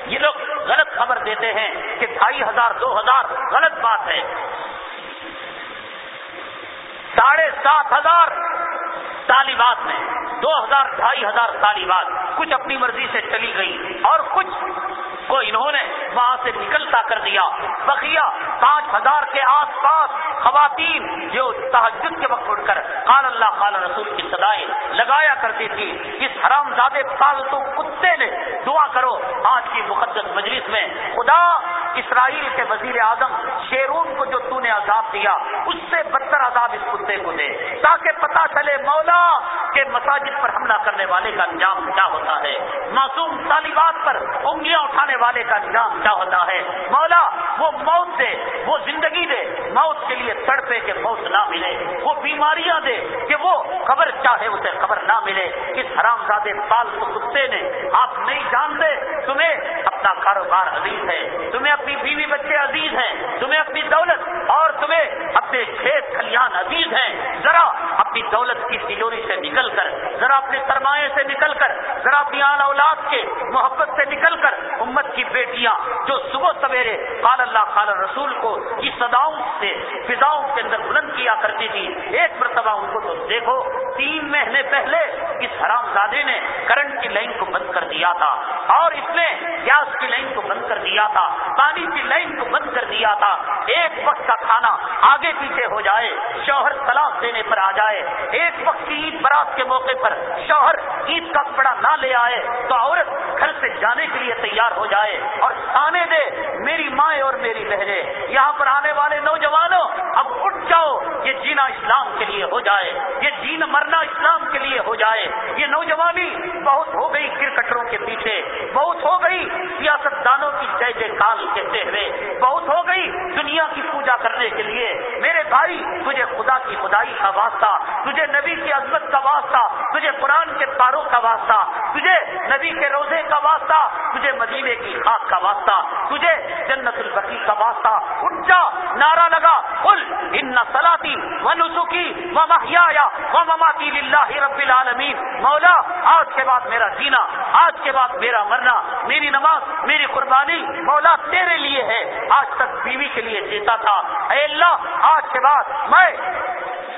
یہ لوگ غلط خبر دیتے ہیں کہ ڈھائی ہزار، دو ہزار غلط بات ہے۔ ساڑھے سات ہزار طالبات میں، دو ہزار، ڈھائی ہزار طالبات کچھ اپنی مرضی سے چلی گئی اور کچھ کو انہوں نے وہاں سے نکلتا کر دیا۔ بقیہ پانچ ہزار کے آس پاس خواتین جو تحجد کے وقت اٹھ کر قال اللہ، قال رسول کی سدائیں لگایا کرتی تھی۔ اس حرام زادے پالتو کتے نے دعا کرو، آج کی مقدس مجلس میں خدا اسرائیل کے وزیر اعظم شیرون کو جو تو نے عذاب دیا، اس سے بدتر عذاب اس کتے کو دے۔ تاکہ پتا چلے مولا کہ مساجد پر حملہ کرنے والے کا انجام کیا ہوتا ہے۔ معصوم طالبات پر انگلیاں اٹھانے والے کا انجام کیا ہوتا ہے؟ مولا، وہ موت دے، وہ زندگی دے، موت کے لیے تڑپے کہ موت نہ ملے۔ وہ بیماریاں دے کہ وہ خبر چاہے، اسے خبر نہ ملے۔ اس حرام زادے پالتو کتے نے، آپ نہیں جانتے، تمہیں اپنا کاروبار عزیز ہے۔ تمہیں اپنی بیوی بچے عزیز ہیں۔ تمہیں اپنی دولت اور تمہیں اپنے کھیت کھلیان عزیز ہیں۔ ذرا اپنی دولت کی تجوری سے نکل کر، ذرا اپنے سرمایہ سے نکل کر، ذرا اپنی آل اولاد کے محبت سے نکل کر امت کی بیٹیاں جو صبح سویرے قال اللہ قال رسول کو اس صداؤں سے، فضاؤں کے اندر بلند کیا کرتی تھی۔ ایک مرتبہ ان کو تو دیکھو، تین مہینے پہلے اس حرام زادے نے کرنٹ کی لائن کو بند کر دیا تھا۔ اور اس نے گیس کی لائن کو بند کر دیا تھا، پانی کی لائن کو بند کر دیا تھا۔ ایک وقت کا کھانا آگے پیچھے ہو جائے، شوہر طلاق دینے پر آ جائے۔ ایک وقت کی عید برات کے موقع پر شوہر عید کا کپڑا نہ لے آئے تو عورت گھر سے جانے کے لیے تیار ہو جائے اور آنے دے، میری ماں اور میری بہنیں۔ یہاں پر آنے والے نوجوانوں، اب اٹھ جاؤ، یہ جینا اسلام کے لیے ہو جائے۔ یہ جین مرنا اسلام کے لیے ہو جائے۔ یہ نوجوانی بہت ہو گئی کرکٹروں کے پیچھے، بہت ہو گئی سیاست دانوں کی جے جے کال کہتے ہوئے بہت ہو گئی دنیا کی پوجا کرنے کے لیے۔ میرے بھائی، تجھے خدا کی خدائی کا واسطہ، تجھے نبی کی عظمت کا واسطہ، تجھے قرآن کے پاروں کا واسطہ، تجھے نبی کے روزے کا واسطہ، تجھے مدینے کی خاک کا واسطہ، تجھے جنت البقی کا واسطہ۔ اٹھ جا نعرہ لگا کل ان سلاتی و نسخی و محیا و مماتی للہ رب العالمین۔ مولا، آج کے بعد میرا جینا، آج کے بعد میرا مرنا، میری نماز میری قربانی مولا تیرے لیے ہے۔ آج تک بیوی کے لیے جیتا تھا۔ اے اللہ، آج کے بعد میں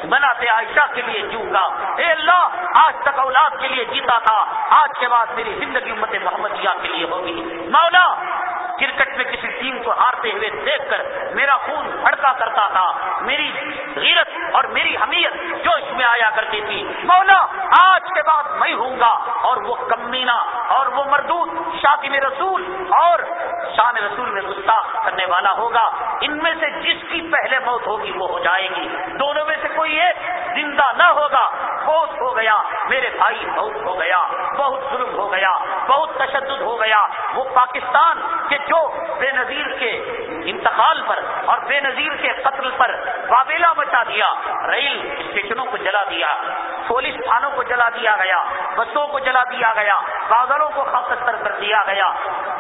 بناتے عائشہ کے لیے جوں گا۔ اے اللہ، آج تک اولاد کے لیے جیتا تھا۔ آج کے بعد میری زندگی امت محمدیہ کے لیے ہوگی۔ مولا کرکٹ میں کسی ٹیم کو ہارتے ہوئے دیکھ کر میرا خون بھڑکا کرتا تھا، میری غیرت اور میری حمیت جو اس میں آیا کرتی تھی۔ مولا، آج کے بعد میں ہوں گا۔ اور وہ کمینا اور وہ مردود شاطم رسول اور شان رسول میں گستاخ کرنے والا ہوگا۔ ان میں سے جس کی پہلے موت ہوگی وہ ہو جائے گی۔ دونوں میں سے کوئی ایک زندہ نہ ہوگا بہت ہو گیا، میرے بھائی بہت ہو گیا، بہت ظلم ہو گیا، بہت تشدد ہو گیا۔ وہ پاکستان کے جو بے نظیر کے انتقال پر اور بے نظیر کے قتل پر وابیلا مچا دیا، ریل اسٹیشنوں کو جلا دیا، پولیس تھانوں کو جلا دیا گیا، بسوں کو جلا دیا گیا، بازاروں کو خاصر کر دیا گیا۔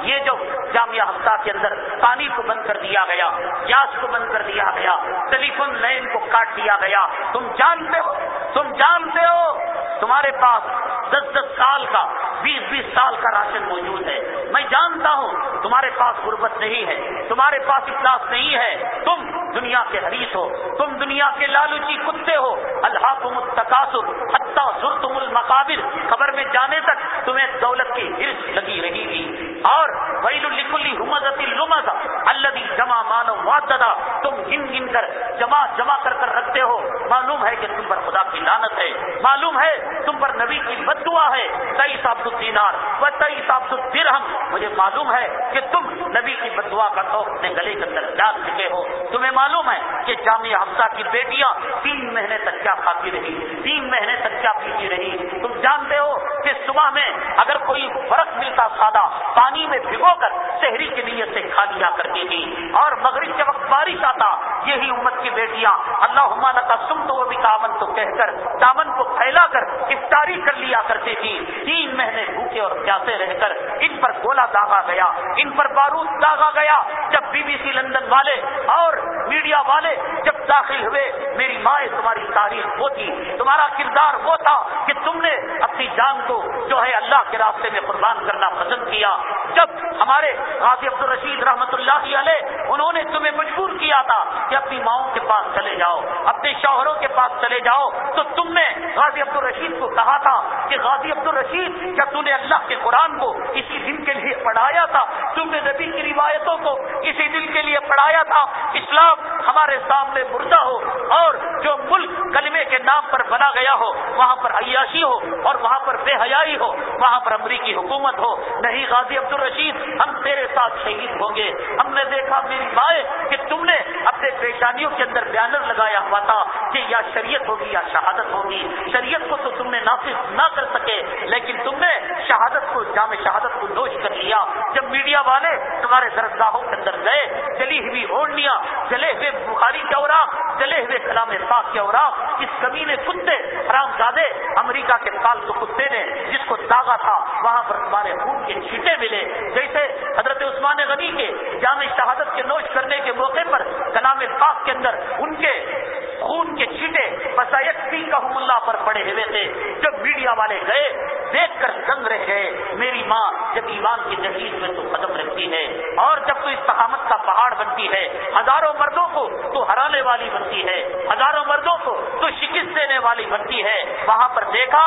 یہ جو جامعہ ہفتہ کے اندر پانی کو بند کر دیا گیا گیس کو بند کر دیا گیا ٹیلی فون لائن کو کاٹ دیا گیا۔ تم جان جانتے ہو؟ تم جانتے ہو؟ تمہارے پاس دس دس سال کا، بیس بیس سال کا راشن موجود ہے۔ میں جانتا ہوں، تمہارے پاس غربت نہیں ہے، تمہارے پاس اخلاص نہیں ہے۔ تم دنیا کے حریث ہو، تم دنیا کے لالوچی کتے ہو۔ اللہ تم حتیٰ المقابر۔ خبر میں جانے تک تمہیں دولت کی ہرس لگی رہی گی۔ اور ویل الکلی حمد الرمد اللہ جمع مانو معددا تم گن گن کر، جمع جمع کر کر رکھتے ہو۔ معلوم ہے کہ تم پر خدا کی لانت ہے۔ معلوم ہے تم پر نبی کی بد دعا ہے۔ تئی صاحب الدینار و تئی صاحب الدرہم۔ مجھے معلوم ہے کہ تم نبی کی بد دعا کا تو اپنے گلے کے اندر ڈال چکے ہو۔ تمہیں معلوم ہے کہ جامعہ حفصہ کی بیٹیاں تین مہینے تک کیا کھاتی رہی، تین مہینے تک کیا پیتی رہی۔ تم جانتے ہو کہ صبح میں اگر کوئی فرق ملتا سادہ، پانی میں بھگو کر شہری کی نیت سے کھا لیا کرتی تھی۔ اور مغرب کے وقت بارش آتا، یہی امت کی بیٹیاں اللہ کا سم تو وہ بھی دامن کو کہہ کر، دامن کو پھیلا کر افطاری کر لیا کرتی تھی۔ تین مہینے بھوکے اور پیاسے رہ کر ان پر گولا داغا گیا۔ ان پر بارود داغا گیا۔ جب بی بی سی لندن والے اور میڈیا والے جب داخل ہوئے، میری ماں، تمہاری تاریخ وہ تھی۔ تمہارا کردار وہ تھا کہ تم نے اپنی جان کو جو ہے اللہ کے راستے میں قربان کرنا پسند کیا۔ جب ہمارے غازی عبد الرشید رحمت اللہ علیہ، انہوں نے تمہیں مجبور کیا تھا کہ اپنی ماؤں کے پاس چلے جاؤ، اپنے شوہروں کے پاس چلے جاؤ تو تم نے غازی عبد الرشید کو کہا تھا کہ غازی عبد الرشید کیا تم نے اللہ کے قرآن کو اسی دن کے لیے پڑھایا تھا؟ تم نے نبی کی روایتوں کو اسی دن کے لیے پڑھایا تھا؟ اسلام ہمارے سامنے مردہ ہو اور جو ملک کلمے کے نام پر بنا گیا ہو، وہاں پر عیاشی ہو اور وہاں پر بے حیائی ہو، وہاں پر امریکی حکومت ہو۔ نہیں غازی عبد الرشید ہم تیرے ساتھ شہید ہوں گے۔ ہم نے دیکھا میری مائیں کہ تم نے اپنے پیشانیوں کے اندر بیانر لگایا ہوا تھا کہ یا شریعت ہوگی یا شہادت ہوگی، شریعت کو تو تم نے نافذ نہ کر سکے، لیکن تم نے شہادت کو، جامع شہادت کو نوش کر لیا۔ جب میڈیا والے تمہارے درگاہوں کے اندر گئے، جلی ہوئی اوڑنیاں جلے ہوئے بخاری کے اوراق، جلے ہوئے کلام پاک کے اس کمی نے کتے حرام زادے امریکہ کے سال تو کتے نے جس کو داغا تھا، وہاں پر تمہارے خون کے چھیٹے ملے۔ جیسے حضرت عثمان غنی کے جامع شہادت کے نوش کرنے کے موقع پر کلام پاک کے اندر ان کے خون کے چھیٹے بسائقی کا حم اللہ پر پڑے ہوئے تھے۔ جب میڈیا والے گئے، دیکھ کر دنگ رہ گئے میری ماں جب ایمان کی تحریر میں تو قدم رکھتی ہے اور جب تو استقامت کا پہاڑ بنتی ہے، ہزاروں مردوں کو تو ہرانے والی بنتی ہے، ہزاروں مردوں کو تو شکست دینے والی بنتی ہے۔ وہاں پر دیکھا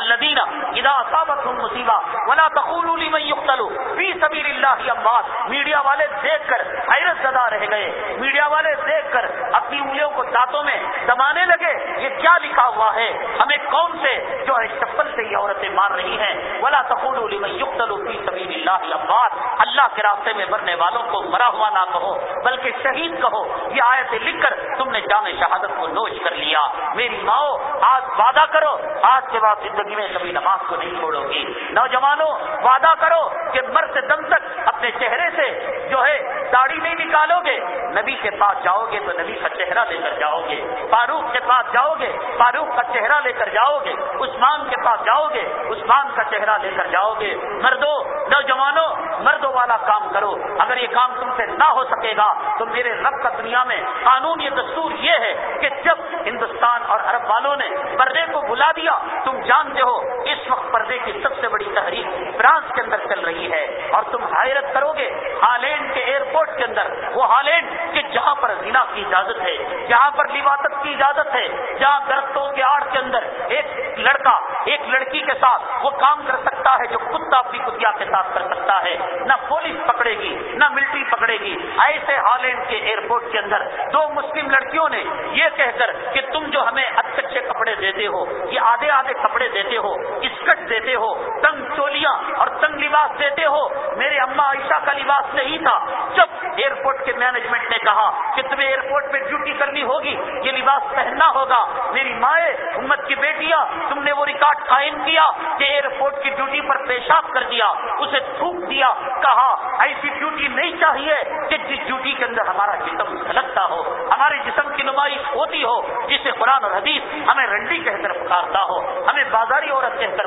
الذين اذا اصابتهم مصیبہ ولا تقولوا لمن يقتل. في سبيل الله اموات میڈیا والے دیکھ کر حیرت زدہ رہ گئے. میڈیا والے دیکھ کر اپنی انگلیوں کو دانتوں میں دبانے لگے. یہ کیا لکھا ہوا ہے؟ ہمیں کون سے جو ہے چپل سے یہ عورتیں مار رہی ہیں؟ ولا تقولوا لمن يقتل في سبيل الله اموات اللہ کے راستے میں مرنے والوں کو مرا ہوا نہ کہو، بلکہ شہید کہو. یہ آیتیں لکھ کر تم نے جامع شہادت کو نوش کر لیا. میری ماں آج وعدہ کرو. آج کے بعد زندگی میں کبھی نماز کو نہیں چھوڑو گی۔ نوجوانوں، وعدہ کرو کہ مرد دم تک اپنے چہرے سے جو ہے داڑھی نہیں نکالو گے۔ نبی کے پاس جاؤ گے تو نبی کا چہرہ لے کر جاؤ گے۔ فاروق کے پاس جاؤ گے، فاروق کا چہرہ لے کر جاؤ گے۔ عثمان کے پاس جاؤ گے، عثمان کا چہرہ لے کر جاؤ گے۔ مردوں، نوجوانوں، مردوں والا کام کرو۔ اگر یہ کام تم سے نہ ہو سکے گا تو میرے رب کا دنیا میں قانون یہ دستور یہ ہے کہ جب ہندوستان اور عرب والوں نے پردے کو بلا دیا، تم جانتے ہو اس وقت پردے کی سب سے بڑی تحریک فرانس کے اندر چل رہی ہے اور تم حیرت کرو گے، ہالینڈ کے ایئرپورٹ کے اندر، وہ ہالینڈ کہ جہاں پر ضلع کی اجازت ہے، جہاں پر لباست کی اجازت ہے، جہاں درختوں کے آڑ کے اندر ایک لڑکا، ایک لڑکی کے ساتھ وہ کام کر سکتا ہے جو کتا اپنی کتیا کے ساتھ کر سکتا ہے۔ نہ پولیس پکڑے گی، نہ ملٹری پکڑے گی۔ ایسے ہالینڈ کے ایئرپورٹ کے اندر دو مسلم لڑکیوں نے یہ کہہ کر کہ تم جو ہمیں اچھے اچھے کپڑے دیتے ہو، یہ آدھے آدھے کپڑے دیتے ہو، اسکٹ دیتے ہو، تنگ چولیاں اور تنگ لباس دیتے ہو۔ میرے اما عائشہ کا لباس نہیں تھا۔ جب ایئرپورٹ کے مینجمنٹ نے کہا کہ تمہیں ایئرپورٹ پہ ڈیوٹی کرنی ہوگی، یہ لباس پہننا ہوگا۔ میری مائیں امت کی بیٹیاں، تم نے وہ ریکارڈ قائم کیا کہ ایئرپورٹ کی ڈیوٹی پر پیشاب کر دیا، اسے تھوک دیا۔ کہا، ایسی ڈیوٹی نہیں چاہیے کہ جس ڈیوٹی کے اندر ہمارا جسم جھلکتا ہو، ہمارے جسم کی نمائش ہوتی ہو، جسے قرآن اور حدیث ہمیں رنڈی کہہ کر پکارتا ہو، ہمیں بازاری عورت کے کر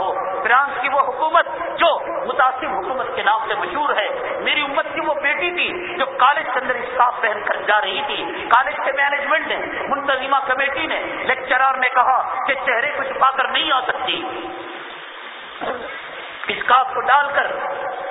ہو۔ فرانس کی وہ حکومت جو متاثر حکومت کے نام سے مشہور ہے، میری امت کی وہ بیٹی تھی جو کالج کے اندر اسٹاف پہن کر جا رہی تھی۔ کالج کے مینجمنٹ نے، منتظمہ کمیٹی نے لیکچرار نے کہا کہ چہرے کو چھپا کر نہیں آ سکتی۔ اسکاف کو ڈال کر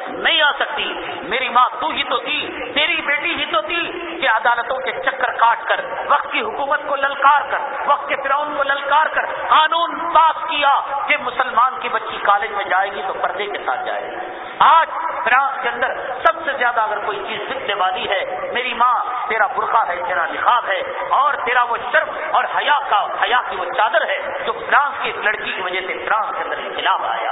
نہیں آ سکتی۔ میری ماں تو ہی تو تھی، تیری بیٹی ہی تو تھی کہ عدالتوں کے چکر کاٹ کر، وقت کی حکومت کو للکار کر، وقت کے فرعون کو للکار کر، قانون پاس کیا کہ مسلمان کی بچی کالج میں جائے گی تو پردے کے ساتھ جائے گی۔ آج فرانس کے اندر سب سے زیادہ اگر کوئی چیز سکھنے والی ہے، میری ماں تیرا برقع ہے، تیرا نقاب ہے، اور تیرا وہ شرف اور حیا کا، حیا کی وہ چادر ہے جو فرانس کی لڑکی کی وجہ سے فرانس کے اندر انقلاب آیا۔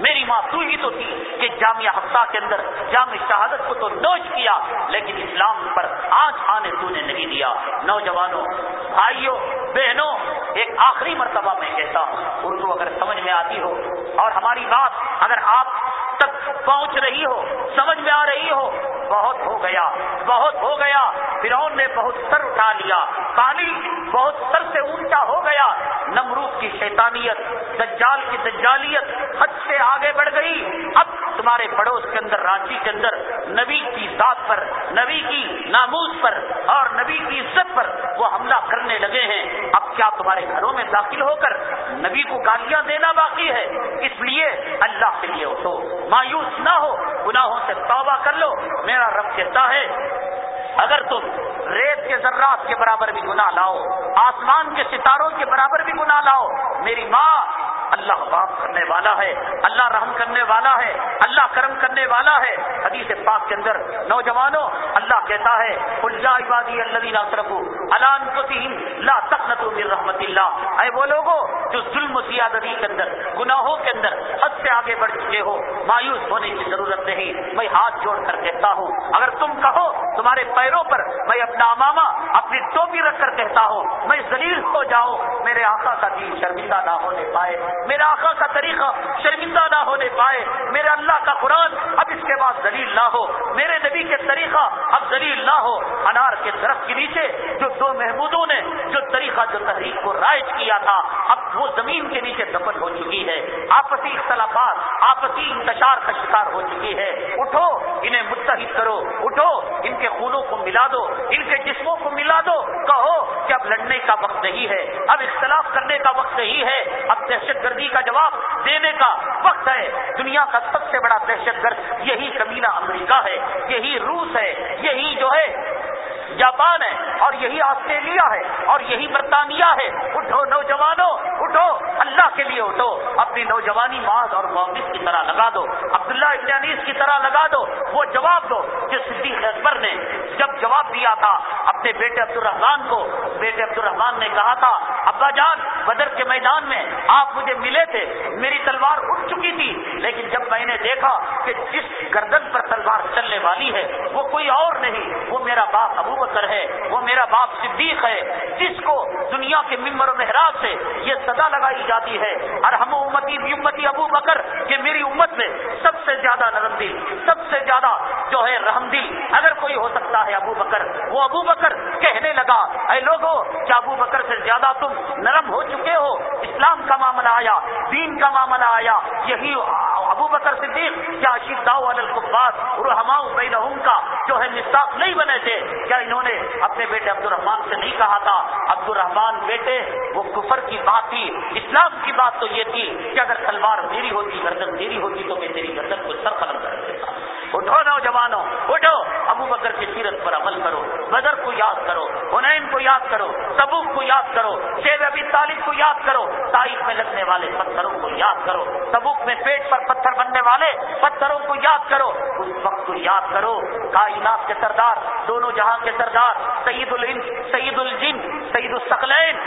میری ماں تو ہی تو تھی کہ جامعہ ہفتہ کے اندر جامع شہادت کو تو نوچ کیا، لیکن اسلام پر آج آنے تو نے نہیں دیا۔ نوجوانوں، بھائیوں، بہنوں، ایک آخری مرتبہ میں کہتا ہوں، اردو اگر سمجھ میں آتی ہو، اور ہماری بات اگر آپ تک پہنچ رہی ہو، سمجھ میں آ رہی ہو، بہت ہو گیا، بہت ہو گیا، فرعون نے بہت سر اٹھا لیا پانی بہت سر سے اونچا ہو گیا، نمرود کی شیطانیت، دجال کی دجالیت حد سے آگے بڑھ گئی، اب تمہارے پڑوس کے اندر، رانچی کے اندر، نبی کی ذات پر، نبی کی ناموز پر اور نبی کی عزت پر وہ حملہ کرنے لگے ہیں۔ اب کیا تمہارے گھروں میں داخل ہو کر نبی کو گالیاں دینا باقی ہے؟ اس لیے اللہ کے لیے اٹھو۔ مایوس نہ ہو، گناہوں سے توبہ کر لو۔ میرا رب کہتا ہے، اگر تم ریت کے ذرات کے برابر بھی گناہ لاؤ، آسمان کے ستاروں کے برابر بھی گناہ لاؤ، میری ماں اللہ معاف کرنے والا ہے، اللہ رحم کرنے والا ہے، اللہ کرم کرنے والا ہے۔ حدیث پاک کے اندر نوجوانوں، اللہ کہتا ہے عبادی لا من رحمت اللہ۔ اے وہ لوگوں جو ظلم و زیادتی کے اندر، گناہوں کے اندر حد سے آگے بڑھ چکے ہو، مایوس ہونے کی ضرورت نہیں۔ میں ہاتھ جوڑ کر کہتا ہوں، اگر تم کہو، تمہارے پیروں پر میں اپنا اماما اپنی ٹوپی رکھ کر کہتا ہوں، میں ذلیل ہو جاؤ میرے آقا کا دل شرمندہ نہ ہونے پائے۔ میرا آقا کا طریقہ شرمندہ نہ ہونے پائے، میرے اللہ کا قرآن اب اس کے بعد دلیل نہ ہو، میرے نبی کے طریقہ اب دلیل نہ ہو۔ انار کے درخت کے نیچے جو دو محمودوں نے جو طریقہ جو تحریک کو رائج کیا تھا، اب وہ زمین کے نیچے دفن ہو چکی ہے۔ آپسی اختلافات، آپسی انتشار کا شکار ہو چکی ہے۔ اٹھو، انہیں متحد کرو۔ اٹھو، ان کے خونوں کو ملا دو، ان کے جسموں کو ملا دو۔ کہو کہ اب لڑنے کا وقت نہیں ہے، اب اختلاف کرنے کا وقت نہیں ہے۔ اب دہشت گردی کا جواب دینے کا وقت ہے۔ دنیا کا سب سے بڑا دہشت گرد یہی قبیلہ امریکہ ہے، یہی روس ہے، یہی جو ہے جاپان ہے اور یہی آسٹریلیا ہے اور یہی برطانیہ ہے۔ اٹھو نوجوانوں، اٹھو، اللہ کے لیے اٹھو۔ اپنی نوجوانی ماض اور محبت کی طرح لگا دو، عبداللہ ابن کی طرح لگا دو، وہ جواب دو جس صدیق اکبر نے جب جواب دیا تھا۔ اپنے بیٹے عبد الرحمان کو، بیٹے عبد الرحمان نے کہا تھا، ابا جان، بدر کے میدان میں آپ مجھے ملے تھے، میری تلوار اٹھ چکی تھی، لیکن جب میں نے دیکھا کہ جس گردن پر تلوار چلنے والی ہے، وہ کوئی اور نہیں، وہ میرا باپ ابو بکر ہے، وہ میرا باپ صدیق ہے، جس کو دنیا کے ممبر و محراب سے یہ سزا لگائی جاتی ہے اور ہم امتی امتی ابو بکر، کہ میری امت میں سب سے زیادہ نرم دل، سب سے زیادہ جو ہے رحم دل، اگر کوئی ہو سکتا ہے ابو بکر، وہ ابو بکر کہنے لگا، اے لوگوں کیا ابو بکر سے زیادہ تم نرم ہو چکے ہو؟ اسلام کا معاملہ آیا، دین کا معاملہ آیا، یہی ابو بکر صدیق کیا شداء القباس رحما بینہم کا جو ہے نصاب نہیں بنے تھے۔ کیا انہوں نے اپنے بیٹے عبد الرحمان سے نہیں کہا تھا؟ عبد الرحمان بیٹے، وہ کفر کی بات تھی، اسلام کی بات تو یہ تھی کہ اگر تلوار میری ہوتی، گردن میری ہوتی تو میں تیری گردن کو سر قلم کر دیتا۔ اٹھو نوجوانوں، اٹھو۔ ابو بکر کی سیرت پر عمل کرو، بدر کو یاد کرو، حنین کو یاد کرو سبوک کو یاد کرو، شیب ابی طالب کو یاد کرو، تاریخ میں لگنے والے پتھروں کو یاد کرو سبوک میں پیٹ پر پتھر بننے والے پتھروں کو یاد کرو، اس وقت کو یاد کرو، کائنات کے سردار، دونوں جہاں کے سردار سعید الن سعید الجن سعید السقلین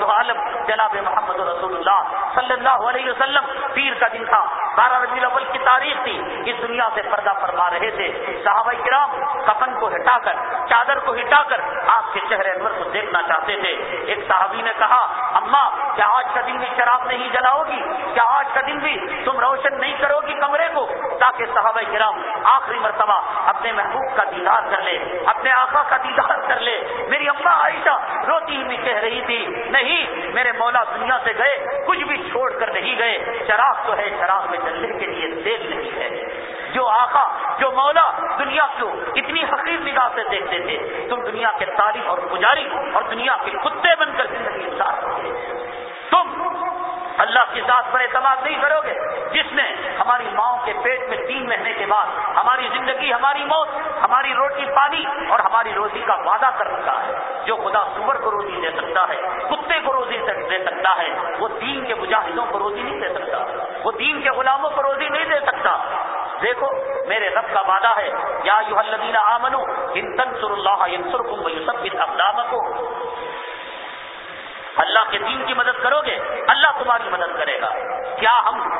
دو عالم، جناب محمد رسول اللہ صلی اللہ علیہ وسلم، پیر کا دن تھا، بارہ ربی الاول کی تاریخ تھی، اس دنیا سے پردہ فرما رہے تھے۔ صحابہ کرام کفن کو ہٹا کر، چادر کو ہٹا کر آپ کے چہرے انور کو دیکھنا چاہتے تھے۔ ایک صحابی نے کہا، اما، کیا آج کا دن بھی شراب نہیں جلاؤ گی کیا آج کا دن بھی تم روشن نہیں کرو گی کمرے کو؟ تاکہ صحابہ کرام آخری مرتبہ اپنے محبوب کا دیدار کر لے، اپنے آقا کا دیدار کر لے۔ میری اما عائشہ روتی ہوئی کہہ رہی تھی، نہیں، میرے مولا دنیا سے گئے، کچھ بھی چھوڑ کر نہیں گئے۔ شراب تو ہے، شراب میں چلنے کے لیے تیل نہیں ہے۔ جو آقا، جو مولا دنیا کو اتنی حقیق نگاہ سے دیکھتے تھے؟ تم دنیا کے تعلیم اور پجاری اور دنیا کے کتے بن کر زندگی تم اللہ کی ذات پر اعتماد نہیں کرو گے، جس نے ہماری ماؤں کے پیٹ میں تین مہینے کے بعد ہماری زندگی، ہماری موت، ہماری روٹی، پانی اور ہماری روزی کا وعدہ کر سکتا ہے۔ جو خدا سور کو روزی دے سکتا ہے، کتے کو روزی دے سکتا ہے، وہ دین کے مجاہدوں کو روزی نہیں دے سکتا، وہ دین کے غلاموں کو روزی نہیں دے سکتا۔ دیکھو، میرے رب کا وعدہ ہے، یا یو الذین آمنو، ان تنسر اللہ اقدام کو اللہ کے دین کی مدد کرو گے، اللہ تمہاری مدد کرے گا۔ کیا ہم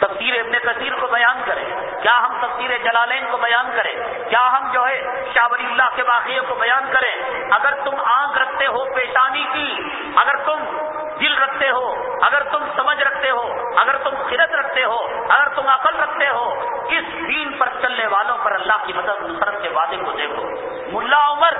تفسیر ابن کثیر کو بیان کریں کیا ہم تفسیر جلالین کو بیان کریں کیا ہم جو ہے شاہ ولی اللہ کے واقعے کو بیان کریں اگر تم آنکھ رکھتے ہو پیشانی کی، اگر تم دل رکھتے ہو، اگر تم سمجھ رکھتے ہو، اگر تم خرت رکھتے ہو، اگر تم عقل رکھتے ہو، اس دین پر چلنے والوں پر اللہ کی مدد نصرت کے وعدے کو دیکھو۔ ملا عمر،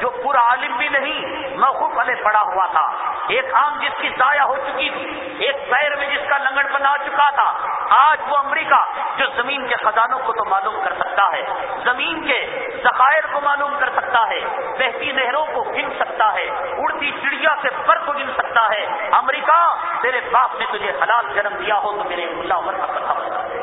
جو پورا عالم بھی نہیں موقف والے پڑا ہوا تھا۔ ایک آم جس کی ضائع ہو چکی تھی، ایک پیر میں جس کا لنگڑ بنا چکا تھا آج وہ امریکہ جو زمین کے خزانوں کو تو معلوم کر سکتا ہے، زمین کے ذخائر کو معلوم کر سکتا ہے، بہتی نہروں کو گن سکتا ہے، اڑتی چڑیا سے پر کو گن سکتا ہے۔ امریکہ، تیرے باپ نے تجھے حلال جنم دیا ہو، تو میرے ملا عمر کا پتہ بتا دے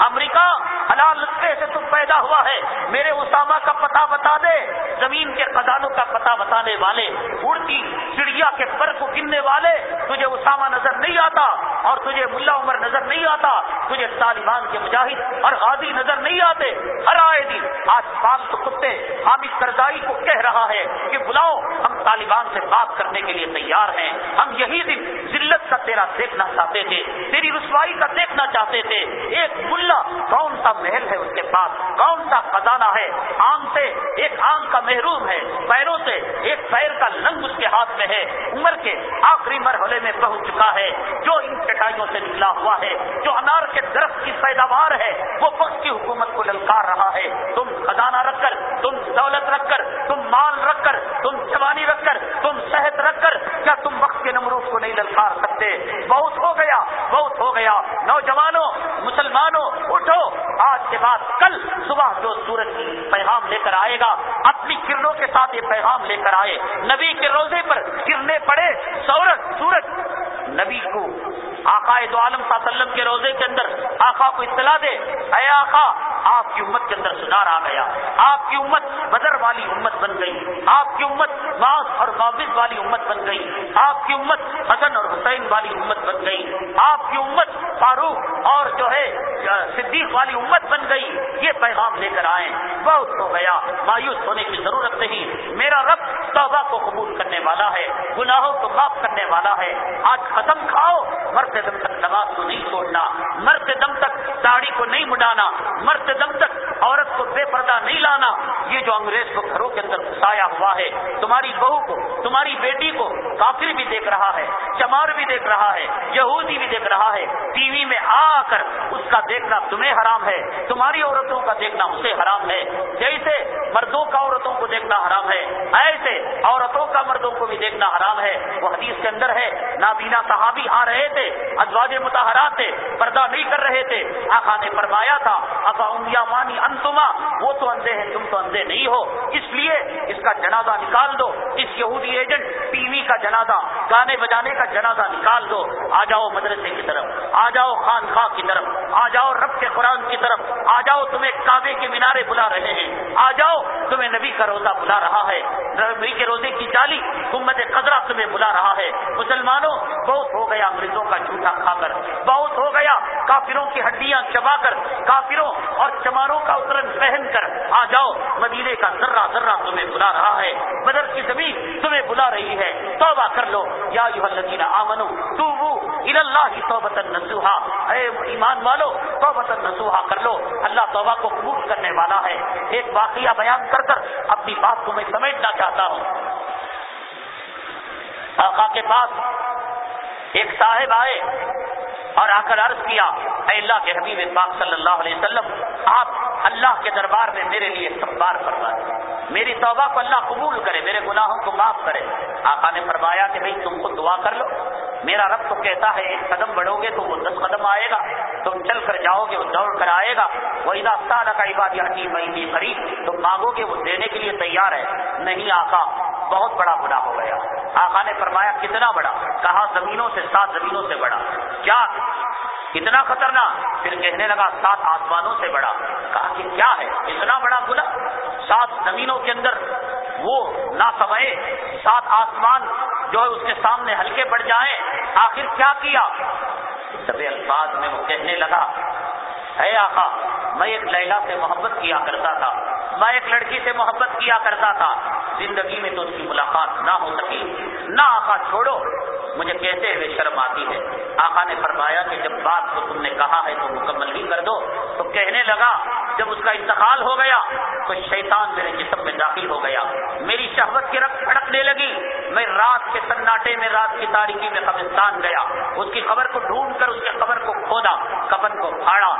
امریکہ، حلال نسخے سے تم پیدا ہوا ہے، میرے اسامہ کا پتہ بتا دے۔ زمین کے خزانوں کا پتہ بتانے والے، اڑتی چڑیا کے پر کو گننے والے، تجھے اسامہ نظر نہیں آتا اور تجھے ملا عمر نظر نہیں آتا۔ تجھے طالبان کے مجاہد اور غازی نظر نہیں آتے۔ ہر آئے دن آج پال تو کتے حامد کرزائی کو کہہ رہا ہے کہ بلاؤ، ہم طالبان سے بات کرنے کے لیے تیار ہیں۔ ہم یہی دن ذلت کا تیرا دیکھنا چاہتے تھے، تیری رسوائی کا دیکھنا چاہتے تھے۔ ایک ملا، کون سا محل ہے اس کے پاس؟ کون سا خزانہ ہے؟ آم سے ایک آم کا محروم ہے، پیروں سے ایک پیر کا لنگ اس کے ہاتھ میں ہے۔ عمر کے آپ آخری مرحلے میں پہنچ چکا ہے۔ جو ان چٹائیوں سے نکلا ہوا ہے، جو انار کے درخت کی پیداوار ہے، وہ وقت کی حکومت کو للکار رہا ہے۔ تم خزانہ رکھ کر، تم دولت رکھ کر، تم مال رکھ کر، تم جوانی رکھ کر، تم صحت رکھ کر، کیا تم وقت کے نمروف کو نہیں للکار سکتے؟ بہت ہو گیا، بہت ہو گیا۔ نوجوانوں، مسلمانوں، اٹھو۔ آج کے بعد کل صبح جو سورج پیغام لے کر آئے گا، اپنی کرنوں کے ساتھ یہ پیغام لے کر آئے۔ نبی کے روزے پر پڑے سورج سورج نبی کو آقا دو عالم صلی اللہ علیہ وسلم کے روزے کے اندر آقا کو اطلاع دے، اے آقا، آپ کی امت کے اندر سدھار آ گیا۔ آپ کی امت بدر والی امت بن گئی۔ آپ کی امت ماس اور معاوض والی امت بن گئی۔ آپ کی امت حسن اور حسین والی امت بن گئی۔ آپ کی امت فاروق اور جو ہے صدیق والی امت بن گئی، یہ پیغام لے کر آئے بہت ہو گیا۔ مایوس ہونے کی ضرورت نہیں۔ میرا رب توبہ کو قبول کرنے والا ہے، گناہوں کو معاف کرنے والا ہے۔ آج ختم کھاؤ، مرتے دم تک نماز کو نہیں چھوڑنا۔ مرتے دم تک داڑھی کو نہیں مڈانا۔ مرتے دم تک عورت کو بے پردہ نہیں لانا، یہ جو انگریز کو گھروں کے اندر گھسایا ہوا ہے، تمہاری بہو کو، تمہاری بیٹی کو کافر بھی دیکھ رہا ہے، چمار بھی دیکھ رہا ہے، یہودی بھی دیکھ رہا ہے، ٹی وی میں آ کر اس کا دیکھنا تمہیں حرام ہے، تمہاری عورتوں کا دیکھنا اسے حرام ہے، جیسے مردوں کا عورتوں کو دیکھنا حرام ہے، ایسے عورتوں کا مردوں کو بھی دیکھنا حرام ہے۔ وہ حدیث کے اندر ہے، نابینا صحابی آ رہے تھے، ازواج متحرات تھے، پردہ نہیں کر رہے تھے۔ آخا نے فرمایا تھا ابا امیا مانی انتما، وہ تو اندھے ہیں، تم تو اندھے نہیں ہو۔ اس لیے اس کا جنازہ نکال دو۔ اس یہودی ایجنٹ ٹی وی کا جنازہ، گانے بجانے کا جنازہ نکال دو۔ آ جاؤ مدرسے کی طرف، آ جاؤ خان خواہ کی طرف، آ جاؤ رب کے قرآن کی طرف، آ جاؤ تمہیں کعبے کے مینارے بلا رہے ہیں۔ آ جاؤ، تمہیں نبی کا روزہ بلا رہا ہے۔ نبی کے روزے کی چالی امت قدرہ تمہیں بلا رہا ہے۔ مسلمانوں، بہت ہو گیا مریضوں کا جھوٹا کھا کر۔ بہت ہو گیا کافروں کی ہڈیاں چبا کر۔ کافروں اور چماروں کا اترن پہن کر آ جاؤ، مدینے کا ذرہ ذرہ تمہیں بلا رہا ہے۔ بدر کی زمین تمہیں بلا رہی ہے۔ توبہ کر لو۔ یا آمنو تو اللہ توبت نسوہا اے ایمان والو توبت نسوہا کر لو۔ اللہ توبہ کو قبول کرنے والا ہے۔ ایک واقعہ بیان کر کر اپنی بات کو میں سمجھنا چاہتا ہوں۔ آقا کے پاس ایک صاحب آئے۔ اور آ کر عرض کیا، اے اللہ کے حبیب پاک صلی اللہ علیہ وسلم، آپ اللہ کے دربار میں میرے لیے سفار فرمائے میری توبہ کو اللہ قبول کرے، میرے گناہوں کو معاف کرے۔ آقا نے فرمایا کہ بھائی، تم کو دعا کر لو۔ میرا رب تو کہتا ہے، ایک قدم بڑھو گے تو وہ دس قدم آئے گا۔ تم چل کر جاؤ گے، وہ دوڑ کر آئے گا۔ وہ اداستان کا عبادی حکیم مہینے قریب تم مانگو گے، وہ دینے کے لیے تیار ہے۔ نہیں آقا، بہت بڑا گناہ ہو گیا۔ آقا نے فرمایا، کتنا بڑا؟ کہا زمینوں سے، سات زمینوں سے بڑا۔ کیا اتنا خطرناک۔ پھر کہنے لگا، سات آسمانوں سے بڑا۔ کہا کہ کیا ہے؟ اتنا بڑا گنا سات زمینوں کے اندر وہ نہ سمئے سات آسمان جو ہے اس کے سامنے ہلکے پڑ جائیں۔ آخر کیا کیا؟ سب الفاظ میں وہ کہنے لگا ہے آقا، میں ایک لیلا سے محبت کیا کرتا تھا۔ میں ایک لڑکی سے محبت کیا کرتا تھا۔ زندگی میں تو اس کی ملاقات نہ ہو سکی۔ نہ آقا چھوڑو۔ مجھے کہتے ہوئے شرم آتی ہے۔ آقا نے فرمایا کہ جب بات کو تم نے کہا ہے تو مکمل بھی کر دو۔ تو کہنے لگا، جب اس کا انتقال ہو گیا، تو شیطان میرے جسم میں داخل ہو گیا۔ میری شہوت کی رقص پھڑکنے لگی۔ میں رات کے سناٹے میں، رات کی تاریخی میں قبرستان گیا۔ اس کی خبر کو ڈھونڈ کر، اس کے خبر کو کھودا کپن کو پھاڑا۔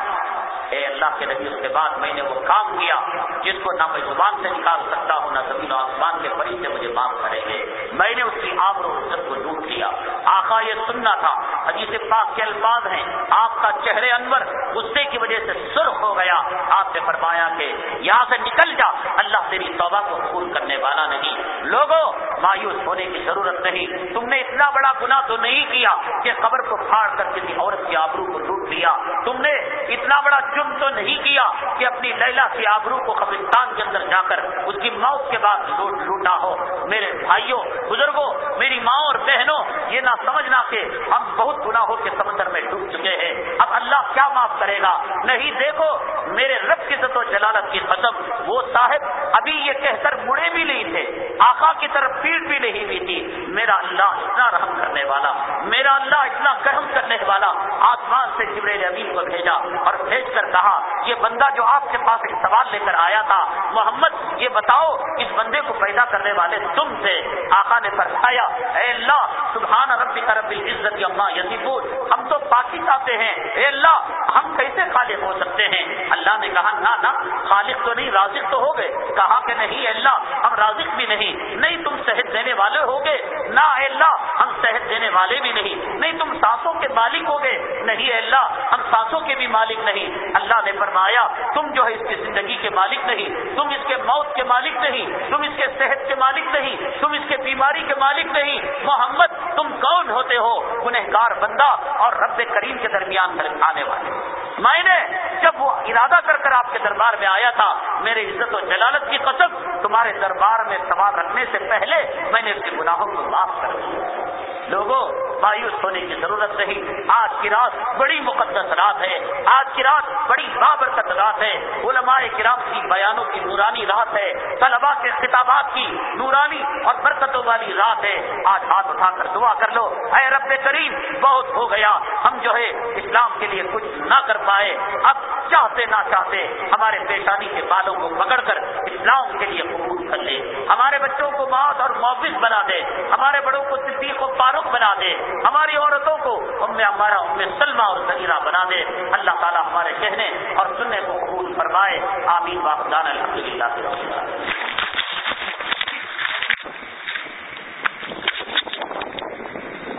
اے اللہ کے نبی، اس کے بعد میں نے وہ کام کیا جس کو نہ میں زبان سے نکال سکتا ہوں، نہ زمین و آسمان کے فرشتے مجھے معاف کریں گے۔ میں نے اس کی آبر و عزت کو لوٹ لیا آقا یہ سننا تھا، حدیث پاک کے الفاظ ہیں۔ آپ کا چہرے انور غصے کی وجہ سے سرخ ہو گیا۔ آپ نے فرمایا کہ یہاں سے نکل جا۔ اللہ تیری توبہ کو قبول کرنے والا نہیں۔ لوگوں، مایوس ہونے کی ضرورت نہیں۔ تم نے اتنا بڑا گناہ تو نہیں کیا کہ قبر کو پھاڑ کر کسی عورت کی آبرو کو لوٹ لیا۔ تم نے اتنا بڑا جرم تو نہیں کیا کہ اپنی لیلا کی آبرو کو قبرستان کے اندر جا کر اس کی موت کے بعد لوٹ لوٹا ہو۔ میرے بھائیوں، بزرگوں، میری ماں اور بہنوں، یہ نہ سمجھنا کہ ہم بہت گناہوں کے سمندر میں ڈوب چکے ہیں۔ اب اللہ کیا معاف کرے گا؟ نہیں، دیکھو، میرے رب کی عزت و جلالت کی قسم، وہ صاحب ابھی یہ کہہ کر مڑے بھی نہیں تھے، آقا کی طرف پیٹ بھی نہیں ہوئی تھی۔ میرا اللہ اتنا رحم کرنے والا، میرا اللہ اتنا کرم کرنے والا، آسمان سے جبریل امین کو بھیجا اور بھیج کر کہا، یہ بندہ جو آپ کے پاس ایک سوال لے کر آیا تھا، محمد، یہ بتاؤ، اس بندے کو پیدا کرنے والے تم تھے۔ آقا نے فرمایا، اے اللہ، سبحان ربی رب العزت اللہ یسیفور ہم تو پاکی چاہتے ہیں۔ اے اللہ، ہم کیسے خالق ہو سکتے ہیں؟ اللہ نے کہا، نہ نہ، خالق تو نہیں، رازق تو ہو گئے۔ کہا کہ نہیں اللہ، ہم رازق بھی نہیں۔ نہیں، تم صحت دینے والے ہو گئے نہ، اے اللہ، ہم صحت دینے والے بھی نہیں۔ نہیں، تم سانسوں کے مالک ہو گئے نہیں، اے اللہ، ہم سانسوں کے بھی مالک نہیں۔ اللہ نے فرمایا، تم جو ہے اس کی زندگی کے مالک نہیں، تم اس کے موت کے مالک نہیں، تم اس کے صحت کے مالک نہیں، تم اس کے بیماری کے مالک نہیں۔ محمد، تم کون ہوتے ہو؟ گنہگار بندہ اور رب کریم کے درمیان آنے والے۔ میں نے جب وہ ارادہ کر کر آپ کے دربار میں آیا تھا، میرے عزت و جلالت کی قسم، تمہارے دربار میں سوال رکھنے سے پہلے میں نے اس کے گناہوں کو معاف کر دیا۔ لوگوں، مایوس ہونے کی ضرورت نہیں۔ آج کی رات بڑی مقدس رات ہے۔ آج کی رات بڑی بابرکت رات ہے۔ علماء کرام کی بیانوں کی نورانی رات ہے۔ طلبا کے خطابات کی نورانی اور برکتوں والی رات ہے۔ آج ہاتھ اٹھا کر دعا کر لو۔ اے رب کریم، بہت ہو گیا۔ ہم جو ہے اسلام کے لیے کچھ نہ کر پائے۔ اب چاہتے نہ چاہتے ہمارے پیشانی کے بالوں کو پکڑ کر اسلام کے لیے قبول کر لے ہمارے بچوں کو بات اور موبز بنا دے ہمارے بڑوں کو صدیق و فاروق بنا دے ہماری عورتوں کو ام ہمارا ام سلمہ اور ذریعہ بنا دے اللہ تعالیٰ ہمارے کہنے اور سننے کو قبول فرمائے۔ آمین۔ واقدان الحمد للہ